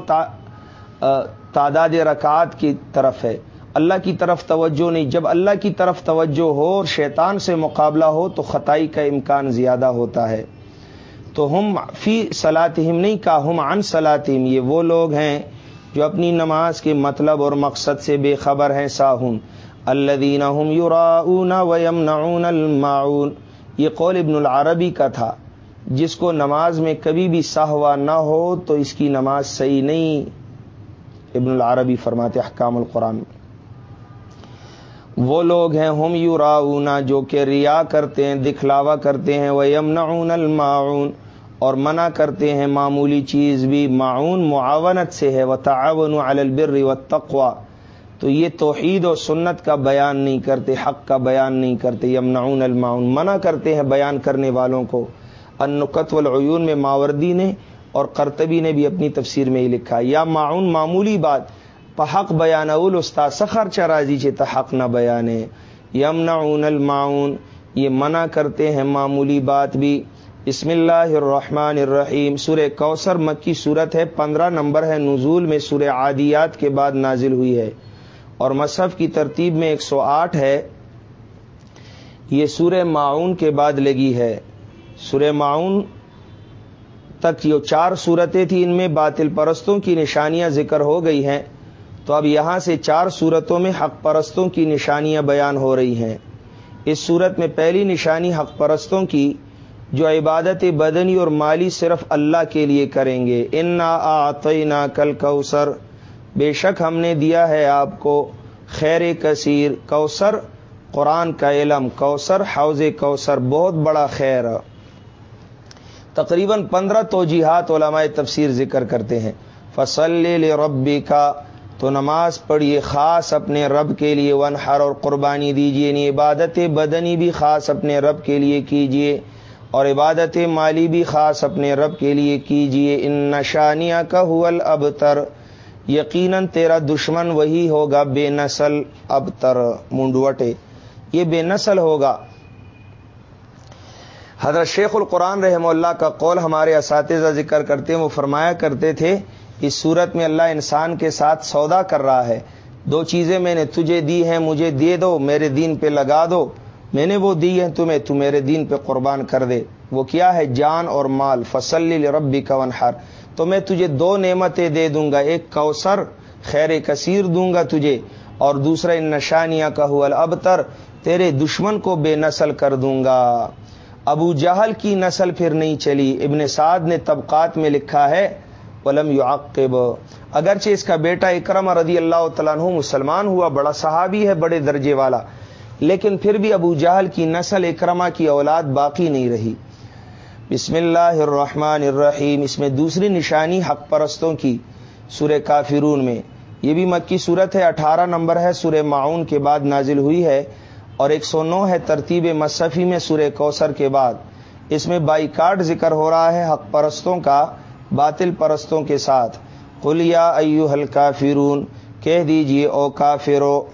تعداد رکعات کی طرف ہے۔ اللہ کی طرف توجہ نہیں۔ جب اللہ کی طرف توجہ ہو اور شیطان سے مقابلہ ہو تو خطائی کا امکان زیادہ ہوتا ہے۔ تو ہم فی صلاتہم نہیں کہا ہم عن صلاتہم۔ یہ وہ لوگ ہیں جو اپنی نماز کے مطلب اور مقصد سے بے خبر ہیں ساہن الدین ہم یوراون ویم نعون المعون یہ قول ابن العربی کا تھا۔ جس کو نماز میں کبھی بھی سہوا نہ ہو تو اس کی نماز صحیح نہیں۔ ابن العربی فرماتے حکام القرآن۔ وہ لوگ ہیں ہم یو راؤنا جو کہ ریا کرتے ہیں، دکھلاوا کرتے ہیں وہ یمنعون المعون اور منع کرتے ہیں معمولی چیز بھی معاون معاونت سے ہے وہ تعاون البر و تقوا تو یہ توحید و سنت کا بیان نہیں کرتے، حق کا بیان نہیں کرتے، یمنعون المعون منع کرتے ہیں بیان کرنے والوں کو۔ النقت والعیون میں ماوردی نے اور کرتبی نے بھی اپنی تفسیر میں ہی لکھا یا معاون معمولی بات پحق بیان اول استاد سخر چراضی چ تحق نہ بیانے. یمنا اون المعون یہ منع کرتے ہیں معمولی بات بھی. بسم اللہ الرحمن الرحیم. سور کوثر مکی صورت ہے، پندرہ نمبر ہے، نزول میں سور عادیات کے بعد نازل ہوئی ہے۔ اور مصحف کی ترتیب میں ایک سو آٹھ ہے۔ یہ سور معاون کے بعد لگی ہے۔ سور معاون تک یہ چار صورتیں تھیں، ان میں باطل پرستوں کی نشانیاں ذکر ہو گئی ہیں۔ تو اب یہاں سے چار صورتوں میں حق پرستوں کی نشانیاں بیان ہو رہی ہیں۔ اس صورت میں پہلی نشانی حق پرستوں کی، جو عبادت بدنی اور مالی صرف اللہ کے لیے کریں گے۔ ان نا کل کوسر بے شک ہم نے دیا ہے آپ کو خیر کثیر۔ کوسر قرآن کا علم۔ کوسر حوض کوسر بہت بڑا خیر۔ تقریباً پندرہ توجیحات علماء تفسیر ذکر کرتے ہیں۔ فصل ربی کا تو نماز پڑھیے، خاص اپنے رب کے لیے ون ہر اور قربانی دیجیے یعنی عبادت بدنی بھی خاص اپنے رب کے لیے کیجیے اور عبادت مالی بھی خاص اپنے رب کے لیے کیجیے ان نشانیاں کا حول اب تر یقیناً تیرا دشمن وہی ہوگا، بے نسل اب تر منڈوٹے یہ بے نسل ہوگا۔ حضرت شیخ القرآن رحم اللہ کا قول ہمارے اساتذہ ذکر کرتے ہیں، وہ فرمایا کرتے تھے اس صورت میں اللہ انسان کے ساتھ سودا کر رہا ہے۔ دو چیزیں میں نے تجھے دی ہیں، مجھے دے دو، میرے دین پہ لگا دو۔ میں نے وہ دی ہیں تمہیں، تو میرے دین پہ قربان کر دے۔ وہ کیا ہے؟ جان اور مال۔ فصل ربی کا ونہار تو میں تجھے دو نعمتیں دے دوں گا، ایک کوثر، خیر کثیر دوں گا تجھے، اور دوسرا، ان نشانیاں کا حول اب تر تیرے دشمن کو بے نسل کر دوں گا۔ ابو جہل کی نسل پھر نہیں چلی۔ ابن سعد نے طبقات میں لکھا ہے ولم یعقب اگرچہ اس کا بیٹا اکرم رضی اللہ تعالیٰ عنہ مسلمان ہوا، بڑا صحابی ہے، بڑے درجے والا، لیکن پھر بھی ابو جہل کی نسل اکرما کی اولاد باقی نہیں رہی۔ بسم اللہ الرحمن الرحیم۔ اس میں دوسری نشانی حق پرستوں کی، سورہ کافرون میں۔ یہ بھی مکی صورت ہے، اٹھارہ نمبر ہے، سورہ معاون کے بعد نازل ہوئی ہے، اور ایک سو نو ہے، ترتیب مصفی میں سورہ کوثر کے بعد۔ اس میں بائی کارڈ ذکر ہو رہا ہے حق پرستوں کا۔ باطل پرستوں کے ساتھ۔ کلیا ایو ہلکا فرون کہہ دیجیے او کافرو،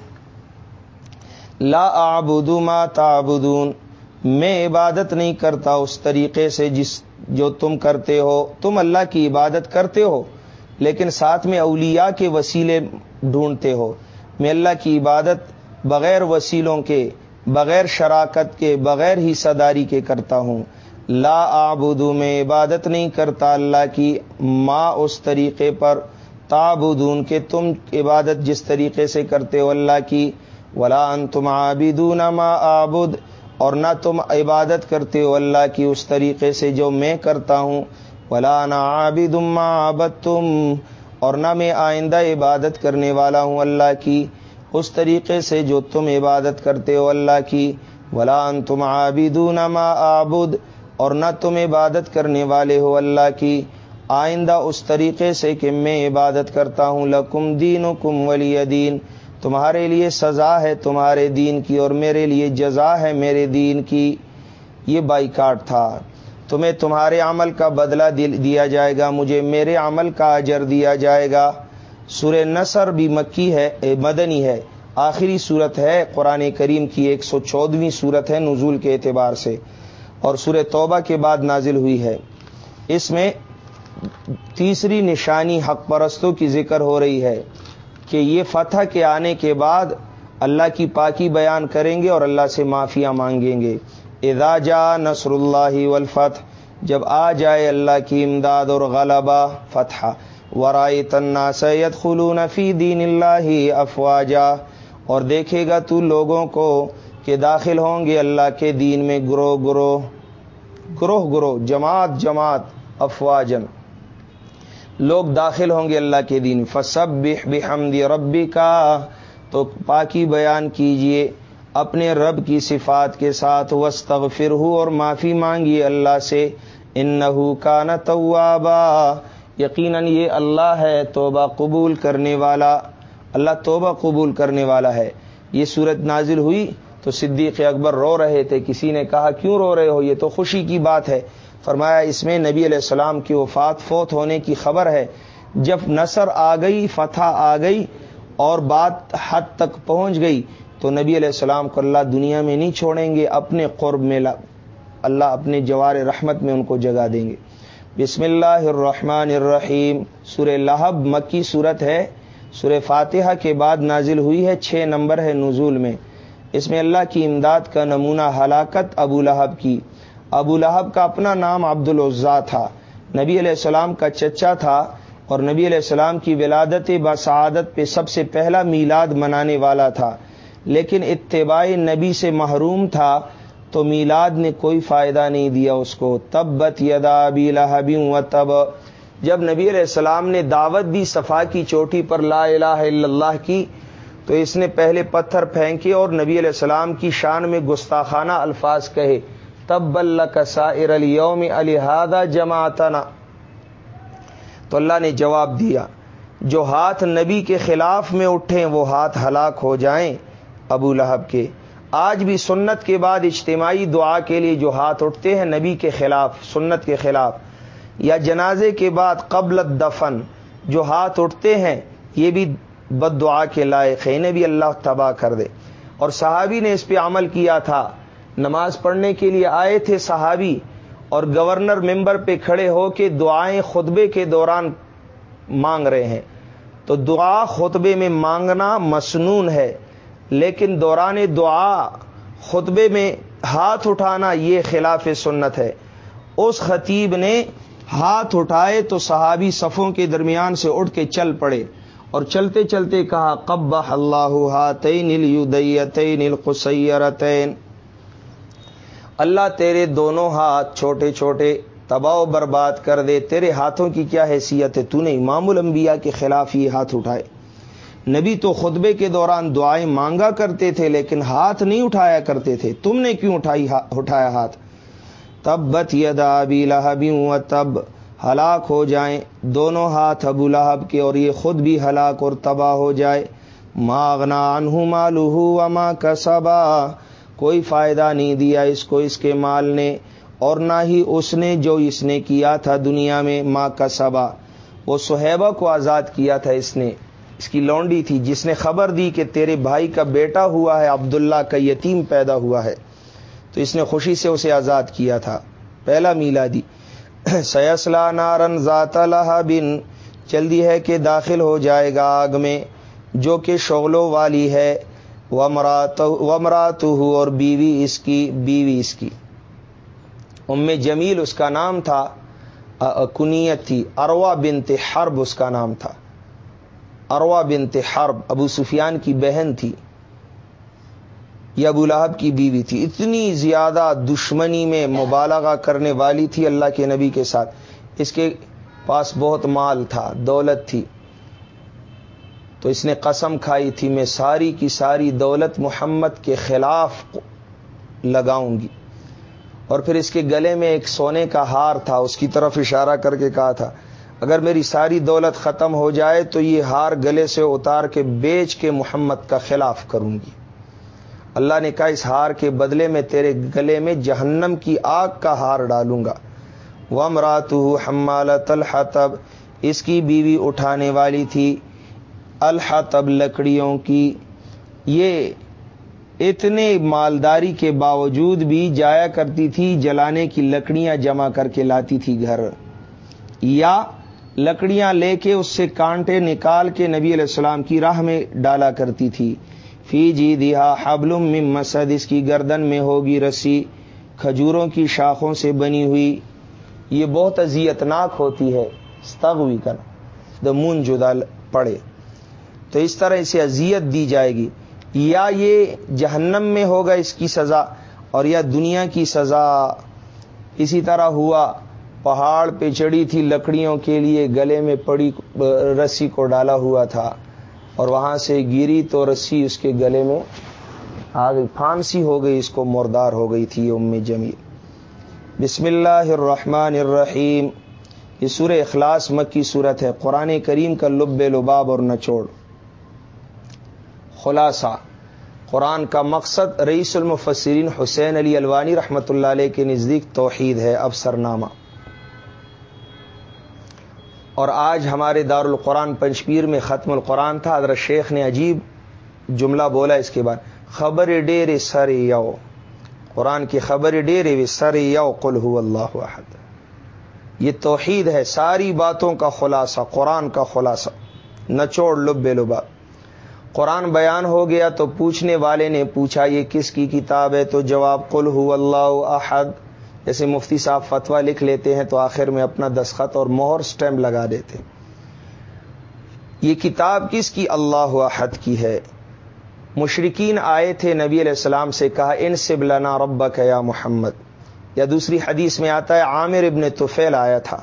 لا آبدو ما تعبدون، میں عبادت نہیں کرتا اس طریقے سے جس جو تم کرتے ہو۔ تم اللہ کی عبادت کرتے ہو، لیکن ساتھ میں اولیاء کے وسیلے ڈھونڈتے ہو۔ میں اللہ کی عبادت بغیر وسیلوں کے، بغیر شراکت کے، بغیر ہی صداری کے کرتا ہوں۔ لا آبدو میں عبادت نہیں کرتا اللہ کی، ماں اس طریقے پر تابدون کہ تم عبادت جس طریقے سے کرتے ہو اللہ کی، ولا ان تم آبدون ما آبد اور نہ تم عبادت کرتے ہو اللہ کی اس طریقے سے جو میں کرتا ہوں، ولا نہ عابد ما آبد تم اور نہ میں آئندہ عبادت کرنے والا ہوں اللہ کی اس طریقے سے جو تم عبادت کرتے ہو اللہ کی، ولا ان تم آبدون ما آبد اور نہ تم عبادت کرنے والے ہو اللہ کی۔ آئندہ اس طریقے سے کہ میں عبادت کرتا ہوں، لکم دین و کم ولی دین۔ تمہارے لیے سزا ہے تمہارے دین کی اور میرے لیے جزا ہے میرے دین کی۔ یہ بائی کاٹ تھا۔ تمہیں تمہارے عمل کا بدلہ دیا جائے گا، مجھے میرے عمل کا اجر دیا جائے گا۔ سور نصر بھی مکی ہے مدنی ہے۔ آخری صورت ہے قرآن کریم کی ایک سو چودویں صورت ہے نزول کے اعتبار سے۔ اور سور توبہ کے بعد نازل ہوئی ہے۔ اس میں تیسری نشانی حق پرستوں کی ذکر ہو رہی ہے کہ یہ فتح کے آنے کے بعد اللہ کی پاکی بیان کریں گے اور اللہ سے معافیا مانگیں گے۔ ادا جا نصر اللہ والفتح، جب آ جائے اللہ کی امداد اور غلبہ فتح ورائے تنا سید خلون فی دین اللہ افواجا اور دیکھے گا تو لوگوں کو کہ داخل ہوں گے اللہ کے دین میں گروہ گروہ گروہ گروہ، جماعت جماعت افواجن لوگ داخل ہوں گے اللہ کے دین۔ فصب بحمد ربی کا تو پاکی بیان کیجیے اپنے رب کی صفات کے ساتھ۔ وسطر ہو اور معافی مانگیے اللہ سے۔ ان کا نہ توابا۔ یقیناً یہ اللہ ہے توبہ قبول کرنے والا۔ اللہ توبہ قبول کرنے والا ہے۔ یہ صورت نازل ہوئی۔ تو صدیق اکبر رو رہے تھے، کسی نے کہا، کیوں رو رہے ہو؟ یہ تو خوشی کی بات ہے. فرمایا، اس میں نبی علیہ السلام کی وفات فوت ہونے کی خبر ہے۔ جب نصر آ گئی، فتح آ گئی اور بات حد تک پہنچ گئی، تو نبی علیہ السلام کو اللہ دنیا میں نہیں چھوڑیں گے، اپنے قرب میں اللہ اپنے جوار رحمت میں ان کو جگا دیں گے۔ بسم اللہ الرحمن الرحیم۔ سور لہب مکی صورت ہے۔ سور فاتحہ کے بعد نازل ہوئی ہے، چھ نمبر ہے نزول میں۔ اس میں اللہ کی امداد کا نمونہ ہلاکت ابو لہب کی۔ ابو لہب کا اپنا نام عبد العضا تھا۔ نبی علیہ السلام کا چچا تھا اور نبی علیہ السلام کی ولادت بسعادت پہ سب سے پہلا میلاد منانے والا تھا۔ لیکن اتباع نبی سے محروم تھا تو میلاد نے کوئی فائدہ نہیں دیا اس کو۔ تب بت یدا ابی لہبی و تب۔ جب نبی علیہ السلام نے دعوت دی صفا کی چوٹی پر لا الہ الا اللہ کی تو اس نے پہلے پتھر پھینکے اور نبی علیہ السلام کی شان میں گستاخانہ الفاظ کہے تب کا سائر الوم الحادہ جماعتنا. تو اللہ نے جواب دیا، جو ہاتھ نبی کے خلاف میں اٹھیں، وہ ہاتھ ہلاک ہو جائیں ابو لہب کے۔ آج بھی سنت کے بعد اجتماعی دعا کے لیے جو ہاتھ اٹھتے ہیں نبی کے خلاف، سنت کے خلاف، یا جنازے کے بعد قبل دفن جو ہاتھ اٹھتے ہیں، یہ بھی بد دعا کے لائق ہے انہیں بھی اللہ تباہ کر دے۔ اور صحابی نے اس پہ عمل کیا تھا۔ نماز پڑھنے کے لیے آئے تھے صحابی اور گورنر ممبر پہ کھڑے ہو کے دعائیں خطبے کے دوران مانگ رہے ہیں۔ تو دعا خطبے میں مانگنا مسنون ہے، لیکن دوران دعا خطبے میں ہاتھ اٹھانا یہ خلاف سنت ہے۔ اس خطیب نے ہاتھ اٹھائے تو صحابی صفوں کے درمیان سے اٹھ کے چل پڑے۔ اور چلتے چلتے کہا قب اللہ ہاتین الدین القسیرتین اللہ تیرے دونوں ہاتھ چھوٹے چھوٹے تباہ و برباد کر دے، تیرے ہاتھوں کی کیا حیثیت ہے؟ تو نے امام الانبیاء کے خلاف یہ ہاتھ اٹھائے. نبی تو خطبے کے دوران دعائیں مانگا کرتے تھے، لیکن ہاتھ نہیں اٹھایا کرتے تھے. تم نے کیوں اٹھائی اٹھایا ہاتھ؟ تب بت یدا ابی لہبی تب. ہلاک ہو جائیں۔ دونوں ہاتھ ابو لہب کے اور یہ خود بھی ہلاک اور تباہ ہو جائے۔ ماغنا انہ مالو اما کا کوئی فائدہ نہیں دیا اس کو، اس کے مال نے۔ اور نہ ہی اس نے جو اس نے کیا تھا دنیا میں ماں کا سبا وہ صہیبہ کو آزاد کیا تھا اس نے۔ اس کی لونڈی تھی۔ جس نے خبر دی کہ تیرے بھائی کا بیٹا ہوا ہے، عبداللہ کا یتیم پیدا ہوا ہے۔ تو اس نے خوشی سے اسے آزاد کیا تھا۔ پہلا میلا دی سیسلا نارن ذات بن جلدی ہے کہ داخل ہو جائے گا آگ میں، جو کہ شغلوں والی ہے۔ ومرات ہو اور بیوی اس کی، بیوی اس کی۔ ام جمیل اس کا نام تھا کنیت تھی۔ اروا بنت حرب اس کا نام تھا۔ اروا بنت حرب، ابو سفیان کی بہن تھی۔ یہ ابو لہب کی بیوی تھی۔ اتنی زیادہ دشمنی میں مبالغہ کرنے والی تھی اللہ کے نبی کے ساتھ۔ اس کے پاس بہت مال تھا، دولت تھی۔ تو اس نے قسم کھائی تھی، میں ساری کی ساری دولت محمد کے خلاف لگاؤں گی اور پھر اس کے گلے میں ایک سونے کا ہار تھا، اس کی طرف اشارہ کر کے کہا تھا، اگر میری ساری دولت ختم ہو جائے تو یہ ہار گلے سے اتار کے بیچ کے محمد کا خلاف کروں گی۔ اللہ نے کہا، اس ہار کے بدلے میں تیرے گلے میں جہنم کی آگ کا ہار ڈالوں گا۔ وم رات حمالت الحتب اس کی بیوی اٹھانے والی تھی الحتب لکڑیوں کی۔ یہ اتنے مالداری کے باوجود بھی جایا کرتی تھی، جلانے کی لکڑیاں جمع کر کے لاتی تھی گھر۔ یا لکڑیاں لے کے اس سے کانٹے نکال کے نبی علیہ السلام کی راہ میں ڈالا کرتی تھی۔ فی جی دیا حبلم مسد، اس کی گردن میں ہوگی رسی، کھجوروں کی شاخوں سے بنی ہوئی۔ یہ بہت اذیت ناک ہوتی ہے۔ استغوی کر دا مون جدا پڑے۔ تو اس طرح اسے اذیت دی جائے گی۔ یا یہ جہنم میں ہوگا اس کی سزا، اور یا دنیا کی سزا۔ اسی طرح ہوا۔ پہاڑ پہ چڑی تھی لکڑیوں کے لیے، گلے میں پڑی، رسی کو ڈالا ہوا تھا۔ اور وہاں سے گری تو رسی اس کے گلے میں آ گئی پھانسی ہو گئی، اس کو مردار ہو گئی تھی ام جمیل۔ بسم اللہ الرحمن الرحیم۔ یہ سورہ اخلاص مکی صورت ہے۔ قرآن کریم کا لب لباب اور نچوڑ۔ خلاصہ، قرآن کا مقصد رئیس المفسرین حسین علی الوانی رحمۃ اللہ علیہ کے نزدیک توحید ہے افسر نامہ اور آج ہمارے دار القرآن پنچپیر میں ختم القرآن تھا، حضرت شیخ نے عجیب جملہ بولا اس کے بعد، خبر ڈیر سر یو۔ قرآن کی خبر ڈیر سر یو، قل ہو اللہ احد۔ یہ توحید ہے، ساری باتوں کا خلاصہ، قرآن کا خلاصہ۔ نچوڑ لب لبا۔ قرآن بیان ہو گیا تو پوچھنے والے نے پوچھا، یہ کس کی کتاب ہے؟ تو جواب، قل ہو اللہ احد۔ جیسے مفتی صاحب فتوا لکھ لیتے ہیں تو آخر میں اپنا دستخط اور مہر سٹیمپ لگا دیتے یہ کتاب کس کی؟ اللہ احد کی ہے۔ مشرقین آئے تھے نبی علیہ السلام سے، کہا ان سبلنا ربک یا محمد۔ یا دوسری حدیث میں آتا ہے، عامر ابن توفیل آیا تھا۔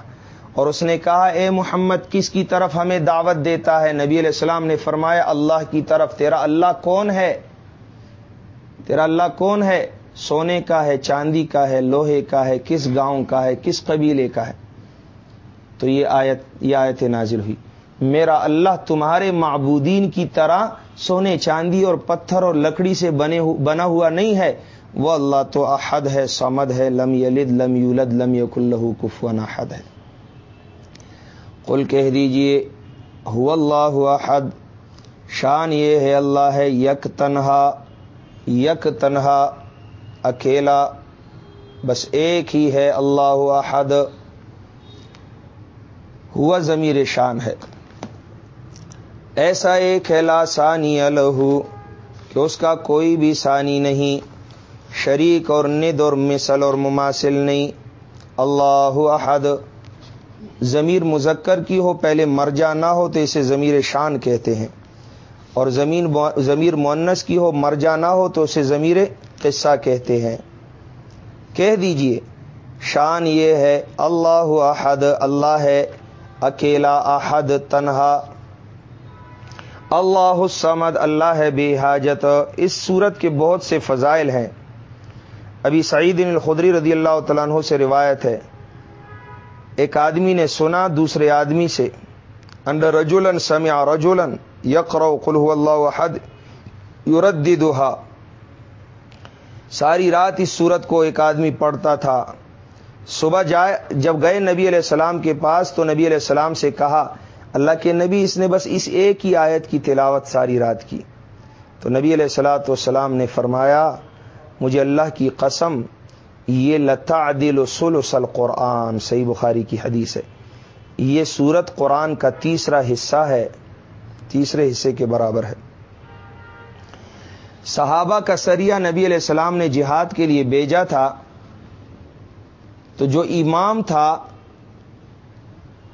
اور اس نے کہا، اے محمد، کس کی طرف ہمیں دعوت دیتا ہے؟ نبی علیہ السلام نے فرمایا، اللہ کی طرف، تیرا اللہ کون ہے؟ تیرا اللہ کون ہے؟ سونے کا ہے، چاندی کا ہے، لوہے کا ہے، کس گاؤں کا ہے، کس قبیلے کا ہے؟ تو یہ آیت یہ آیت نازل ہوئی۔ میرا اللہ تمہارے معبودین کی طرح سونے، چاندی اور پتھر اور لکڑی سے بنے بنا ہوا نہیں ہے۔ وہ اللہ تو احد ہے سمد ہے، لم یلد، لم یولد، لم یق اللہ کفون احد ہے۔ قل کہہ دیجیے ہو اللہ احد۔ شان یہ ہے، اللہ ہے یک تنہا یک تنہا اکیلا، بس ایک ہی ہے اللہ احد، ہوا ضمیر شان ہے۔ ایسا ایک ہے لا ثانی الہ کہ اس کا کوئی بھی ثانی نہیں، شریک اور ند اور مثل اور مماثل نہیں۔ اللہ احد، ضمیر مذکر کی ہو، پہلے مرجا نہ ہو تو اسے ضمیر شان کہتے ہیں۔ اور زمین ضمیر مونس کی ہو مرجا نہ ہو تو اسے ضمیر قصہ کہتے ہیں۔ کہہ دیجیے، شان یہ ہے، اللہ احد، اللہ ہے، اکیلا احد، تنہا۔ اللہ السمد اللہ ہے بے حاجت۔ اس صورت کے بہت سے فضائل ہیں۔ ابھی سعید الخدری رضی اللہ تعالیٰ عنہ سے روایت ہے۔ ایک آدمی نے سنا، دوسرے آدمی سے۔ انڈر رجولن سمیا رجولن یقر قلح اللہ حد یورد ساری رات اس صورت کو ایک آدمی پڑھتا تھا۔ صبح جائے، جب گئے نبی علیہ السلام کے پاس تو نبی علیہ السلام سے کہا، اللہ کے نبی اس نے بس اس ایک ہی آیت کی تلاوت ساری رات کی۔ تو نبی علیہ السلاۃ والسلام نے فرمایا، مجھے اللہ کی قسم، یہ لتا عدل سلسل قرآن صحیح بخاری کی حدیث ہے۔ یہ سورت قرآن کا تیسرا حصہ ہے، تیسرے حصے کے برابر ہے۔ صحابہ کا سریہ نبی علیہ السلام نے جہاد کے لیے بھیجا تھا، تو جو امام تھا،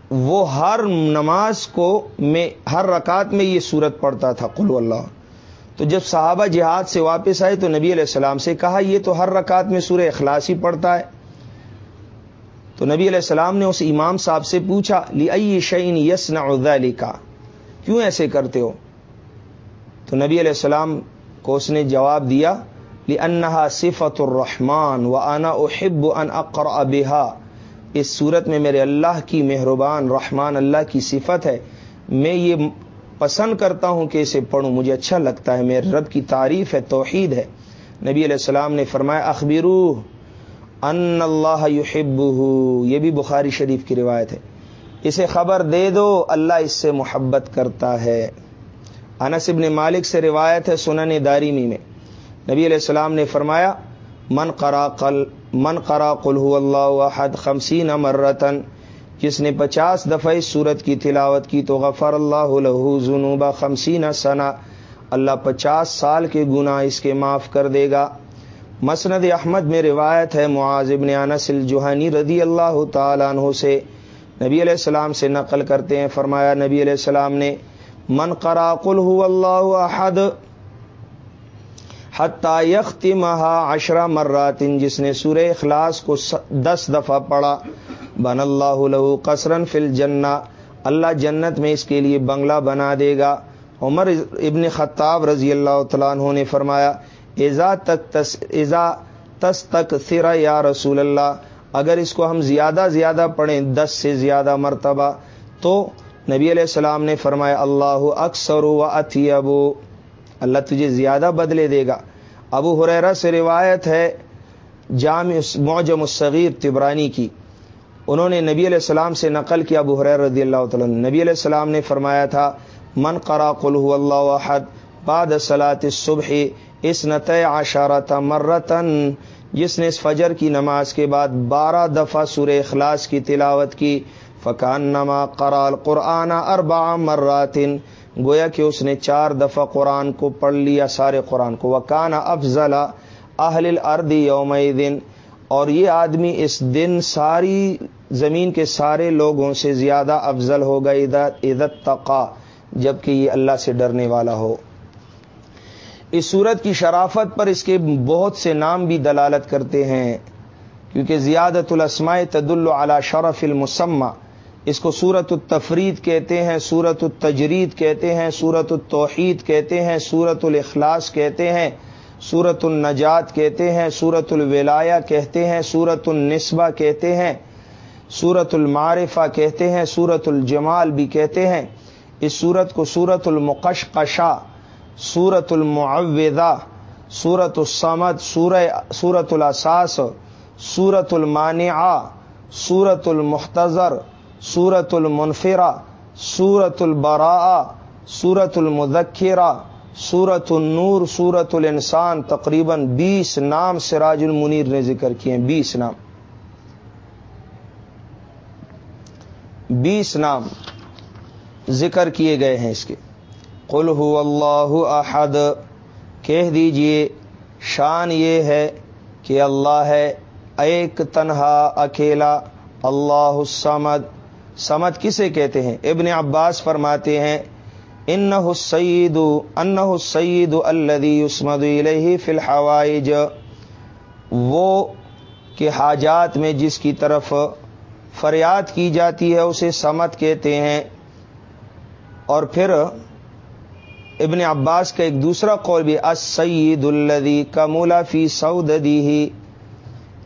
وہ ہر نماز کو میں، ہر رکعت میں یہ صورت پڑھتا تھا قلو اللہ۔ تو جب صحابہ جہاد سے واپس آئے تو نبی علیہ السلام سے کہا، یہ تو ہر رکعت میں سورہ اخلاص ہی پڑھتا ہے۔ تو نبی علیہ السلام نے اس امام صاحب سے پوچھا لی شعین یس نہ کا کیوں ایسے کرتے ہو؟ تو نبی علیہ السلام کو اس نے جواب دیا لی انہا صفت الرحمان و انا احب ان اقر ابہا اس صورت میں میرے اللہ کی مہربان رحمان اللہ کی صفت ہے۔ میں یہ پسند کرتا ہوں کہ اسے پڑھوں، مجھے اچھا لگتا ہے، میرے رب کی تعریف ہے، توحید ہے۔ نبی علیہ السلام نے فرمایا، اخبرو ان اللہ یحب یہ بھی بخاری شریف کی روایت ہے۔ اسے خبر دے دو، اللہ اس سے محبت کرتا ہے۔ انس ابن مالک سے روایت ہے سنن داریمی میں۔ نبی علیہ السلام نے فرمایا، من قرا قل، من قرا قل هو اللہ احد خمسین مرتن جس نے پچاس دفعہ اس صورت کی تلاوت کی تو غفر اللہ له ذنوب خمسین سنا اللہ پچاس سال کے گناہ اس کے معاف کر دے گا۔ مسند احمد میں روایت ہے معاذ ابن انس الجوہانی رضی اللہ تعالیٰ عنہ سے۔ نبی علیہ السلام سے نقل کرتے ہیں، فرمایا، نبی علیہ السلام نے من قرا قل هو اللہ احد حتیٰ یختی مہا عشرہ مراتن جس نے سورہ اخلاص کو دس دفعہ پڑھا، بن اللہ لہو قصرن فل جنا اللہ جنت میں اس کے لیے بنگلہ بنا دے گا۔ عمر ابن خطاب رضی اللہ تعالیٰ عنہ نے فرمایا ایزا تک تس ایزا تس تک سرا یا رسول اللہ، اگر اس کو ہم زیادہ زیادہ پڑھیں، دس سے زیادہ مرتبہ، تو نبی علیہ السلام نے فرمایا، اللہ اکثر و اتھی ابو اللہ تجھے زیادہ بدلے دے گا۔ ابو حریرا سے روایت ہے جامع معجم الصغیر تبرانی کی۔ انہوں نے نبی علیہ السلام سے نقل کیا، ابو حریر رضی اللہ تعالیٰ نبی علیہ السلام نے فرمایا تھا، من قرا قل هو اللہ احد بعد صلاۃ صبح اس نت عشارت مرتن جس نے اس فجر کی نماز کے بعد بارہ دفعہ سور اخلاص کی تلاوت کی۔ فقان نما قرال قرآن اربع مراتن گویا کہ اس نے چار دفعہ قرآن کو پڑھ لیا، سارے قرآن کو. وکانا افضل اہل الردی یوم دن اور یہ آدمی اس دن ساری زمین کے سارے لوگوں سے زیادہ افضل ہوگا عدت تقا جبکہ یہ اللہ سے ڈرنے والا ہو. اس صورت کی شرافت پر اس کے بہت سے نام بھی دلالت کرتے ہیں، کیونکہ زیادت الاسماء تد اللہ شرف المسمہ اس کو سورت التفرید کہتے ہیں سورت التجرید کہتے ہیں سورت التوحید کہتے ہیں سورت الاخلاص کہتے ہیں سورت النجات کہتے ہیں سورت الولایا کہتے ہیں سورت النسبہ کہتے ہیں سورت المعرفہ کہتے ہیں سورت الجمال بھی کہتے ہیں۔ اس سورت کو سورت المقشقشا سورت المعوضہ سورت السمد سورہ سورت الاساس سورت المانعہ سورت المحتضر سورت المنفرا سورت البراء سورت المذکرہ سورت النور سورت الانسان تقریباً بیس نام سراج المنیر نے ذکر کیے بیس نام۔ بیس نام ذکر کیے گئے ہیں اس کے۔ قل هو اللہ احد، کہہ دیجیے، شان یہ ہے کہ اللہ ہے، ایک تنہا اکیلا، اللہ السمد سمت کسے کہتے ہیں؟ ابن عباس فرماتے ہیں ان سعید ان سعید الدی عثمد الہی فی الحوائج، وہ کہ حاجات میں جس کی طرف فریاد کی جاتی ہے، اسے سمت کہتے ہیں۔ اور پھر ابن عباس کا ایک دوسرا قول بھی سعید الدی کمولا فی سعود ہی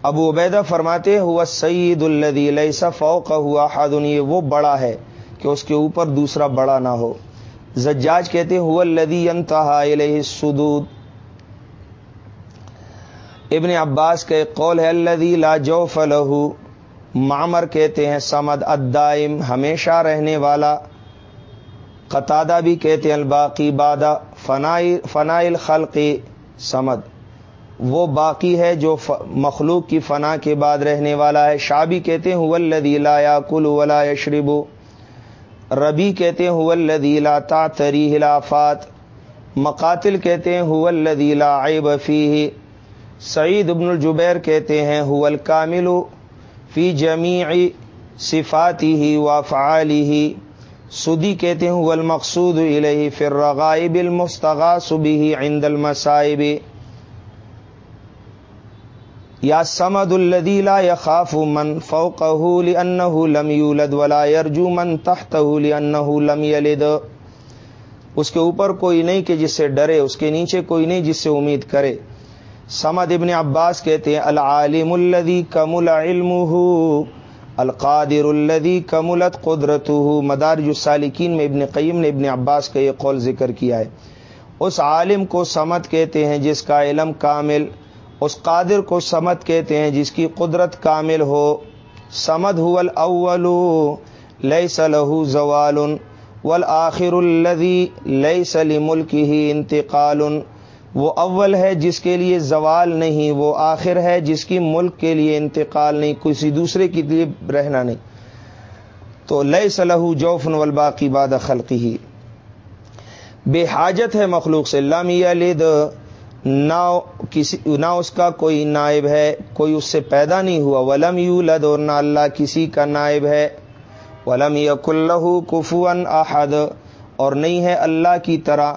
ابو عبیدہ فرماتے ہوا سعید الدی لئیسا فوق ہوا حادن یعنی یہ وہ بڑا ہے کہ اس کے اوپر دوسرا بڑا نہ ہو۔ زجاج کہتے ہوا الدی انتہا سدود ابن عباس کا ایک قول ہے الدی لا جو فلح معمر کہتے ہیں، سمد ادائم ہمیشہ رہنے والا۔ قطادہ بھی کہتے ہیں، الباقی بادہ فنائل خلقی سمد۔ وہ باقی ہے جو مخلوق کی فنا کے بعد رہنے والا ہے۔ شابی کہتے ہیں الدی لا کل ولا یشرب. ربی کہتے ہیں الدی لا تری ہلافات. مقاتل کہتے ہیں الدی لا عیب فیہ. سعید ابن الجبیر کہتے ہیں حول کامل فی جمیع صفاتی ہی و فعالی ہی سدی کہتے ہیں حول مقصود الہ فر رغائب المستغا صبی عند المصائب. یا سمد الدی لا يخاف من فوقه لانه لم يولد ولا يرجو من تحته لانه لم يلد اس کے اوپر کوئی نہیں کہ جس سے ڈرے، اس کے نیچے کوئی نہیں جس سے امید کرے. سمد ابن عباس کہتے ہیں، العالم الدی کمل علم القادر الدی کملت قدرت مدار جو سالکین میں ابن قیم نے ابن عباس کا یہ قول ذکر کیا ہے۔ اس عالم کو سمت کہتے ہیں جس کا علم کامل اس قادر کو سمت کہتے ہیں جس کی قدرت کامل ہو۔ سمد ہو الاول، لیس له زوال، والآخر الذي ليس لملكه انتقال۔ وہ اول ہے جس کے لیے زوال نہیں، وہ آخر ہے جس کی ملک کے لیے انتقال نہیں، کسی دوسرے کے لیے رہنا نہیں۔ تو لیے صلاح جوفن والباقی باد خلقی ہی بے حاجت ہے مخلوق سے لم یلد نہ کسی، نہ اس کا کوئی نائب ہے، کوئی اس سے پیدا نہیں ہوا۔ ولم یولد اور نہ اللہ کسی کا نائب ہے۔ ولم یق اللہ کفون احد اور نہیں ہے اللہ کی طرح۔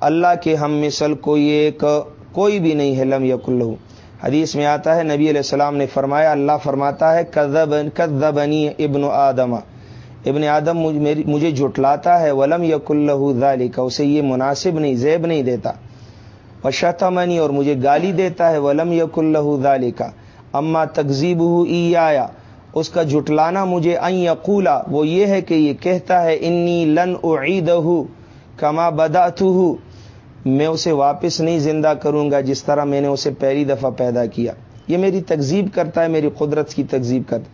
اللہ کے ہم مثل کوئی ایک، کوئی بھی نہیں ہے۔ لم یق اللہ حدیث میں آتا ہے، نبی علیہ السلام نے فرمایا، اللہ فرماتا ہے کذبنی ابن آدم۔ ابن آدم مجھے جٹلاتا ہے۔ ولم یق اللہ ذالی کا اسے یہ مناسب نہیں، زیب نہیں دیتا۔ وشتمنی اور مجھے گالی دیتا ہے، ولم یق اللہ ذالی کا اما تقزیب ای آیا اس کا جٹلانا مجھے این یقولا، وہ یہ ہے کہ یہ کہتا ہے، انی لن اعیدہ کما بدات میں اسے واپس نہیں زندہ کروں گا جس طرح میں نے اسے پہلی دفعہ پیدا کیا۔ یہ میری تکزیب کرتا ہے، میری قدرت کی تکزیب کرتا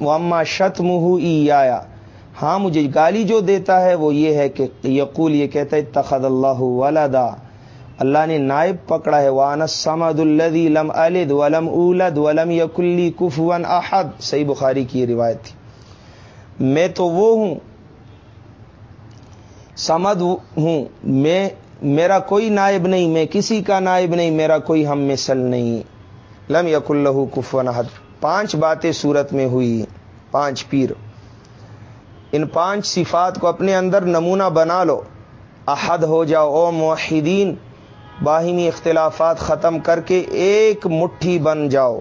واما شتم ای آیا ہاں مجھے گالی جو دیتا ہے، وہ یہ ہے کہ یقول یہ کہتا ہے تخد اللہ ولدا۔ اللہ نے نائب پکڑا ہے وان سمد الدی لم الد ولم اولد ولم یقلی کفون احد صحیح بخاری کی یہ روایت تھی۔ میں تو وہ ہوں سمد ہوں، میں، میرا کوئی نائب نہیں، میں کسی کا نائب نہیں، میرا کوئی ہم مثل نہیں۔ لم یق اللہ کفون احد۔ پانچ باتیں صورت میں ہوئی، پانچ پیر۔ ان پانچ صفات کو اپنے اندر نمونہ بنا لو۔ احد ہو جاؤ، او موحدین۔ باہمی اختلافات ختم کر کے ایک مٹھی بن جاؤ،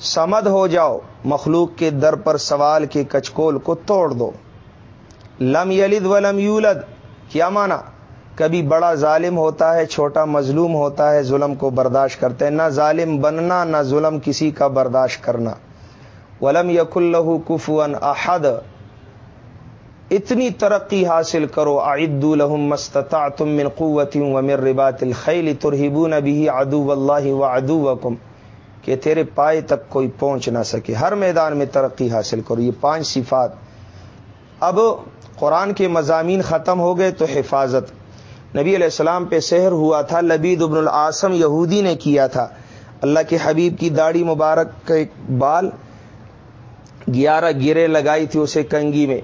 سمد ہو جاؤ، مخلوق کے در پر سوال کے کچکول کو توڑ دو۔ لم یلد ولم یولد، کیا مانا؟ کبھی بڑا ظالم ہوتا ہے، چھوٹا مظلوم ہوتا ہے، ظلم کو برداشت کرتے ہیں نہ ظالم بننا، نہ ظلم کسی کا برداشت کرنا۔ ولم یق اللہ کفون احد اتنی ترقی حاصل کرو عید الحم مستتا تم من قوت و مر ربات الخیل ترہبون بھی ادو اللہ و ادو کہ تیرے پائے تک کوئی پہنچ نہ سکے۔ ہر میدان میں ترقی حاصل کرو۔ یہ پانچ صفات۔ اب قرآن کے مضامین ختم ہو گئے تو حفاظت۔ نبی علیہ السلام پہ سحر ہوا تھا، لبید ابن العاصم یہودی نے کیا تھا۔ اللہ کے حبیب کی داڑھی مبارک کا ایک بال گیارہ گرے لگائی تھی اسے کنگی میں۔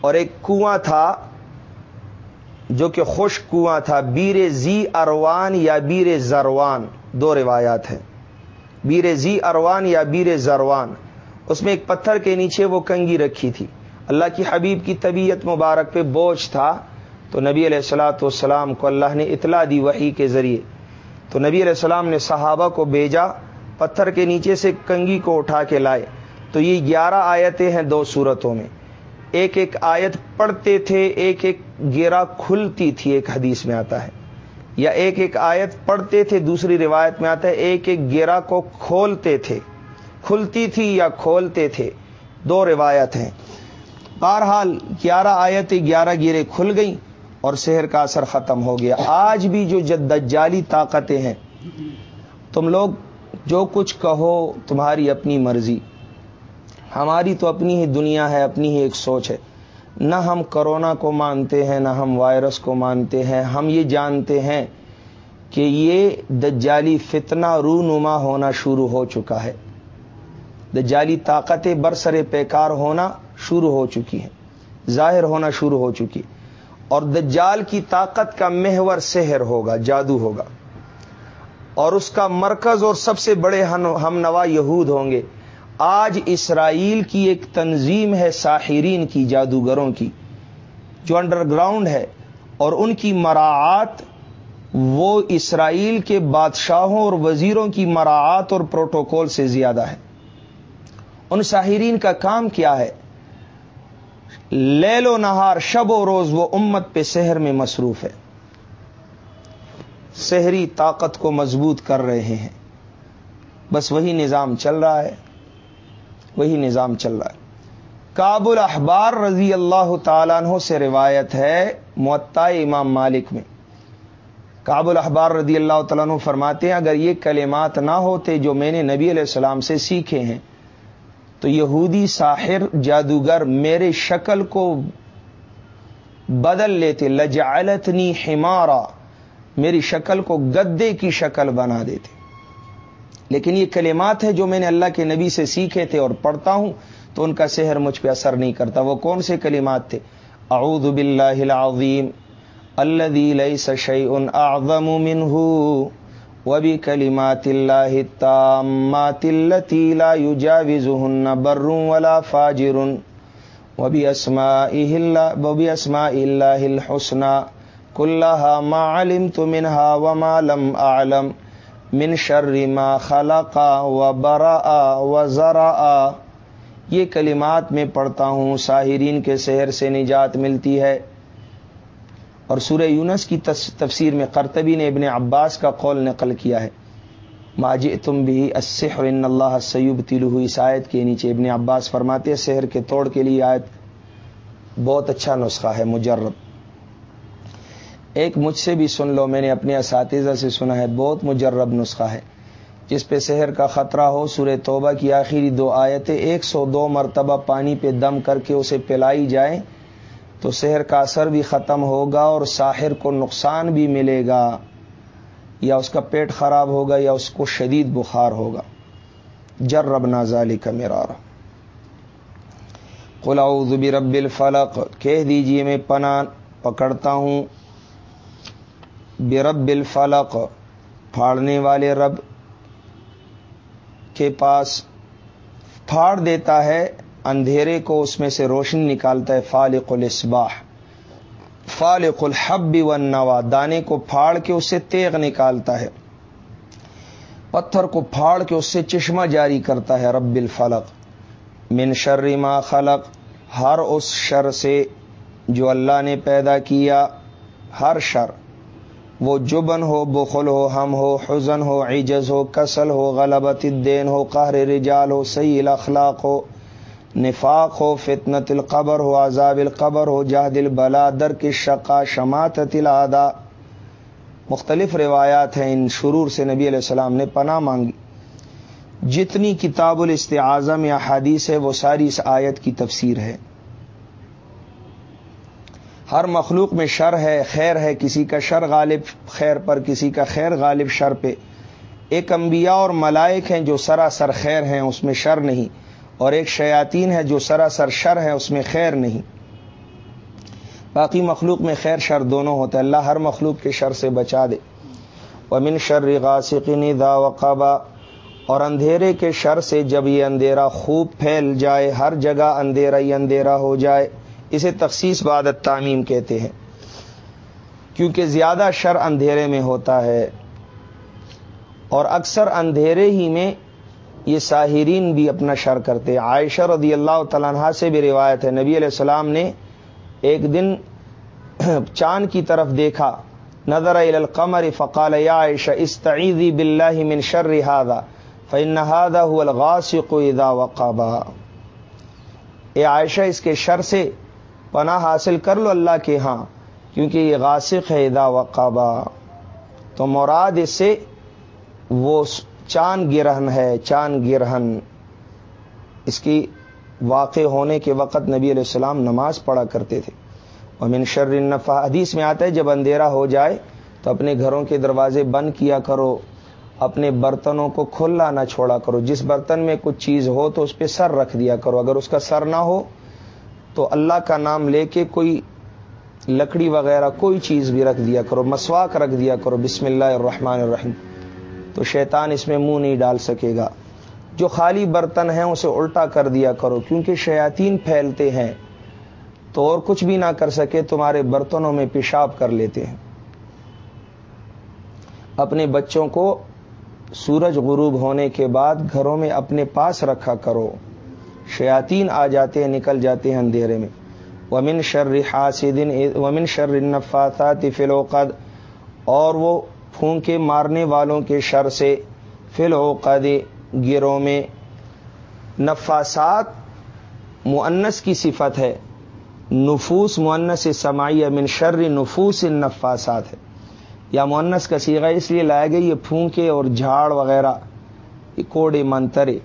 اور ایک کنواں تھا جو کہ خشک کنواں تھا، بیر زی اروان یا بیر زروان، دو روایات ہیں۔ بیر زی اروان یا بیر زروان، اس میں ایک پتھر کے نیچے وہ کنگی رکھی تھی۔ اللہ کی حبیب کی طبیعت مبارک پہ بوجھ تھا۔ تو نبی علیہ السلاۃ والسلام کو اللہ نے اطلاع دی وہی کے ذریعے۔ تو نبی علیہ السلام نے صحابہ کو بھیجا، پتھر کے نیچے سے کنگی کو اٹھا کے لائے۔ تو یہ گیارہ آیتیں ہیں دو صورتوں میں۔ ایک ایک آیت پڑھتے تھے، ایک ایک گیرا کھلتی تھی، ایک حدیث میں آتا ہے۔ یا ایک ایک آیت پڑھتے تھے، دوسری روایت میں آتا ہے، ایک ایک گیرا کو کھولتے تھے۔ کھلتی تھی یا کھولتے تھے؟ دو روایت ہیں۔ بہرحال، گیارہ آیتیں، گیارہ گیرے کھل گئیں اور شہر کا اثر ختم ہو گیا۔ آج بھی جو جد جالی طاقتیں ہیں، تم لوگ جو کچھ کہو، تمہاری اپنی مرضی۔ ہماری تو اپنی ہی دنیا ہے، اپنی ہی ایک سوچ ہے۔ نہ ہم کرونا کو مانتے ہیں، نہ ہم وائرس کو مانتے ہیں۔ ہم یہ جانتے ہیں کہ یہ دجالی فتنہ رونما ہونا شروع ہو چکا ہے۔ دجالی طاقتیں برسر پیکار ہونا شروع ہو چکی ہیں ظاہر ہونا شروع ہو چکی۔ اور دجال کی طاقت کا محور سحر ہوگا، جادو ہوگا۔ اور اس کا مرکز اور سب سے بڑے ہم نوا یہود ہوں گے۔ آج اسرائیل کی ایک تنظیم ہے ساحرین کی، جادوگروں کی، جو انڈر گراؤنڈ ہے، اور ان کی مراعات وہ اسرائیل کے بادشاہوں اور وزیروں کی مراعات اور پروٹوکول سے زیادہ ہے۔ ان ساحرین کا کام کیا ہے؟ لیل و نہار، شب و روز وہ امت پہ شہر میں مصروف ہے۔ شہری طاقت کو مضبوط کر رہے ہیں۔ بس وہی نظام چل رہا ہے۔ وہی نظام چل رہا ہے۔ کابل احبار رضی اللہ تعالیٰ عنہ سے روایت ہے معطا امام مالک میں۔ کابل احبار رضی اللہ تعالیٰ عنہ فرماتے ہیں، اگر یہ کلمات نہ ہوتے جو میں نے نبی علیہ السلام سے سیکھے ہیں، تو یہودی ساحر جادوگر میرے شکل کو بدل لیتے۔ لجعلتنی حمارا، میری شکل کو گدے کی شکل بنا دیتے۔ لیکن یہ کلمات ہے جو میں نے اللہ کے نبی سے سیکھے تھے اور پڑھتا ہوں، تو ان کا سحر مجھ پہ اثر نہیں کرتا۔ وہ کون سے کلمات تھے؟ اعوذ باللہ العظیم الذي ليس شيء اعظم منه وبكلمات الله التامات التي لا يجاوزهن بر ولا فاجر وباسمائه الله وباسماء الله الحسنى كلها ما علمت منها وما لم اعلم۔ من شر ما خلقا و برا و ذرا یہ کلمات میں پڑھتا ہوں، ساحرین کے شہر سے نجات ملتی ہے۔ اور سورہ یونس کی تفسیر میں قرطبی نے ابن عباس کا قول نقل کیا ہے۔ ماج تم بھی اسح ان اللہ سیوب تلو اس آیت کے نیچے ابن عباس فرماتے شہر کے توڑ کے لیے آیت بہت اچھا نسخہ ہے مجرب ایک مجھ سے بھی سن لو، میں نے اپنے اساتذہ سے سنا ہے، بہت مجرب نسخہ ہے۔ جس پہ شہر کا خطرہ ہو، سورہ توبہ کی آخری دو آیتیں، ایک سو دو مرتبہ پانی پہ دم کر کے اسے پلائی جائیں، تو شہر کا اثر بھی ختم ہوگا اور ساحر کو نقصان بھی ملے گا۔ یا اس کا پیٹ خراب ہوگا یا اس کو شدید بخار ہوگا۔ جر رب نازالی کا میرا قلاؤ رب الفلق، کہہ دیجیے میں پناہ پکڑتا ہوں۔ برب الفلق، پھاڑنے والے رب کے پاس پھاڑ دیتا ہے، اندھیرے کو اس میں سے روشنی نکالتا ہے، فالق الاسباح فالق الحب والنوا، دانے کو پھاڑ کے اس سے تیغ نکالتا ہے۔ پتھر کو پھاڑ کے اس سے چشمہ جاری کرتا ہے، رب الفلق۔ من شر ما خلق، ہر اس شر سے جو اللہ نے پیدا کیا، ہر شر۔ وہ جبن ہو، بخل ہو، ہم ہو، حزن ہو، عجز ہو، کسل ہو، غلبت الدین ہو، قہر رجال ہو سی الاخلاق ہو، نفاق ہو، فتنت القبر ہو، عذاب القبر ہو، جہد البلا در کی شقا شمات تلادا مختلف روایات ہیں، ان شرور سے نبی علیہ السلام نے پناہ مانگی۔ جتنی کتاب الاستعاظم یا حدیث ہے، وہ ساری اس آیت کی تفسیر ہے۔ ہر مخلوق میں شر ہے، خیر ہے، کسی کا شر غالب خیر پر، کسی کا خیر غالب شر پہ۔ ایک انبیاء اور ملائک ہیں جو سراسر خیر ہیں، اس میں شر نہیں۔ اور ایک شیاطین ہے جو سراسر شر ہے اس میں خیر نہیں۔ باقی مخلوق میں خیر شر دونوں ہوتا ہے اللہ ہر مخلوق کے شر سے بچا دے۔ ومن شر غاسقین دا وقبا اور اندھیرے کے شر سے جب یہ اندھیرا خوب پھیل جائے، ہر جگہ اندھیرا ہی اندھیرا ہو جائے۔ اسے تخصیص بعد تعمیم کہتے ہیں۔ کیونکہ زیادہ شر اندھیرے میں ہوتا ہے اور اکثر اندھیرے ہی میں یہ ساحرین بھی اپنا شر کرتے عائشہ رضی اللہ تعالیٰ سے بھی روایت ہے۔ نبی علیہ السلام نے ایک دن چاند کی طرف دیکھا۔ نظر القمر فقال، یا عائشہ، استعیذی باللہ من شر هذا فإن هذا هو الغاسق اذا وقبا۔ اے عائشہ، اس کے شر سے پناہ حاصل کر لو اللہ کے ہاں کیونکہ یہ غاسق ہے ادا وقابا۔ تو مراد اس سے وہ چاند گرہن ہے، چاند گرہن۔ اس کی واقع ہونے کے وقت نبی علیہ السلام نماز پڑھا کرتے تھے۔ امن شر نفا حدیث میں آتا ہے، جب اندھیرا ہو جائے تو اپنے گھروں کے دروازے بند کیا کرو، اپنے برتنوں کو کھلا نہ چھوڑا کرو۔ جس برتن میں کچھ چیز ہو تو اس پہ سر رکھ دیا کرو۔ اگر اس کا سر نہ ہو تو اللہ کا نام لے کے کوئی لکڑی وغیرہ کوئی چیز بھی رکھ دیا کرو، مسواک رکھ دیا کرو، بسم اللہ الرحمن الرحیم۔ تو شیطان اس میں منہ نہیں ڈال سکے گا۔ جو خالی برتن ہیں اسے الٹا کر دیا کرو، کیونکہ شیاطین پھیلتے ہیں۔ تو اور کچھ بھی نہ کر سکے، تمہارے برتنوں میں پیشاب کر لیتے ہیں۔ اپنے بچوں کو سورج غروب ہونے کے بعد گھروں میں اپنے پاس رکھا کرو۔ شیاطین آ جاتے ہیں، نکل جاتے ہیں اندھیرے میں۔ ومن شر حاسدن ومن شر نفاطات فلوقد اور وہ پھونکے مارنے والوں کے شر سے فلوقد گروں میں۔ نفاسات معنس کی صفت ہے۔ نفوس معنس سمائی من شر نفوس نفاسات ہے۔ یا معنس کا سیغہ اس لیے لایا گیا، یہ پھونکے اور جھاڑ وغیرہ کوڑے، منترے۔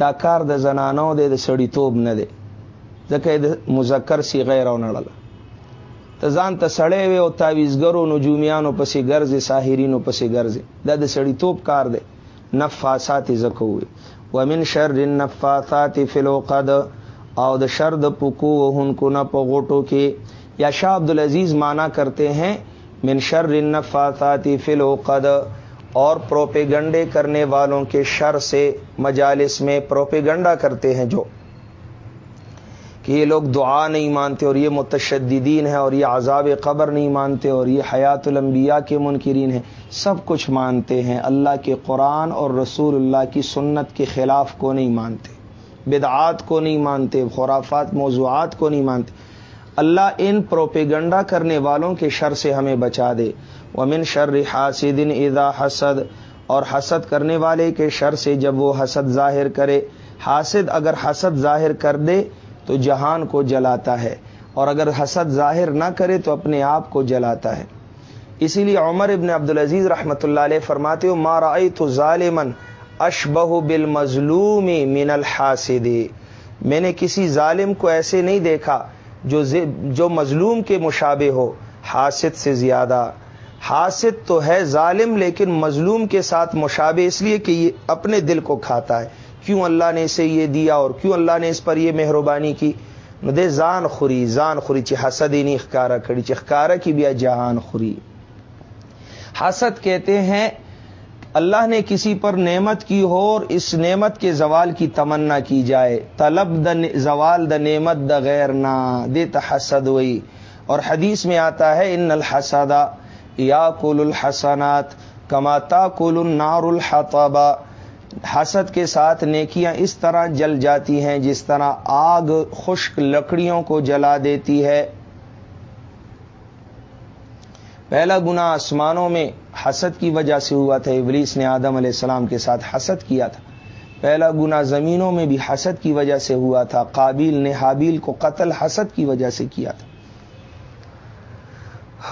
ڈاکار د زنانو دے د سڑی توب نہ دے ځکه د مذکر سی غیر او نړل ته ځان ته سړی وي او تعویزګرو نجومیانو پسې ګرځي ساحرینو پسې ګرځي دا د سړی توپ کار دی. نفاسات زکوي ومن شر النفاثات فی العقد، او د شر د پکو وهونکو نه په غوټو کې. یا شاه عبد العزيز معنا کرتے ہیں، من شر النفاثات فی العقد. اور پروپیگنڈے کرنے والوں کے شر سے مجالس میں پروپیگنڈا کرتے ہیں جو کہ یہ لوگ دعا نہیں مانتے اور یہ متشددین ہیں اور یہ عذاب قبر نہیں مانتے اور یہ حیات الانبیاء کے منکرین ہیں، سب کچھ مانتے ہیں۔ اللہ کے قرآن اور رسول اللہ کی سنت کے خلاف کو نہیں مانتے، بدعات کو نہیں مانتے، خرافات، موضوعات کو نہیں مانتے۔ اللہ ان پروپیگنڈا کرنے والوں کے شر سے ہمیں بچا دے۔ ومن شر حاسدن اذا حسد، اور حسد کرنے والے کے شر سے جب وہ حسد ظاہر کرے، حاسد اگر حسد ظاہر کر دے تو جہان کو جلاتا ہے، اور اگر حسد ظاہر نہ کرے تو اپنے آپ کو جلاتا ہے۔ اسی لیے عمر ابن عبد العزیز رحمۃ اللہ علیہ فرماتے ہو مارا تو ظالمن اشبہ بل مظلوم من الحاسد میں نے کسی ظالم کو ایسے نہیں دیکھا جو جو مظلوم کے مشابے ہو، حاسد سے زیادہ۔ حاسد تو ہے ظالم لیکن مظلوم کے ساتھ مشابے اس لیے کہ یہ اپنے دل کو کھاتا ہے۔ کیوں اللہ نے اسے یہ دیا اور کیوں اللہ نے اس پر یہ مہربانی کی؟ دے زان خوری زان خوری چی حسد ہی نہیں اخکارا کھڑی چخکارا کی بھی جہان خوری۔ حسد کہتے ہیں اللہ نے کسی پر نعمت کی ہو اور اس نعمت کے زوال کی تمنا کی جائے۔ طلب د زوال د نعمت د غیر نہ دے تحسد ہوئی۔ اور حدیث میں آتا ہے، ان الحسدہ یا کل الحسنات کماتا کل النار الحطبہ حسد کے ساتھ نیکیاں اس طرح جل جاتی ہیں جس طرح آگ خشک لکڑیوں کو جلا دیتی ہے۔ پہلا گنا آسمانوں میں حسد کی وجہ سے ہوا تھا، ابلیس نے آدم علیہ السلام کے ساتھ حسد کیا تھا۔ پہلا گنا زمینوں میں بھی حسد کی وجہ سے ہوا تھا قابل نے حابیل کو قتل حسد کی وجہ سے کیا تھا۔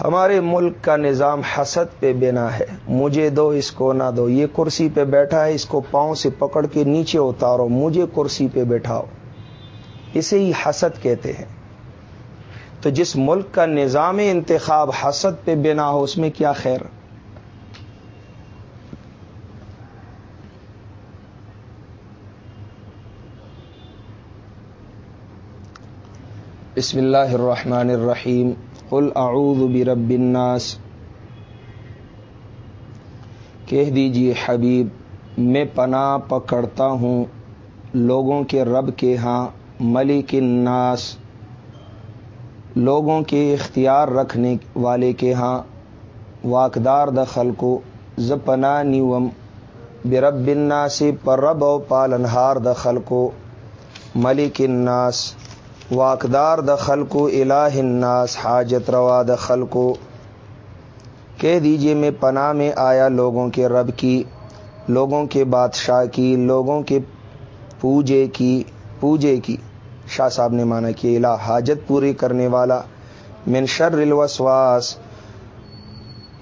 ہمارے ملک کا نظام حسد پہ بنا ہے۔ مجھے دو اس کو نہ دو۔ یہ کرسی پہ بیٹھا ہے، اس کو پاؤں سے پکڑ کے نیچے اتارو۔ مجھے کرسی پہ بیٹھاؤ اسے ہی حسد کہتے ہیں۔ تو جس ملک کا نظام انتخاب حسد پہ بنا ہو، اس میں کیا خیر؟ بسم اللہ الرحمن الرحیم۔ قل اعوذ برب الناس کہہ دیجیے حبیب، میں پناہ پکڑتا ہوں لوگوں کے رب کے ہاں ملک الناس، لوگوں کے اختیار رکھنے والے کے ہاں واقدار دخل کو زپنا نیوم، برب الناس پر رب و پالنہار دخل کو ملک الناس۔ واقدار دخل کو الہ الناس، حاجت روا دخل کو کہہ دیجیے میں پناہ میں آیا لوگوں کے رب کی، لوگوں کے بادشاہ کی، لوگوں کے پوجے کی پوجے کی۔ شاہ صاحب نے مانا کہ الہ حاجت پوری کرنے والا، من شر الوسواس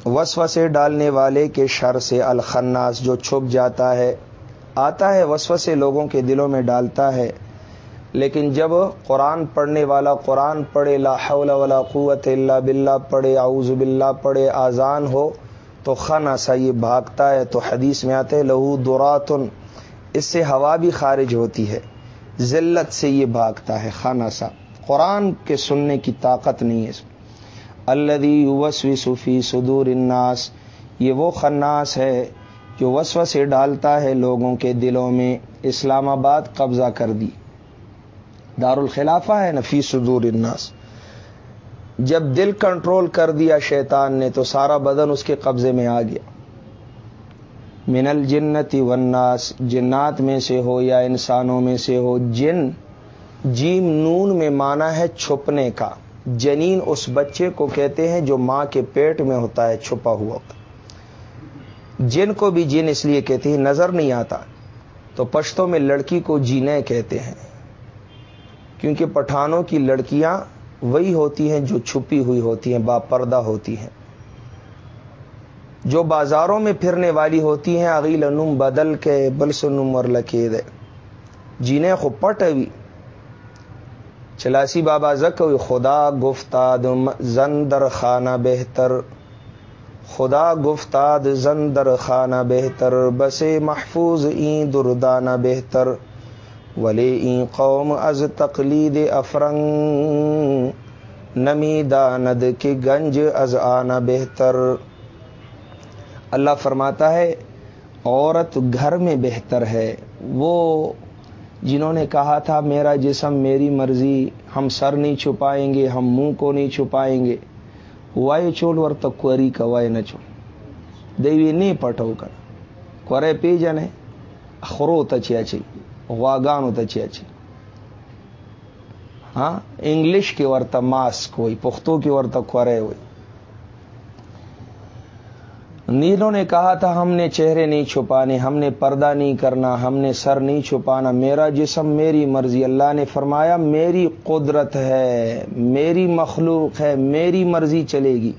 وسو سے ڈالنے والے کے شر سے الخناس جو چھپ جاتا ہے، آتا ہے وسو سے لوگوں کے دلوں میں ڈالتا ہے۔ لیکن جب قرآن پڑھنے والا قرآن پڑھے، لا حول ولا قوت اللہ باللہ پڑھے، اعوذ باللہ پڑھے آزان ہو، تو خن سا یہ بھاگتا ہے، تو حدیث میں آتے لہو دراتن، اس سے ہوا بھی خارج ہوتی ہے، ذلت سے یہ بھاگتا ہے خانہ سا قرآن کے سننے کی طاقت نہیں ہے اس الدی وسوی صفی صدور الناس، یہ وہ خناس ہے جو وسو سے ڈالتا ہے لوگوں کے دلوں میں، اسلام آباد قبضہ کر دی۔ دار الخلافہ ہے، نفی صدور الناس۔ جب دل کنٹرول کر دیا شیطان نے تو سارا بدن اس کے قبضے میں آ گیا۔ من الجنتی وناس جنات میں سے ہو یا انسانوں میں سے ہو، جن جیم نون میں مانا ہے چھپنے کا۔ جنین اس بچے کو کہتے ہیں جو ماں کے پیٹ میں ہوتا ہے، چھپا ہوا۔ جن کو بھی جن اس لیے کہتے ہیں، نظر نہیں آتا۔ تو پشتوں میں لڑکی کو جینے کہتے ہیں۔ کیونکہ پٹھانوں کی لڑکیاں وہی ہوتی ہیں جو چھپی ہوئی ہوتی ہیں، با پردہ ہوتی ہیں۔ جو بازاروں میں پھرنے والی ہوتی ہیں اگیل نم بدل کے بلسنم اور لکید جینے خو پٹ بھی چلاسی بابا زک خدا گفتاد زندر خانہ بہتر۔ خدا گفتاد زندر خانہ بہتر۔ بسے محفوظ این دردانہ بہتر۔ ولی قوم از تقلید افرنگ نمی داند کی گنج از آنا بہتر۔ اللہ فرماتا ہے، عورت گھر میں بہتر ہے۔ وہ جنہوں نے کہا تھا، میرا جسم میری مرضی، ہم سر نہیں چھپائیں گے، ہم منہ کو نہیں چھپائیں گے۔ وائے چول ور تو کوری کا وائے نہ چول۔ دیوی نہیں پٹو کر۔ کورے پی جنے خرو تچیا چاہیے چی اچھی ہاں انگلش کی ورتا ماسک ہوئی پختوں کی ورتا کورے ہوئی نیلوں نے کہا تھا، ہم نے چہرے نہیں چھپانے، ہم نے پردہ نہیں کرنا، ہم نے سر نہیں چھپانا، میرا جسم میری مرضی، اللہ نے فرمایا، میری قدرت ہے، میری مخلوق ہے، میری مرضی چلے گی۔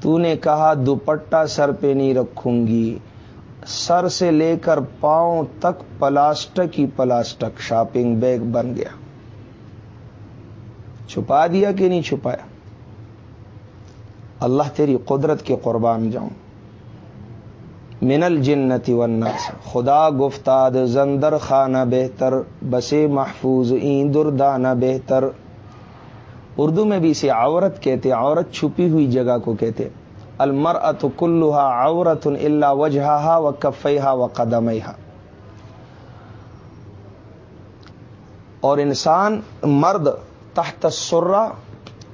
تو نے کہا، دوپٹہ سر پہ نہیں رکھوں گی۔ سر سے لے کر پاؤں تک پلاسٹک ہی پلاسٹک شاپنگ بیگ بن گیا۔ چھپا دیا کہ نہیں چھپایا؟ اللہ تیری قدرت کے قربان جاؤں۔ من الجنتی والناس، خدا گفتاد، زندر خانہ بہتر، بسے محفوظ این دردانہ بہتر۔ اردو میں بھی اسے عورت کہتے، عورت چھپی ہوئی جگہ کو کہتے۔ المر ات کلوہا عورت اللہ وجہ و کفیہ و قدم اور انسان مرد تحت سرا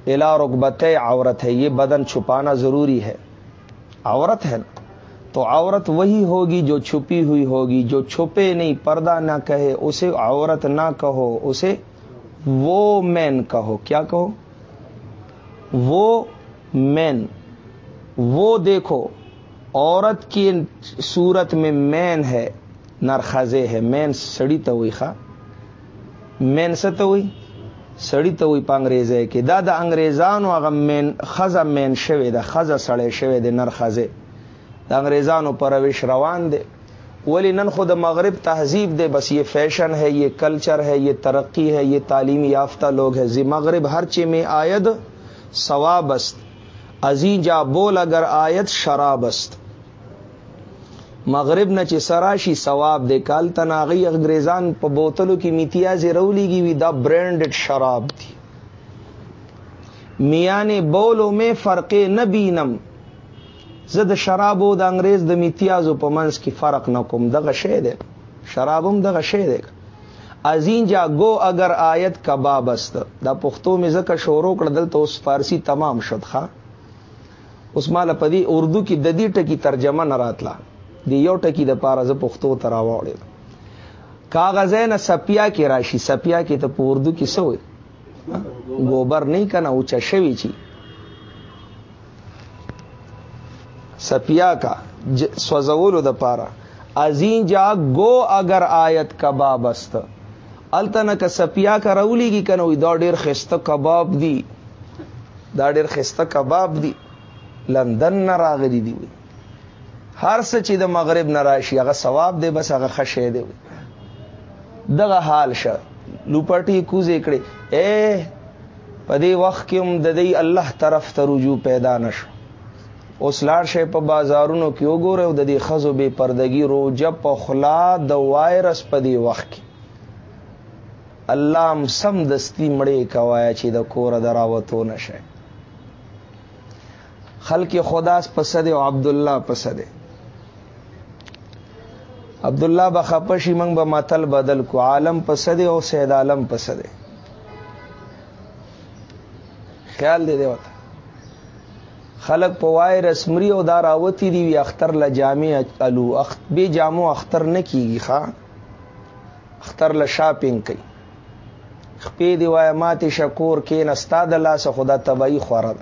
الا رقبت عورت ہے، یہ بدن چھپانا ضروری ہے۔ عورت ہے نا، تو عورت وہی ہوگی جو چھپی ہوئی ہوگی، جو چھپے نہیں، پردہ نہ کہے، اسے عورت نہ کہو، اسے وہ مین کہو۔ کیا کہو؟ وہ مین۔ وہ دیکھو، عورت کی صورت میں مین ہے، نرخزے ہے، مین سڑی تو ہوئی خا مین سے تو ہوئی سڑی تو ہوئی پا ہے کہ دادا انگریزانو اغا مین، خزا مین شوے دا، خزا سڑے شوے دے نرخزے۔ دا انگریزانو پروش روان دے۔ ولی نن خود مغرب تہذیب دے، بس یہ فیشن ہے، یہ کلچر ہے، یہ ترقی ہے، یہ تعلیمی یافتہ لوگ ہے زی مغرب ہر چی میں آید ثوابست ازی جا بول اگر آیت شرابست مغرب نہ سراشی ثواب دے، کال تناغی انگریزان پا بوتلو کی میتیا سے رولی گی وی دا برانڈڈ شراب تھی. میاں نے بولو میں فرق نبینم زد شرابو دا انگریز د میتیازو په منس کی فرق نکم دغه شی دی شرابم دغه شی دی ازین جا گو اگر آیت کباب است. دا پختو میں زکه شورو کړه دلته اوس فارسی تمام شد ښا اوس مال پدی اردو کی ددی ټکی ترجمه نه راتلا. دی یو ټکی د پاره ز پښتو ترا وړل کاغذین سپیا کی راشی، سپیا کی ته په اردو کې سوې گوبر نه کنا، اوچا شوی چی. سپیا کا سوزولو د پاره ازین جا گو اگر آیت کباب است. التنک سپیا کا رولیږي کنه دا ډیر خسته کباب دی. دا ډیر خسته کباب دی. لندن نہ راغلی دی وي هر څه چې د مغرب نه راشي هغه ثواب دی، بس هغه خشه دی دغه حال شه. لوپټي کوزې کړي اے، په دې وخت کې هم د دې الله طرف ته رجوع پیدا نشو اوس لاړ شي په بازارونو کې، وګوره د دې خزو بے پردګي روجه په خلا د وایرس په دې وخت کې. الله سم دستی مړې کوایا چې د کور دراوتو نشه خلق خداس پسد او عبد الله پسد عبد الله بخپشي منګ متل بدل کو، عالم پسد او سید عالم پسد خیال دې دی وته خلق په وای رسمري او دار اوتی دی وی اختر ل جامع الو، اخت جامو اختر نه کیږي ښا اختر ل شاپینګ کوي خپې دی وای ماته شکور کې نستاد الله سے خدا تباہی خورا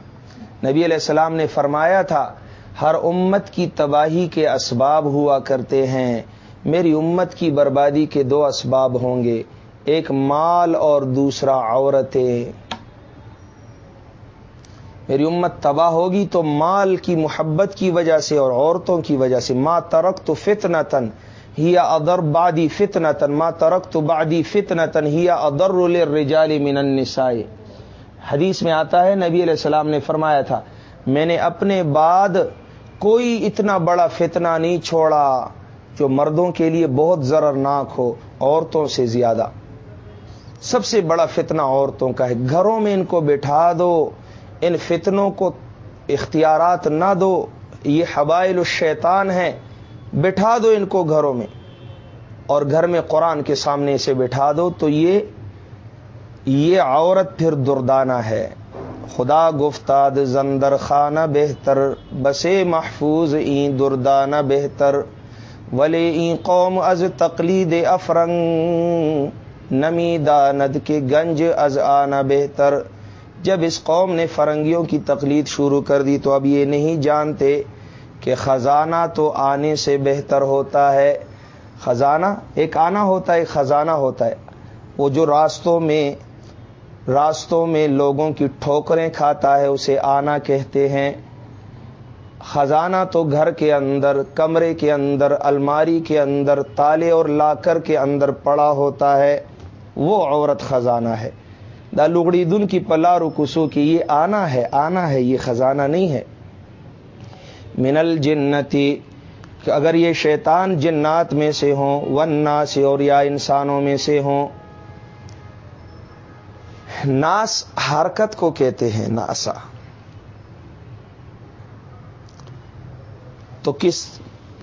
نبی علیہ السلام نے فرمایا تھا، ہر امت کی تباہی کے اسباب ہوا کرتے ہیں۔ میری امت کی بربادی کے دو اسباب ہوں گے، ایک مال اور دوسرا عورتیں۔ میری امت تباہ ہوگی تو مال کی محبت کی وجہ سے اور عورتوں کی وجہ سے۔ ماں ترک تو فتنا تن ہی ادر بادی فتنا تن ماں ترک تو بادی فتنا تن ہی ادر رجالی من النساء۔ حدیث میں آتا ہے، نبی علیہ السلام نے فرمایا تھا، میں نے اپنے بعد کوئی اتنا بڑا فتنہ نہیں چھوڑا جو مردوں کے لیے بہت ضررناک ہو، عورتوں سے زیادہ۔ سب سے بڑا فتنہ عورتوں کا ہے۔ گھروں میں ان کو بٹھا دو، ان فتنوں کو اختیارات نہ دو۔ یہ حبائل الشیطان ہے بٹھا دو ان کو گھروں میں۔ اور گھر میں قرآن کے سامنے سے بٹھا دو تو یہ یہ عورت پھر دردانہ ہے۔ خدا گفتاد زندر خانہ بہتر، بسے محفوظ این دردانہ بہتر۔ ولے این قوم از تقلید افرنگ، نمی داند کے گنج از آنا بہتر۔ جب اس قوم نے فرنگیوں کی تقلید شروع کر دی تو اب یہ نہیں جانتے کہ خزانہ تو آنے سے بہتر ہوتا ہے۔ خزانہ، ایک آنا ہوتا ہے، ایک خزانہ ہوتا ہے۔ وہ جو راستوں میں راستوں میں لوگوں کی ٹھوکریں کھاتا ہے، اسے آنا کہتے ہیں۔ خزانہ تو گھر کے اندر، کمرے کے اندر، الماری کے اندر، تالے اور لاکر کے اندر پڑا ہوتا ہے۔ وہ عورت خزانہ ہے۔ دا لگڑی دن کی پلارو کسو کی یہ آنا ہے آنا ہے، یہ خزانہ نہیں ہے۔ من الجنتی کہ اگر یہ شیطان جنات میں سے ہوں ون سے اور یا انسانوں میں سے ہوں ناس حرکت کو کہتے ہیں، ناسا۔ تو کس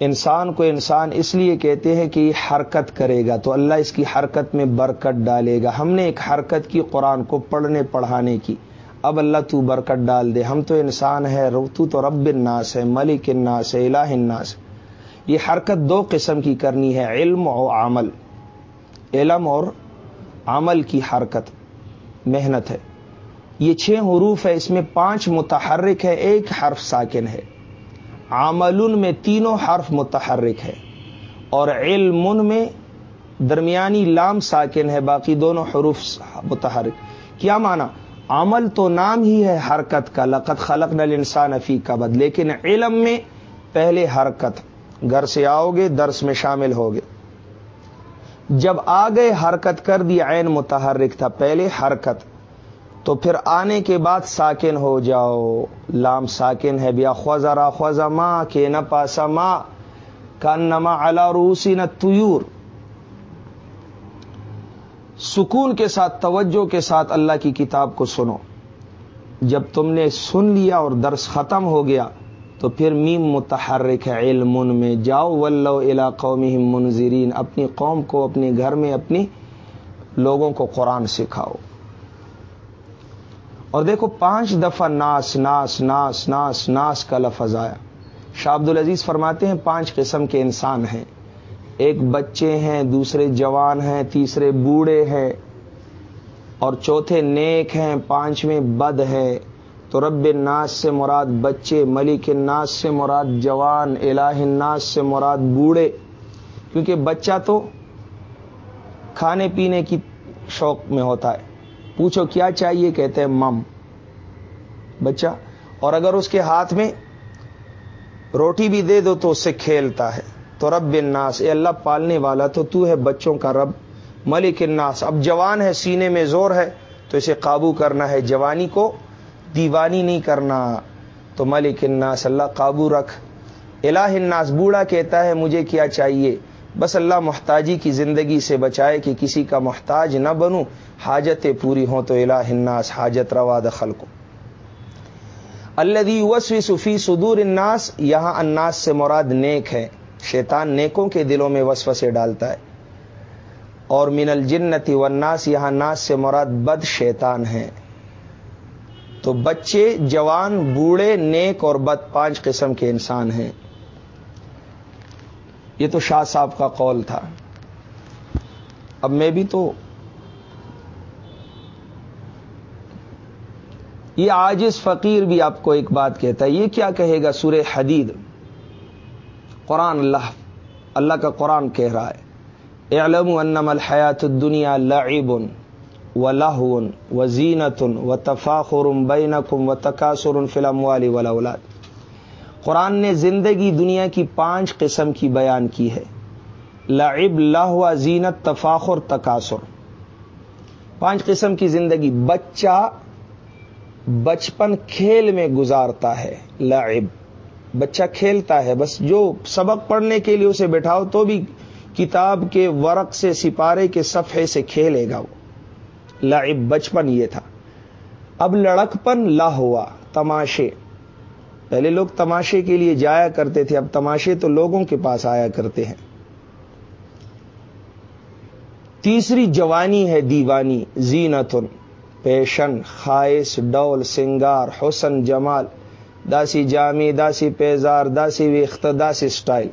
انسان کو انسان اس لیے کہتے ہیں کہ یہ حرکت کرے گا؟ تو اللہ اس کی حرکت میں برکت ڈالے گا۔ ہم نے ایک حرکت کی قرآن کو پڑھنے، پڑھانے کی۔ اب اللہ تو برکت ڈال دے۔ ہم تو انسان ہے تو تو رب الناس ہے ملک الناس ہے الہ الناس یہ حرکت دو قسم کی کرنی ہے، علم اور عمل۔ علم اور عمل کی حرکت۔ محنت ہے۔ یہ چھ حروف ہے اس میں پانچ متحرک ہے ایک حرف ساکن ہے۔ عمل میں تینوں حرف متحرک ہے اور علم میں درمیانی لام ساکن ہے، باقی دونوں حروف متحرک۔ کیا مانا عمل تو نام ہی ہے حرکت کا لقت خلق نل انسان افی کا بد لیکن علم میں پہلے حرکت، گھر سے آؤ گے، درس میں شامل ہوگے۔ جب آ گئے حرکت کر دی، عین متحرک تھا پہلے حرکت، تو پھر آنے کے بعد ساکن ہو جاؤ۔ لام ساکن ہے، بیا خوزا خوزا ماں کے نہ پاسا ماں کا نما اللہ روسی نہ تیور سکون کے ساتھ، توجہ کے ساتھ اللہ کی کتاب کو سنو۔ جب تم نے سن لیا اور درس ختم ہو گیا تو پھر میم متحرک ہے علم میں، جاؤ ولو علاقوں میں منظرین اپنی قوم کو، اپنے گھر میں، اپنی لوگوں کو قرآن سکھاؤ۔ اور دیکھو، پانچ دفعہ ناس ناس ناس ناس ناس کا لفظ آیا۔ شاہ عبد العزیز فرماتے ہیں، پانچ قسم کے انسان ہیں۔ ایک بچے ہیں، دوسرے جوان ہیں، تیسرے بوڑھے ہیں، اور چوتھے نیک ہیں، پانچویں بد ہے۔ تو رب الناس سے مراد بچے، ملک الناس سے مراد جوان، الہ الناس سے مراد بوڑھے۔ کیونکہ بچہ تو کھانے پینے کی شوق میں ہوتا ہے۔ پوچھو کیا چاہیے؟ کہتے ہیں مم۔ بچہ، اور اگر اس کے ہاتھ میں روٹی بھی دے دو تو اس سے کھیلتا ہے۔ تو رب الناس، اے اللہ پالنے والا تو تو ہے بچوں کا رب۔ ملک الناس، اب جوان ہے، سینے میں زور ہے تو اسے قابو کرنا ہے۔ جوانی کو دیوانی نہیں کرنا۔ تو ملک الناس، اللہ قابو رکھ۔ الہ الناس بوڑھا کہتا ہے، مجھے کیا چاہیے؟ بس اللہ محتاجی کی زندگی سے بچائے کہ کسی کا محتاج نہ بنوں۔ حاجتیں پوری ہوں تو الہ الناس، حاجت روا دخل کو اللہ وسوی صفی صدور الناس، یہاں اناس سے مراد نیک ہے۔ شیطان نیکوں کے دلوں میں وسو سے ڈالتا ہے۔ اور من الجنتی والناس، یہاں ناس سے مراد بد شیطان ہے تو بچے، جوان، بوڑھے، نیک اور بد، پانچ قسم کے انسان ہیں۔ یہ تو شاہ صاحب کا قول تھا۔ اب میں بھی تو یہ آجز فقیر بھی آپ کو ایک بات کہتا ہے۔ یہ کیا کہے گا سورہ حدید؟ قرآن اللہ اللہ کا قرآن کہہ رہا ہے۔ اعلم انم الحیات الدنیا لعب۔ و لہون و زینتن و تفاخر بینکم و تقاصر فلم والی ولاولاد قرآن نے زندگی دنیا کی پانچ قسم کی بیان کی ہے۔ لعب لاہ زینت، تفاخر تقاصر پانچ قسم کی زندگی بچہ بچپن کھیل میں گزارتا ہے۔ لعب، بچہ کھیلتا ہے۔ بس جو سبق پڑھنے کے لیے اسے بٹھاؤ تو بھی کتاب کے ورق سے، سپارے کے صفحے سے کھیلے گا وہ۔ لعب بچپن یہ تھا۔ اب لڑکپن لا ہوا، تماشے۔ پہلے لوگ تماشے کے لیے جایا کرتے تھے، اب تماشے تو لوگوں کے پاس آیا کرتے ہیں۔ تیسری جوانی ہے دیوانی، زینتن، پیشن، خواہش، ڈول، سنگار، حسن، جمال۔ داسی جامی داسی پیزار، داسی ویخت، داسی سٹائل۔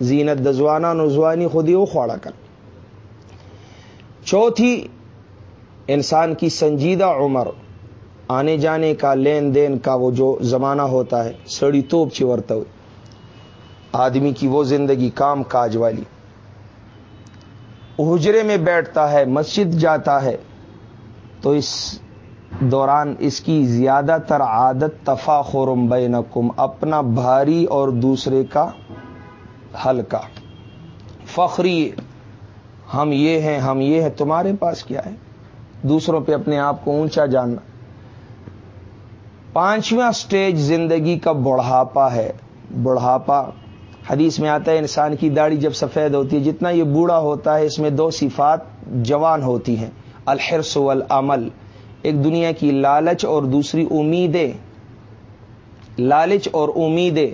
زینت دزوانا نزوانی خودی وہ کھوڑا کر۔ چوتھی انسان کی سنجیدہ عمر، آنے جانے کا لین دین کا وہ جو زمانہ ہوتا ہے، سڑی توپ چورتا ہوئی آدمی کی وہ زندگی کام کاج والی۔ حجرے میں بیٹھتا ہے، مسجد جاتا ہے۔ تو اس دوران اس کی زیادہ تر عادت تفاخرم بینکم، اپنا بھاری اور دوسرے کا ہلکا فخری، ہم یہ ہیں، ہم یہ ہیں، تمہارے پاس کیا ہے؟ دوسروں پہ اپنے آپ کو اونچا جاننا۔ پانچواں سٹیج زندگی کا بڑھاپا ہے۔ بڑھاپا۔ حدیث میں آتا ہے، انسان کی داڑھی جب سفید ہوتی ہے، جتنا یہ بوڑھا ہوتا ہے، اس میں دو صفات جوان ہوتی ہیں۔ الحرس والعمل۔ ایک دنیا کی لالچ اور دوسری امیدیں۔ لالچ اور امیدیں۔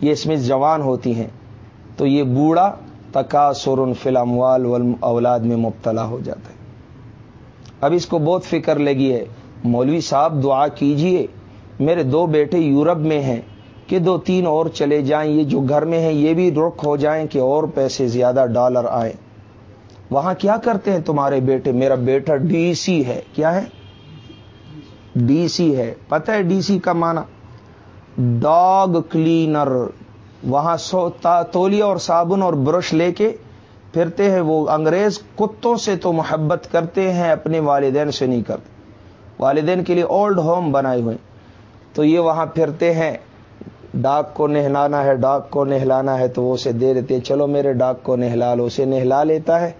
یہ اس میں جوان ہوتی ہیں۔ تو یہ بوڑھا تقاصر فلم وال اولاد میں مبتلا ہو جاتا ہے۔ اب اس کو بہت فکر لگی ہے۔ مولوی صاحب دعا کیجیے، میرے دو بیٹے یورپ میں ہیں، کہ دو تین اور چلے جائیں، یہ جو گھر میں ہیں، یہ بھی رخ ہو جائیں کہ اور پیسے زیادہ ڈالر آئیں۔ وہاں کیا کرتے ہیں تمہارے بیٹے؟ میرا بیٹا ڈی سی ہے۔ کیا ہے؟ ڈی سی ہے۔ پتہ ہے ڈی سی کا مانا ڈاگ کلینر۔ وہاں سو تولیا اور صابن اور برش لے کے پھرتے ہیں، وہ انگریز کتوں سے تو محبت کرتے ہیں، اپنے والدین سے نہیں کرتے۔ والدین کے لیے اولڈ ہوم بنائے ہوئے۔ تو یہ وہاں پھرتے ہیں ڈاگ کو نہلانا ہے ڈاگ کو نہلانا ہے، تو وہ اسے دے دیتے چلو میرے ڈاگ کو نہلا لو، اسے نہلا لیتا ہے،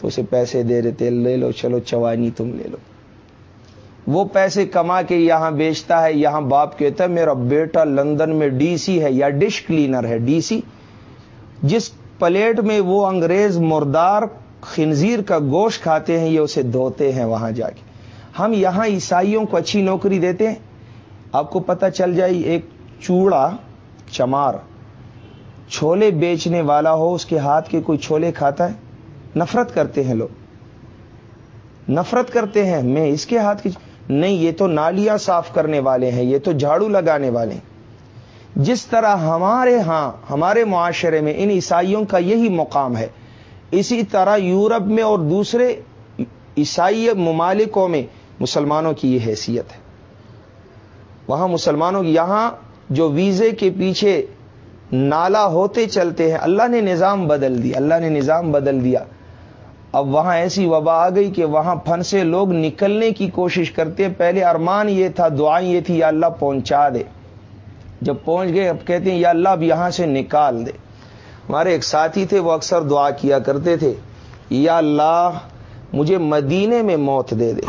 تو اسے پیسے دے دیتے لے لو، چلو چوانی تم لے لو۔ وہ پیسے کما کے یہاں بیچتا ہے، یہاں باپ کہتا ہے، میرا بیٹا لندن میں ڈی سی ہے یا ڈش کلینر ہے، ڈی سی۔ جس پلیٹ میں وہ انگریز مردار خنزیر کا گوشت کھاتے ہیں، یہ اسے دھوتے ہیں وہاں جا کے۔ ہم یہاں عیسائیوں کو اچھی نوکری دیتے ہیں۔ آپ کو پتہ چل جائے، ایک چوڑا چمار چھولے بیچنے والا ہو، اس کے ہاتھ کے کوئی چھولے کھاتا ہے؟ نفرت کرتے ہیں لوگ۔ نفرت کرتے ہیں، میں اس کے ہاتھ کی نہیں، یہ تو نالیاں صاف کرنے والے ہیں، یہ تو جھاڑو لگانے والے ہیں۔ جس طرح ہمارے ہاں ہمارے معاشرے میں ان عیسائیوں کا یہی مقام ہے۔ اسی طرح یورپ میں اور دوسرے عیسائی ممالکوں میں مسلمانوں کی یہ حیثیت ہے۔ وہاں مسلمانوں کی یہاں جو ویزے کے پیچھے نالا ہوتے چلتے ہیں، اللہ نے نظام بدل دیا، اللہ نے نظام بدل دیا۔ اب وہاں ایسی وبا آ گئی کہ وہاں پھن سے لوگ نکلنے کی کوشش کرتے۔ ہیں پہلے ارمان یہ تھا، دعائیں یہ تھی یا اللہ پہنچا دے۔ جب پہنچ گئے، اب کہتے ہیں، یا اللہ، اب یہاں سے نکال دے۔ ہمارے ایک ساتھی تھے، وہ اکثر دعا کیا کرتے تھے، یا اللہ، مجھے مدینے میں موت دے دے۔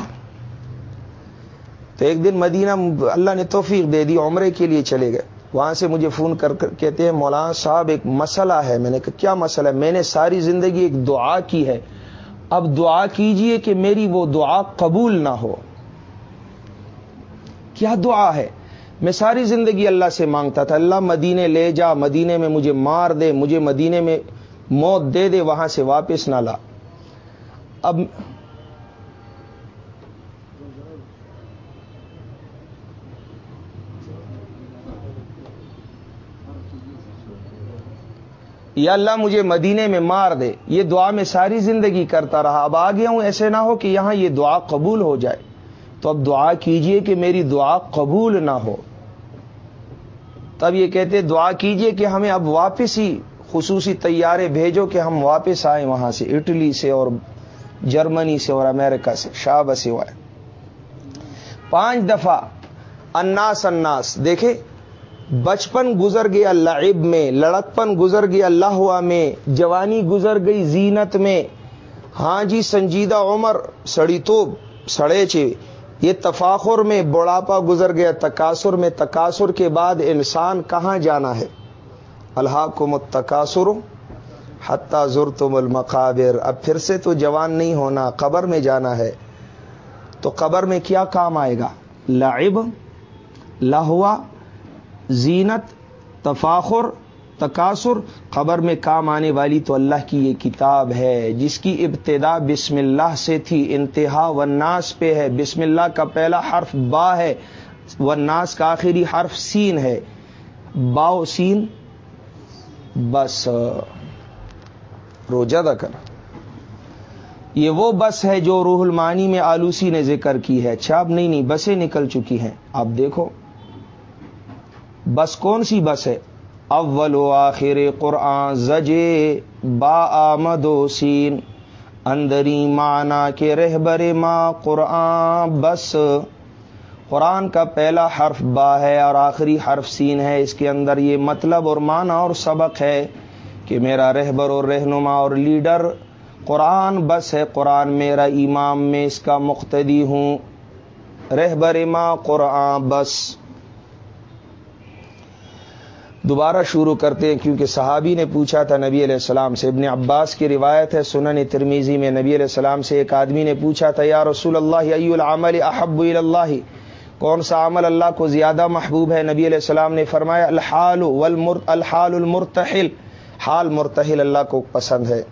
تو ایک دن مدینہ، اللہ نے توفیق دے دی، عمرے کے لیے چلے گئے۔ وہاں سے مجھے فون کر کر کہتے ہیں، مولانا صاحب، ایک مسئلہ ہے۔ میں نے کہا، کیا مسئلہ ہے؟ میں نے ساری زندگی ایک دعا کی ہے۔ اب دعا کیجیے کہ میری وہ دعا قبول نہ ہو۔ کیا دعا ہے؟ میں ساری زندگی اللہ سے مانگتا تھا، اللہ مدینے لے جا، مدینے میں مجھے مار دے، مجھے مدینے میں موت دے دے، وہاں سے واپس نہ لا۔ اب یا اللہ مجھے مدینے میں مار دے۔ یہ دعا میں ساری زندگی کرتا رہا۔ اب آ گیا ہوں، ایسے نہ ہو کہ یہاں یہ دعا قبول ہو جائے۔ تو اب دعا کیجیے کہ میری دعا قبول نہ ہو۔ تب یہ کہتے دعا کیجیے کہ ہمیں اب واپس ہی خصوصی تیارے بھیجو کہ ہم واپس آئیں وہاں سے، اٹلی سے اور جرمنی سے اور امریکہ سے، شاہ بسے ہوئے پانچ دفعہ اناس اناس دیکھے بچپن گزر گیا لعب میں، لڑکپن گزر گیا اللہ ہوا میں، جوانی گزر گئی زینت میں۔ ہاں جی سنجیدہ عمر، سڑی تو سڑے چے۔ یہ تفاخر میں بڑھاپا گزر گیا تقاصر میں تقاصر کے بعد انسان کہاں جانا ہے؟ اللہ کو متقاصر حتہ ضر تم المقابر۔ اب پھر سے تو جوان نہیں ہونا، قبر میں جانا ہے۔ تو قبر میں کیا کام آئے گا؟ لعب لہوا زینت، تفاخر تقاصر قبر میں کام آنے والی تو اللہ کی یہ کتاب ہے، جس کی ابتدا بسم اللہ سے تھی، انتہا وناس پہ ہے۔ بسم اللہ کا پہلا حرف با ہے، وناس کا آخری حرف سین ہے۔ باؤ سین، بس۔ روجہ دا کر۔ یہ وہ بس ہے جو روح المانی میں آلوسی نے ذکر کی ہے۔ اچھا اب نہیں نہیں، بسیں نکل چکی ہیں۔ آپ دیکھو۔ بس کون سی بس ہے؟ اول و آخر قرآن زجے با آمد و سین۔ اندری مانا کے رہبر ماں قرآن بس۔ قرآن کا پہلا حرف با ہے اور آخری حرف سین ہے۔ اس کے اندر یہ مطلب اور معنی اور سبق ہے کہ میرا رہبر اور رہنما اور لیڈر قرآن بس ہے۔ قرآن میرا امام میں اس کا مقتدی ہوں۔ رہبر ماں قرآن بس۔ دوبارہ شروع کرتے ہیں کیونکہ صحابی نے پوچھا تھا نبی علیہ السلام سے، ابن عباس کی روایت ہے سنن ترمیزی میں نبی علیہ السلام سے ایک آدمی نے پوچھا تھا، یا رسول اللہ العمل احب اللہ کون سا عمل اللہ کو زیادہ محبوب ہے؟ نبی علیہ السلام نے فرمایا، الحال الحال المرتحل. حال مرتحل اللہ کو پسند ہے۔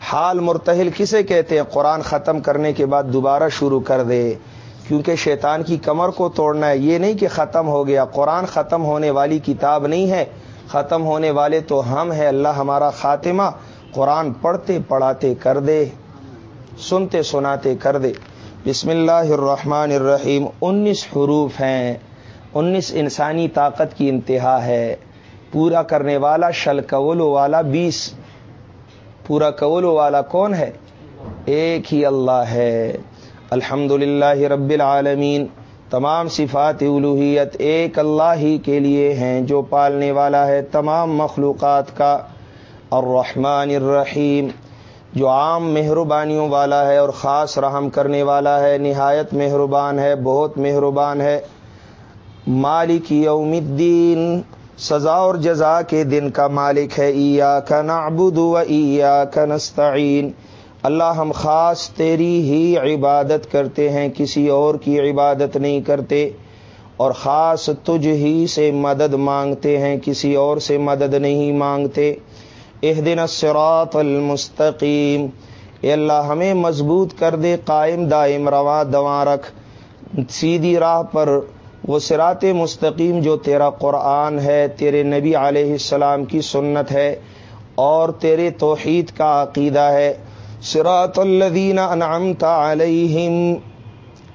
حال مرتحل کسے کہتے ہیں؟ قرآن ختم کرنے کے بعد دوبارہ شروع کر دے۔ کیونکہ شیطان کی کمر کو توڑنا ہے۔ یہ نہیں کہ ختم ہو گیا۔ قرآن ختم ہونے والی کتاب نہیں ہے۔ ختم ہونے والے تو ہم ہیں۔ اللہ ہمارا خاتمہ۔ قرآن پڑھتے پڑھاتے کر دے۔ سنتے سناتے کر دے۔ بسم اللہ الرحمن الرحیم۔ انیس حروف ہیں۔ انیس انسانی طاقت کی انتہا ہے۔ پورا کرنے والا شل قولو والا بیس۔ پورا قولو والا کون ہے؟ ایک ہی اللہ ہے۔ الحمد للہ رب العالمین۔ تمام صفات الوحیت ایک اللہ ہی کے لیے ہیں جو پالنے والا ہے تمام مخلوقات کا۔ الرحمن الرحیم۔ جو عام مہربانیوں والا ہے اور خاص رحم کرنے والا ہے، نہایت مہربان ہے، بہت مہربان ہے۔ مالک یوم الدین۔ سزا اور جزا کے دن کا مالک ہے۔ ایا کا نعبد و ایا کا نستعین۔ اللہ ہم خاص تیری ہی عبادت کرتے ہیں، کسی اور کی عبادت نہیں کرتے، اور خاص تجھ ہی سے مدد مانگتے ہیں، کسی اور سے مدد نہیں مانگتے۔ اح دن سرات المستقیم۔ اے اللہ، ہمیں مضبوط کر دے، قائم، دائم، رواں، دواں رکھ۔ سیدھی راہ پر وہ سرات مستقیم جو تیرا قرآن ہے، تیرے نبی علیہ السلام کی سنت ہے، اور تیرے توحید کا عقیدہ ہے۔ سراط الدین انعمتا علیہم۔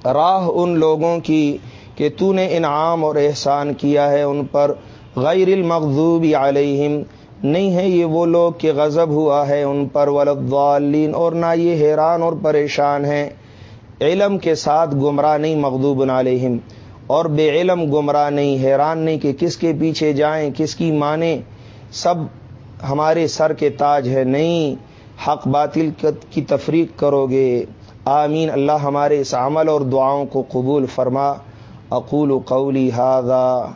راہ ان لوگوں کی کہ تو نے انعام اور احسان کیا ہے ان پر، غیر المغضوب علیہم۔ نہیں ہے یہ وہ لوگ کہ غضب ہوا ہے ان پر ولدالین اور نہ یہ حیران اور پریشان ہیں۔ علم کے ساتھ گمراہ نہیں مغضوب علیہم۔ اور بے علم گمراہ نہیں حیران نہیں کہ کس کے پیچھے جائیں، کس کی مانیں۔ سب ہمارے سر کے تاج ہے نہیں حق باطل کی تفریق کرو گے آمین۔ اللہ ہمارے اس عمل اور دعاؤں کو قبول فرما۔ اقول قولی هذا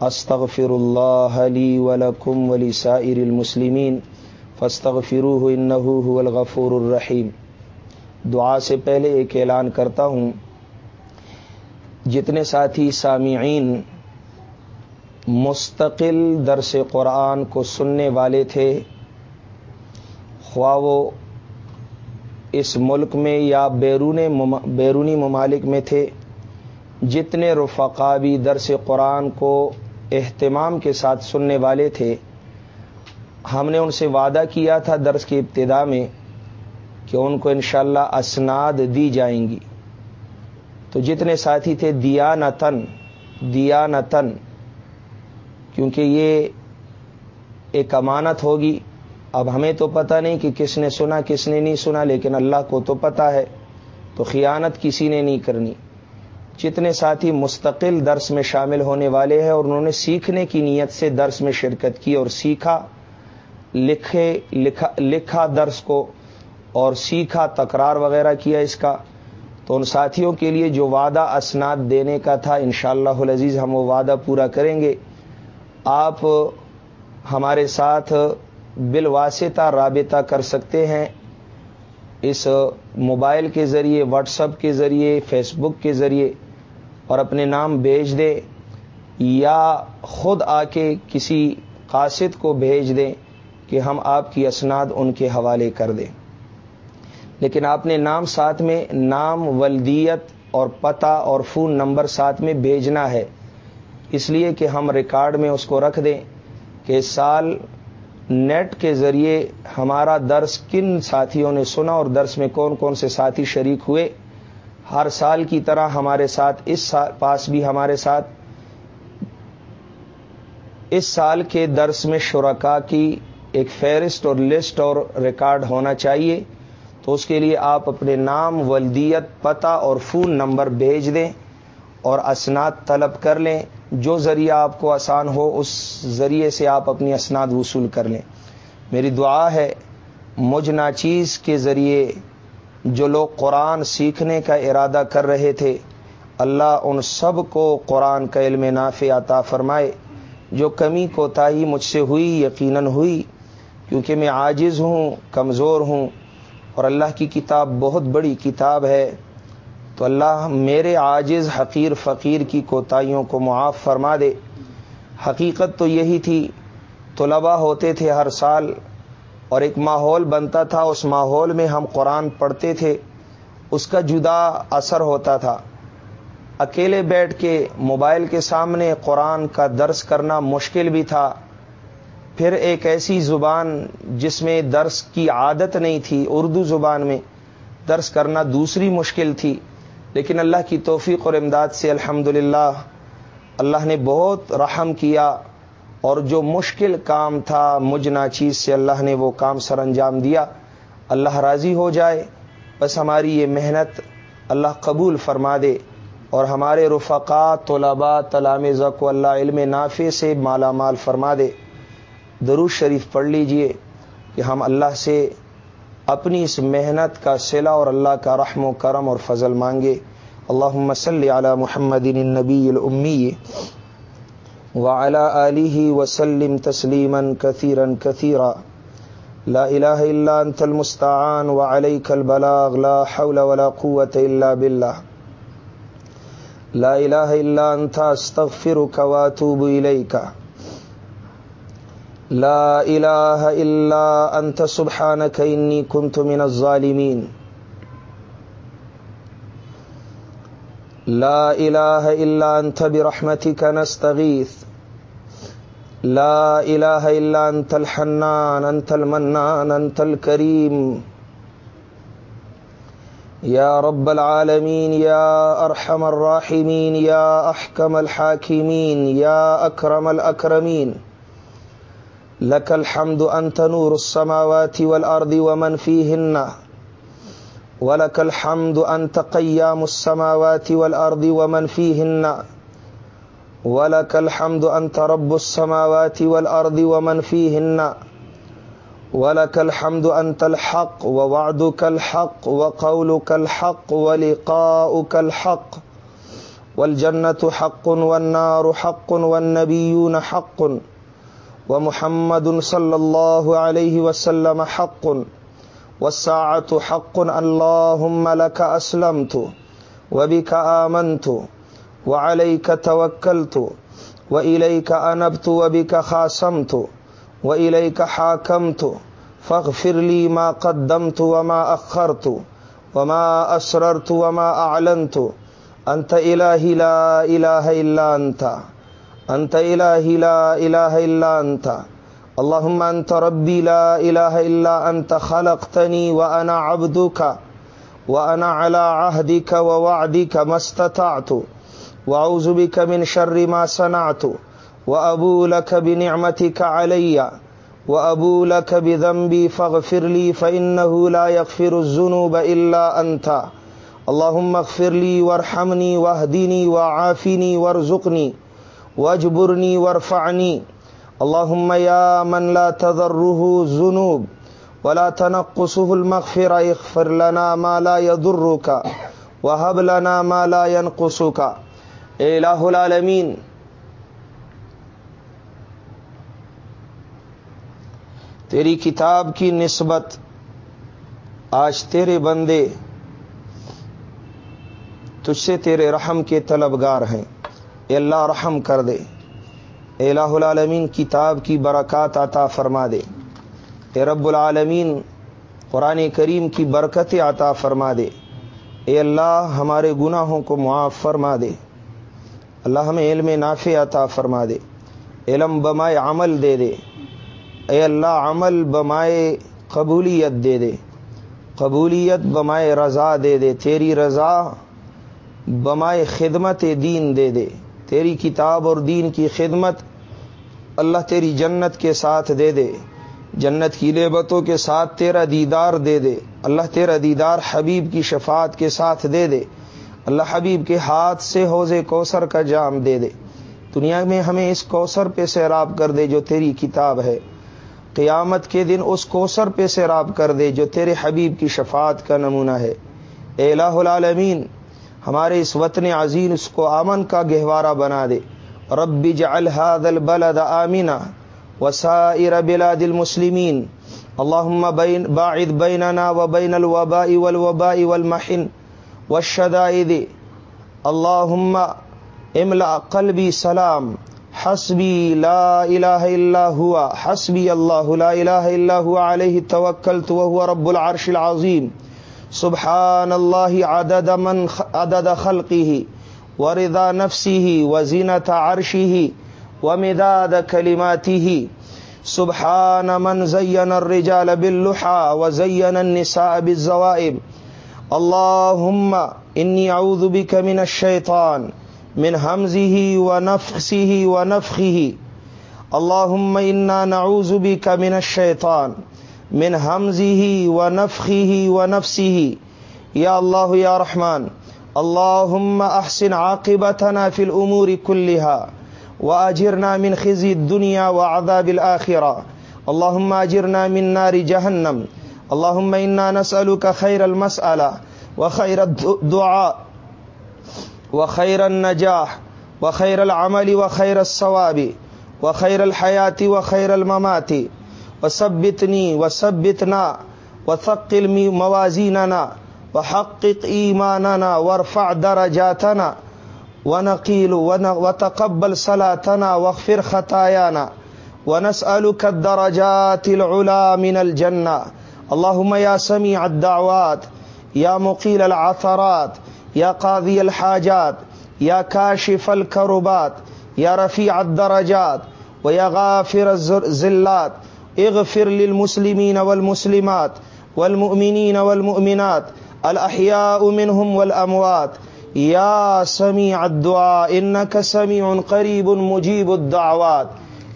استغفر اللہ علی ولکم ولسائر المسلمین۔ فاستغفروه انه هو الغفور الرحیم۔ دعا سے پہلے ایک اعلان کرتا ہوں۔ جتنے ساتھی سامعین مستقل درس قرآن کو سننے والے تھے خواہ وہ اس ملک میں یا بیرون بیرونی ممالک میں تھے، جتنے رفقابی درس قرآن کو اہتمام کے ساتھ سننے والے تھے، ہم نے ان سے وعدہ کیا تھا درس کی ابتدا میں کہ ان کو انشاءاللہ اسناد دی جائیں گی۔ تو جتنے ساتھی تھے، دیا نتن دیا نتن کیونکہ یہ ایک امانت ہوگی۔ اب ہمیں تو پتہ نہیں کہ کس نے سنا، کس نے نہیں سنا، لیکن اللہ کو تو پتہ ہے۔ تو خیانت کسی نے نہیں کرنی۔ جتنے ساتھی مستقل درس میں شامل ہونے والے ہیں اور انہوں نے سیکھنے کی نیت سے درس میں شرکت کی اور سیکھا، لکھے، لکھا لکھا درس کو اور سیکھا تکرار وغیرہ کیا اس کا، تو ان ساتھیوں کے لیے جو وعدہ اسناد دینے کا تھا، انشاءاللہ شاء اللہ ہم وہ وعدہ پورا کریں گے۔ آپ ہمارے ساتھ بالواسطہ رابطہ کر سکتے ہیں۔ اس موبائل کے ذریعے، واٹس اپ کے ذریعے، فیس بک کے ذریعے اور اپنے نام بھیج دیں یا خود آ کے کسی قاصد کو بھیج دیں کہ ہم آپ کی اسناد ان کے حوالے کر دیں۔ لیکن آپ نے نام ساتھ میں نام، ولدیت اور پتہ اور فون نمبر ساتھ میں بھیجنا ہے۔ اس لیے کہ ہم ریکارڈ میں اس کو رکھ دیں کہ سال نیٹ کے ذریعے ہمارا درس کن ساتھیوں نے سنا اور درس میں کون کون سے ساتھی شریک ہوئے؟ ہر سال کی طرح ہمارے ساتھ، اس سال پاس بھی ہمارے ساتھ۔ اس سال کے درس میں شرکا کی ایک فہرست اور لسٹ اور ریکارڈ ہونا چاہیے۔ تو اس کے لیے آپ اپنے نام، ولدیت، پتہ اور فون نمبر بھیج دیں۔ اور اسناد طلب کر لیں۔ جو ذریعہ آپ کو آسان ہو، اس ذریعے سے آپ اپنی اسناد وصول کر لیں۔ میری دعا ہے، مجھ ناچیز کے ذریعے جو لوگ قرآن سیکھنے کا ارادہ کر رہے تھے، اللہ ان سب کو قرآن کا علم نافع عطا فرمائے۔ جو کمی کو تاہی مجھ سے ہوئی، یقیناً ہوئی، کیونکہ میں عاجز ہوں، کمزور ہوں۔ اور اللہ کی کتاب بہت بڑی کتاب ہے۔ تو اللہ میرے عاجز حقیر فقیر کی کوتاہیوں کو معاف فرما دے۔ حقیقت تو یہی تھی طلبا ہوتے تھے ہر سال اور ایک ماحول بنتا تھا، اس ماحول میں ہم قرآن پڑھتے تھے، اس کا جدا اثر ہوتا تھا۔ اکیلے بیٹھ کے موبائل کے سامنے قرآن کا درس کرنا مشکل بھی تھا۔ پھر ایک ایسی زبان جس میں درس کی عادت نہیں تھی، اردو زبان میں درس کرنا دوسری مشکل تھی۔ لیکن اللہ کی توفیق اور امداد سے الحمد اللہ نے بہت رحم کیا اور جو مشکل کام تھا مجنا چیز سے اللہ نے وہ کام سر انجام دیا، اللہ راضی ہو جائے، بس ہماری یہ محنت اللہ قبول فرما دے اور ہمارے رفقات طلباء تلامزہ کو اللہ علم نافع سے مالا مال فرما دے۔ دروش شریف پڑھ لیجیے کہ ہم اللہ سے اپنی اس محنت کا سلا اور اللہ کا رحم و کرم اور فضل مانگے۔ اللہ مسلی علی محمد النبی الامی وعلى آله وسلم تسلیما كثيرا كثيرا لا الہ الا انت المستعان وعليك البلاغ، لا حول ولا قوة الا بالله لا الہ الا انت استغفرك واتوب الیک۔ لا الہ الا انت سبحانك انی كنت من الظالمین لا الہ الا انت برحمتك نستغیث لا الہ الا انت الحنان انت المنان انت الكریم یا رب العالمین یا ارحم الراحمین یا احکم الحاکمین یا اکرم الاکرمین لك الحمد أنت نور السماوات والأرض ومن فيهن. ولك الحمد أنت قيام السماوات والأرض ومن فيهن. ولك الحمد أنت رب السماوات والأرض ومن فيهن. ولك الحمد أنت الحق ووعدك الحق وقولك الحق ولقاؤك الحق. والجنة حق والنار حق والنبيون حق. ومحمد صلى الله عليه وسلم حق، والساعة حق اللهم لك أسلمت وبك آمنت وعليك توكلت وإليك أنبت وبك خاصمت وإليك حاكمت، فاغفر لي ما قدمت وما أخرت وما أسررت وما أعلنت. أنت إلهي لا إله إلا أنت. أنت إلهي لا إله إلا أنت. اللهم أنت ربي لا إله إلا أنت. خلقتني وأنا عبدك وأنا على عهدك ووعدك ما استطعت. وأعوذ بك من شر ما صنعت. وأبو لك بنعمتك علي. وأبو لك بذنبي فاغفر لي فإنه لا يغفر الذنوب إلا أنت. اللهم اغفر لي وارحمني واهدني وعافني وارزقني. واجبرني وارفعني اللهم يا من لا تذره الذنوب ولا تنقصه المغفرة اغفر لنا ما لا يضرك وهب لنا ما لا ينقصك اے الہ العالمین، تیری کتاب کی نسبت آج تیرے بندے تجھ سے تیرے رحم کے طلبگار ہیں۔ اے اللہ رحم کر دے۔ اے الہ العالمین، کتاب کی برکات عطا فرما دے۔ اے رب العالمین، قرآن کریم کی برکت عطا فرما دے۔ اے اللہ، ہمارے گناہوں کو معاف فرما دے۔ اللہ، ہمیں علم نافع عطا فرما دے۔ علم بمائے عمل دے دے۔ اے اللہ، عمل بمائے قبولیت دے دے۔ قبولیت بمائے رضا دے دے۔ تیری رضا بمائے خدمت دین دے دے۔ تیری کتاب اور دین کی خدمت اللہ تیری جنت کے ساتھ دے دے۔ جنت کی نعبتوں کے ساتھ تیرا دیدار دے دے۔ اللہ تیرا دیدار حبیب کی شفاعت کے ساتھ دے دے۔ اللہ حبیب کے ہاتھ سے حوض کوثر کا جام دے دے۔ دنیا میں ہمیں اس کوثر پہ سیراب کر دے جو تیری کتاب ہے۔ قیامت کے دن اس کوثر پہ سیراب کر دے جو تیرے حبیب کی شفاعت کا نمونہ ہے۔ اے الہ العالمین ہمارے اس وطن عظیم اس کو آمن کا گہوارہ بنا دے۔ رب جعل هذا البلد آمنا وسائر بلاد المسلمین۔ اللهم بین باعد بیننا وبین الوباء والوباء والمحن والشدائد۔ اللهم املا قلبی سلام۔ حسبی لا الہ الا ہوا حسبی اللہ لا الہ الا ہوا علیہ توکلت وهو رب العرش العظیم۔ سبحان اللہ عدد من عدد خلقه ورضا نفسه وزینت عرشه ومداد كلماته سبحان من زين الرجال باللحى وزين النساء بالزوائب اللهم انی اعوذ بک من الشیطان، من حمزه ونفخه ونفخه اللهم انا نعوذ بك من الشیطان۔ من حمزه ونفخه ونفسه. یا اللہ یا رحمان اللهم احسن عاقبتنا في الامور كلها واجرنا من خزي الدنيا وعذاب الاخره اللهم اجرنا من نار جهنم. اللهم انا نسالك خير المساله وخير الدعاء وخير النجاح وخير العمل وخير الصواب وخير الحياه وخير الممات. وثبتني وثبتنا وثقل موازيننا وحقق ايماننا وارفع درجاتنا ونقيل وتقبل صلاتنا واغفر خطايانا ونسألك الدرجات العلا من الجنة اللهم يا سميع الدعوات، یا مقیل العثرات، یا قاضی الحاجات، یا کاشف الکربات، یا رفیع الدرجات، و یا غافر الزلات اغفر للمسلمین والمسلمات والمؤمنین والمؤمنات الاحیاء منهم والاموات یا سمیع الدعاء انك سمیع قریب مجیب الدعوات.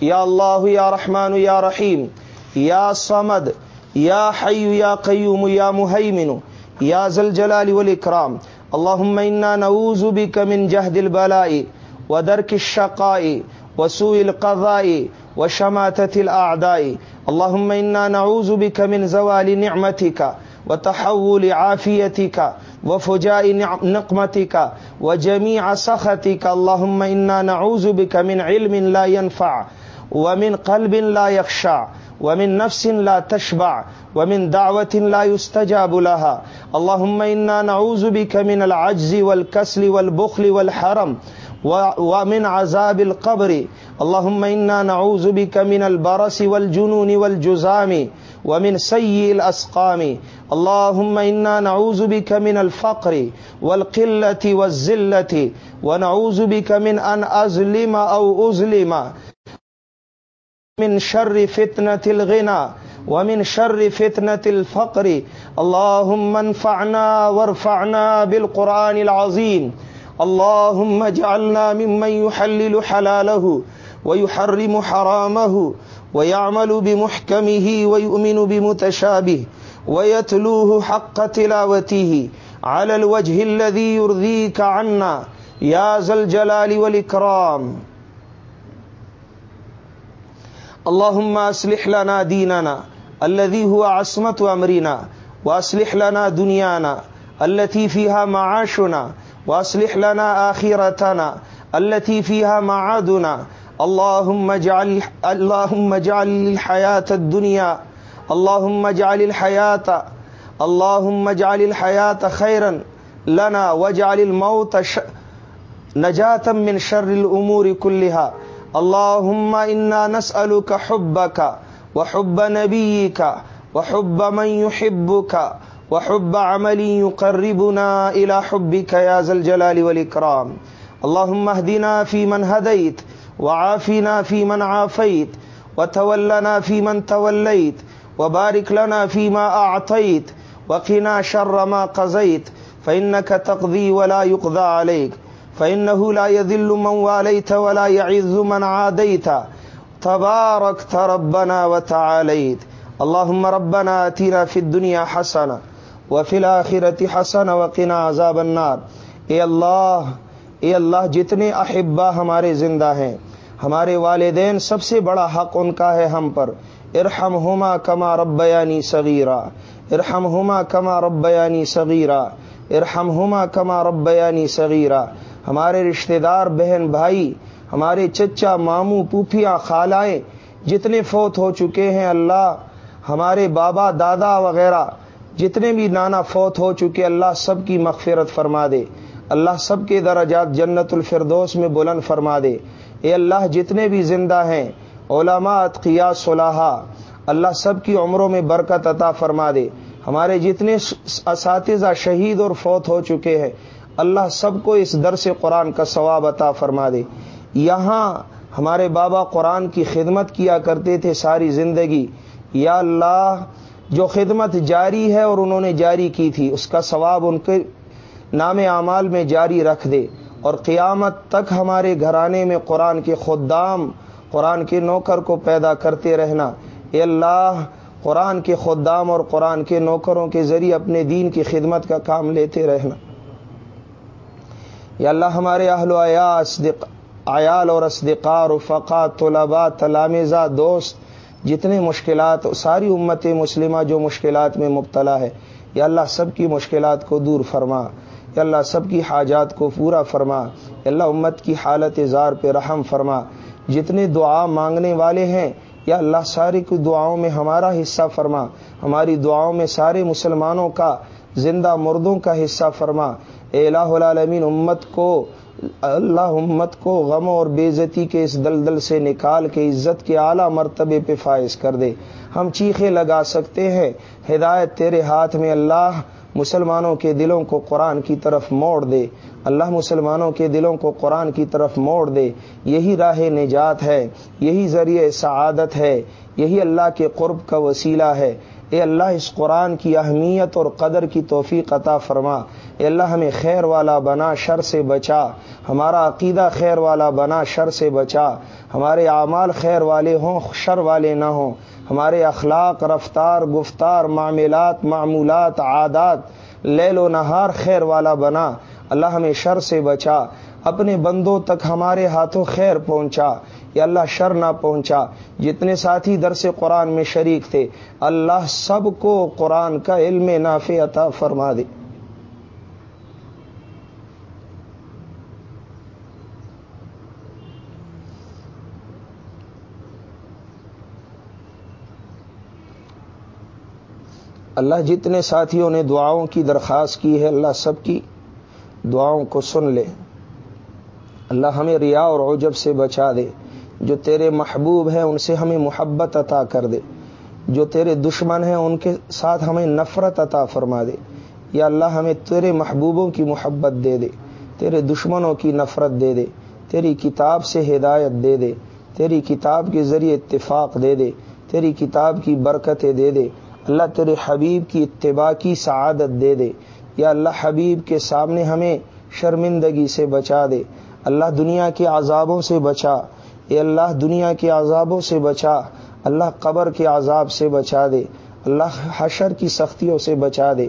یا اللہ، یا رحمان یا رحیم، یا صمد، یا حی، یا قیوم، یا محیمن یا ذلجلال والاکرام. اللهم انا نعوذ بك من جهد البلاء ودرك الشقاء وسوء القضاء وشماتة الأعداء. اللهم إنا نعوذ بك من زوال نعمتك وتحول عافيتك وفجاء نقمتك وجميع سخطك. اللهم إنا نعوذ بك من علم لا ينفع ومن قلب لا يخشع ومن نفس لا تشبع ومن دعوة لا يستجاب لها. اللهم إنا نعوذ بك من العجز والكسل والبخل والحرم ومن عذاب القبر اللهم إنا نعوذ بك من البرس والجنون والجزام ومن سيء الأسقام. اللهم إنا نعوذ بك من الفقر والقلة والزلة ونعوذ بك من أن أظلم أو أظلم. من شر فتنة الغنى ومن شر فتنة الفقر. اللهم انفعنا وارفعنا بالقرآن العظيم. اللهم اجعلنا ممن يحلل حلاله ويحرم حرامه ويعمل بمحكمه ويؤمن بمتشابه ويتلوه حق تلاوته على الوجه الذي يرضيك عنا، يا ذا الجلال والإكرام. اللهم أصلح لنا ديننا الذي هو عصمة أمرنا، وأصلح لنا دنيانا التي فيها معاشنا، وأصلح لنا آخرتنا التي فيها معادنا اللهم اجعل اللهم اجعل الحياة الدنيا. اللهم اجعل الحياة اللهم اجعل الحياة خيرا لنا واجعل الموت ش... نجاة من شر الأمور كلها. اللهم إنا نسألك حبك وحب نبيك وحب من يحبك وحب عمل يقربنا إلى حبك يا ذا الجلال والإكرام. اللهم اهدنا في من هديت وعافنا في من عافيت، وتولنا في من توليت، وبارك لنا فيما أعطيت، وقنا شر ما قضيت، فإنك تقضي ولا يقضى عليك، فإنه لا يذل من واليت ولا يعز من عاديت. تباركت ربنا وتعاليت. اللهم ربنا آتنا في الدنيا حسنة، وفي الآخرة حسنة، وقنا عذاب النار. اے اللہ اے اللہ، جتنے احبا ہمارے زندہ ہیں، ہمارے والدین سب سے بڑا حق ان کا ہے ہم پر۔ ارحم ہما کما ربیانی صغیرہ ارحم ہما کما ربیانی صغیرہ ارحم ہما کما ربیانی صغیرہ ہمارے رشتہ دار، بہن بھائی، ہمارے چچا، ماموں، پوپھیاں، خالائیں، جتنے فوت ہو چکے ہیں اللہ، ہمارے بابا، دادا وغیرہ، جتنے بھی نانا فوت ہو چکے، اللہ سب کی مغفرت فرما دے۔ اللہ سب کے درجات جنت الفردوس میں بلند فرما دے۔ اے اللہ، جتنے بھی زندہ ہیں، علماء اتقیا صلاحہ، اللہ سب کی عمروں میں برکت عطا فرما دے۔ ہمارے جتنے اساتذہ شہید اور فوت ہو چکے ہیں، اللہ سب کو اس در سے قرآن کا ثواب عطا فرما دے۔ یہاں ہمارے بابا قرآن کی خدمت کیا کرتے تھے ساری زندگی۔ یا اللہ، جو خدمت جاری ہے اور انہوں نے جاری کی تھی، اس کا ثواب ان کے نام اعمال میں جاری رکھ دے اور قیامت تک ہمارے گھرانے میں قرآن کے خدام، قرآن کے نوکر کو پیدا کرتے رہنا۔ اے اللہ، قرآن کے خدام اور قرآن کے نوکروں کے ذریعے اپنے دین کی خدمت کا کام لیتے رہنا۔ یا اللہ، ہمارے اہل و عیال اور اسدقار رفقا طلباء تلامزہ دوست، جتنے مشکلات، ساری امت مسلمہ جو مشکلات میں مبتلا ہے، یا اللہ، سب کی مشکلات کو دور فرما۔ یا اللہ سب کی حاجات کو پورا فرما یا اللہ امت کی حالت اظہار پہ رحم فرما۔ جتنے دعا مانگنے والے ہیں، یا اللہ سارے کی دعاؤں میں ہمارا حصہ فرما۔ ہماری دعاؤں میں سارے مسلمانوں کا، زندہ مردوں کا حصہ فرما۔ اے الہ العالمین، امت کو، اللہ امت کو غم اور بےزتی کے اس دلدل سے نکال کے، عزت کے اعلیٰ مرتبے پہ فائز کر دے۔ ہم چیخے لگا سکتے ہیں، ہدایت تیرے ہاتھ میں اللہ مسلمانوں کے دلوں کو قرآن کی طرف موڑ دے۔ اللہ مسلمانوں کے دلوں کو قرآن کی طرف موڑ دے۔ یہی راہ نجات ہے، یہی ذریعہ سعادت ہے۔ یہی اللہ کے قرب کا وسیلہ ہے۔ اے اللہ، اس قرآن کی اہمیت اور قدر کی توفیق عطا فرما۔ اے اللہ، ہمیں خیر والا بنا، شر سے بچا۔ ہمارا عقیدہ خیر والا بنا، شر سے بچا۔ ہمارے اعمال خیر والے ہوں، شر والے نہ ہوں۔ ہمارے اخلاق، رفتار، گفتار، معاملات، معمولات، عادات، لیل و نہار خیر والا بنا۔ اللہ ہمیں شر سے بچا، اپنے بندوں تک ہمارے ہاتھوں خیر پہنچا۔ یا اللہ شر نہ پہنچا۔ جتنے ساتھی درس قرآن میں شریک تھے، اللہ سب کو قرآن کا علم نافع عطا فرما دے۔ اللہ جتنے ساتھیوں نے دعاؤں کی درخواست کی ہے، اللہ سب کی دعاؤں کو سن لے۔ اللہ ہمیں ریا اور عجب سے بچا دے۔ جو تیرے محبوب ہیں، ان سے ہمیں محبت عطا کر دے۔ جو تیرے دشمن ہیں، ان کے ساتھ ہمیں نفرت عطا فرما دے۔ یا اللہ، ہمیں تیرے محبوبوں کی محبت دے دے۔ تیرے دشمنوں کی نفرت دے دے۔ تیری کتاب سے ہدایت دے دے۔ تیری کتاب کے ذریعے اتفاق دے دے۔ تیری کتاب کی برکتیں دے دے۔ اللہ تیرے حبیب کی اتباع کی سعادت دے دے۔ یا اللہ حبیب کے سامنے ہمیں شرمندگی سے بچا دے۔ اللہ دنیا کے عذابوں سے بچا۔ اے اللہ دنیا کے عذابوں سے بچا۔ اللہ قبر کے عذاب سے بچا دے۔ اللہ حشر کی سختیوں سے بچا دے۔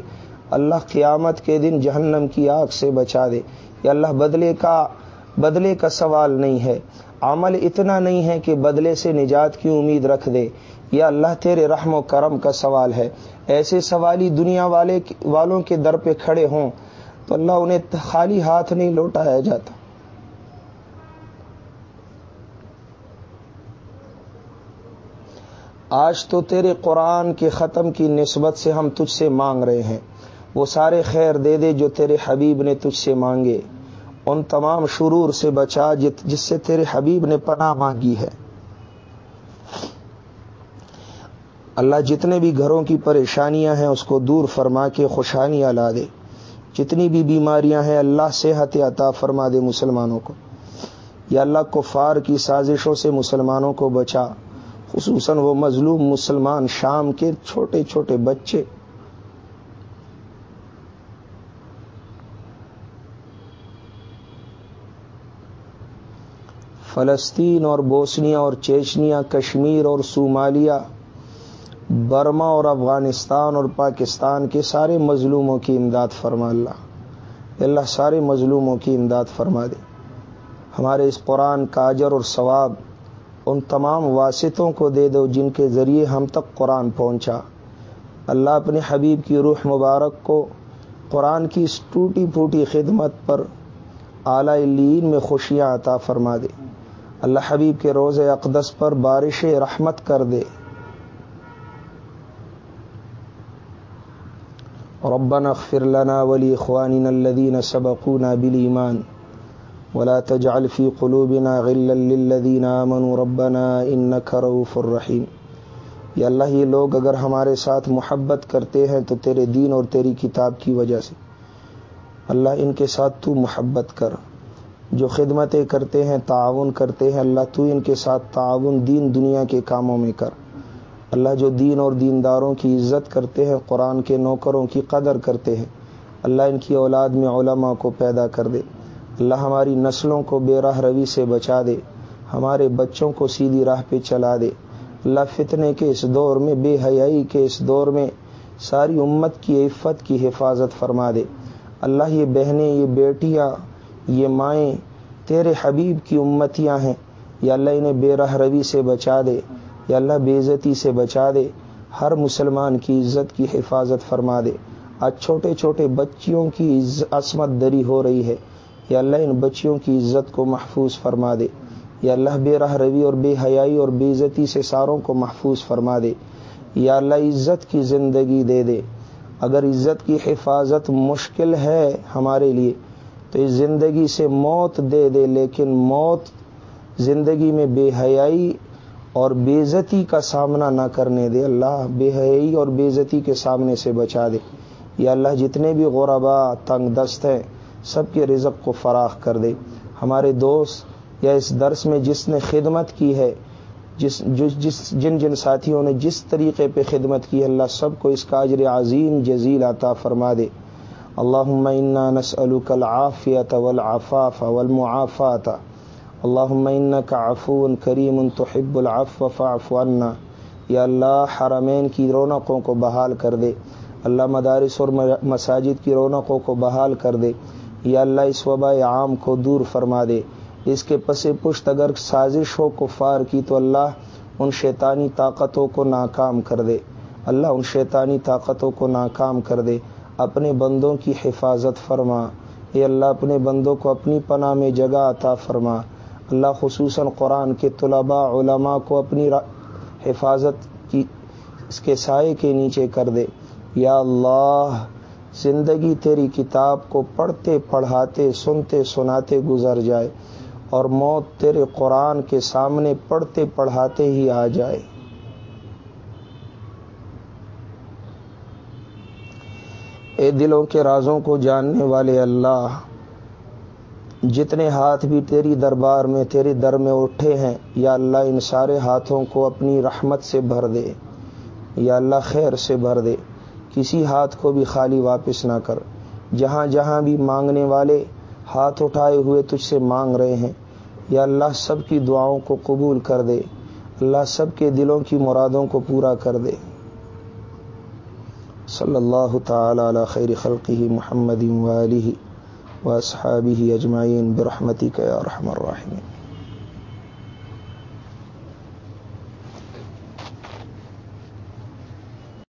اللہ قیامت کے دن جہنم کی آگ سے بچا دے۔ یا اللہ بدلے کا بدلے کا سوال نہیں ہے۔ عمل اتنا نہیں ہے کہ بدلے سے نجات کی امید رکھ دے۔ یا اللہ تیرے رحم و کرم کا سوال ہے۔ ایسے سوالی دنیا والے والوں کے در پہ کھڑے ہوں تو اللہ انہیں خالی ہاتھ نہیں لوٹایا جاتا۔ آج تو تیرے قرآن کے ختم کی نسبت سے ہم تجھ سے مانگ رہے ہیں۔ وہ سارے خیر دے دے جو تیرے حبیب نے تجھ سے مانگے۔ ان تمام شرور سے بچا جس سے تیرے حبیب نے پناہ مانگی ہے۔ اللہ جتنے بھی گھروں کی پریشانیاں ہیں اس کو دور فرما کے خوشحالیاں لا دے۔ جتنی بھی بیماریاں ہیں اللہ صحت عطا فرما دے مسلمانوں کو۔ یا اللہ کفار کی سازشوں سے مسلمانوں کو بچا۔ خصوصاً وہ مظلوم مسلمان شام کے چھوٹے چھوٹے بچے۔ فلسطین اور بوسنیا اور چیچنیا، کشمیر اور صومالیہ۔ برما اور افغانستان اور پاکستان کے سارے مظلوموں کی امداد فرما اللہ۔ اللہ، سارے مظلوموں کی امداد فرما دے۔ ہمارے اس قرآن کا اجر اور ثواب ان تمام واسطوں کو دے دو جن کے ذریعے ہم تک قرآن پہنچا۔ اللہ اپنے حبیب کی روح مبارک کو قرآن کی اس ٹوٹی پھوٹی خدمت پر اعلی لین میں خوشیاں عطا فرما دے۔ اللہ حبیب کے روز اقدس پر بارش رحمت کر دے۔ ربنا اغفر لنا ولإخواننا الذين سبقونا بالإيمان ولا تجعل في قلوبنا غلا للذين آمنوا ربنا إنك رؤوف الرحيم یا اللہ، یہ لوگ اگر ہمارے ساتھ محبت کرتے ہیں تو تیرے دین اور تیری کتاب کی وجہ سے۔ اللہ، ان کے ساتھ تو محبت کر۔ جو خدمتیں کرتے ہیں، تعاون کرتے ہیں، اللہ، تو ان کے ساتھ تعاون دین دنیا کے کاموں میں کر۔ اللہ جو دین اور دینداروں کی عزت کرتے ہیں، قرآن کے نوکروں کی قدر کرتے ہیں۔ اللہ ان کی اولاد میں علماء کو پیدا کر دے۔ اللہ ہماری نسلوں کو بے راہ روی سے بچا دے۔ ہمارے بچوں کو سیدھی راہ پہ چلا دے۔ اللہ فتنے کے اس دور میں، بے حیائی کے اس دور میں ساری امت کی عفت کی حفاظت فرما دے۔ اللہ یہ بہنیں، یہ بیٹیاں، یہ مائیں تیرے حبیب کی امتیاں ہیں۔ یا اللہ انہیں بے راہ روی سے بچا دے۔ یا اللہ بے عزتی سے بچا دے، ہر مسلمان کی عزت کی حفاظت فرما دے۔ آج چھوٹے چھوٹے بچیوں کی عصمت دری ہو رہی ہے۔ یا اللہ ان بچیوں کی عزت کو محفوظ فرما دے۔ یا اللہ بے راہ روی اور بے حیائی اور بے عزتی سے ساروں کو محفوظ فرما دے۔ یا اللہ عزت کی زندگی دے دے۔ اگر عزت کی حفاظت مشکل ہے ہمارے لیے، تو اس زندگی سے موت دے دے، لیکن موت زندگی میں بے حیائی اور بےزتی کا سامنا نہ کرنے دے۔ اللہ بے حی اور بےزتی کے سامنے سے بچا دے۔ یا اللہ، جتنے بھی غربا، تنگ دست ہیں، سب کے رزق کو فراخ کر دے۔ ہمارے دوست یا اس درس میں جس نے خدمت کی ہے، جس جس جن جن ساتھیوں نے جس طریقے پہ خدمت کی ہے، اللہ سب کو اس کا اجر عظیم، جزیل عطا فرما دے۔ اللہ نسألك العافیت والعفاف والمعافات۔ اللہ کا عفو کریم تحب العفو فاعف عنا. یا اللہ، حرمین کی رونقوں کو بحال کر دے. اللہ، مدارس اور مساجد کی رونقوں کو بحال کر دے. یا اللہ، اس وبا عام کو دور فرما دے. اس کے پس پشت اگر سازش ہو کفار کی تو اللہ ان شیطانی طاقتوں کو ناکام کر دے. اللہ ان شیطانی طاقتوں کو ناکام کر دے. اپنے بندوں کی حفاظت فرما. اے اللہ، اپنے بندوں کو اپنی پناہ میں جگہ عطا فرما. اللہ خصوصاً قرآن کے طلباء، علماء کو اپنی حفاظت کی اس کے سائے کے نیچے کر دے۔ یا اللہ، زندگی تیری کتاب کو پڑھتے، پڑھاتے، سنتے، سناتے گزر جائے اور موت تیرے قرآن کے سامنے پڑھتے، پڑھاتے ہی آ جائے۔ اے دلوں کے رازوں کو جاننے والے اللہ جتنے ہاتھ بھی تیری دربار میں، تیرے در میں اٹھے ہیں، یا اللہ ان سارے ہاتھوں کو اپنی رحمت سے بھر دے، یا اللہ خیر سے بھر دے۔ کسی ہاتھ کو بھی خالی واپس نہ کر۔ جہاں جہاں بھی مانگنے والے ہاتھ اٹھائے ہوئے تجھ سے مانگ رہے ہیں، یا اللہ سب کی دعاؤں کو قبول کر دے۔ اللہ سب کے دلوں کی مرادوں کو پورا کر دے۔ صلی اللہ تعالی علی خیر خلقی محمد والی و صحابی اجمعین برحمتی یا رحم الرحمین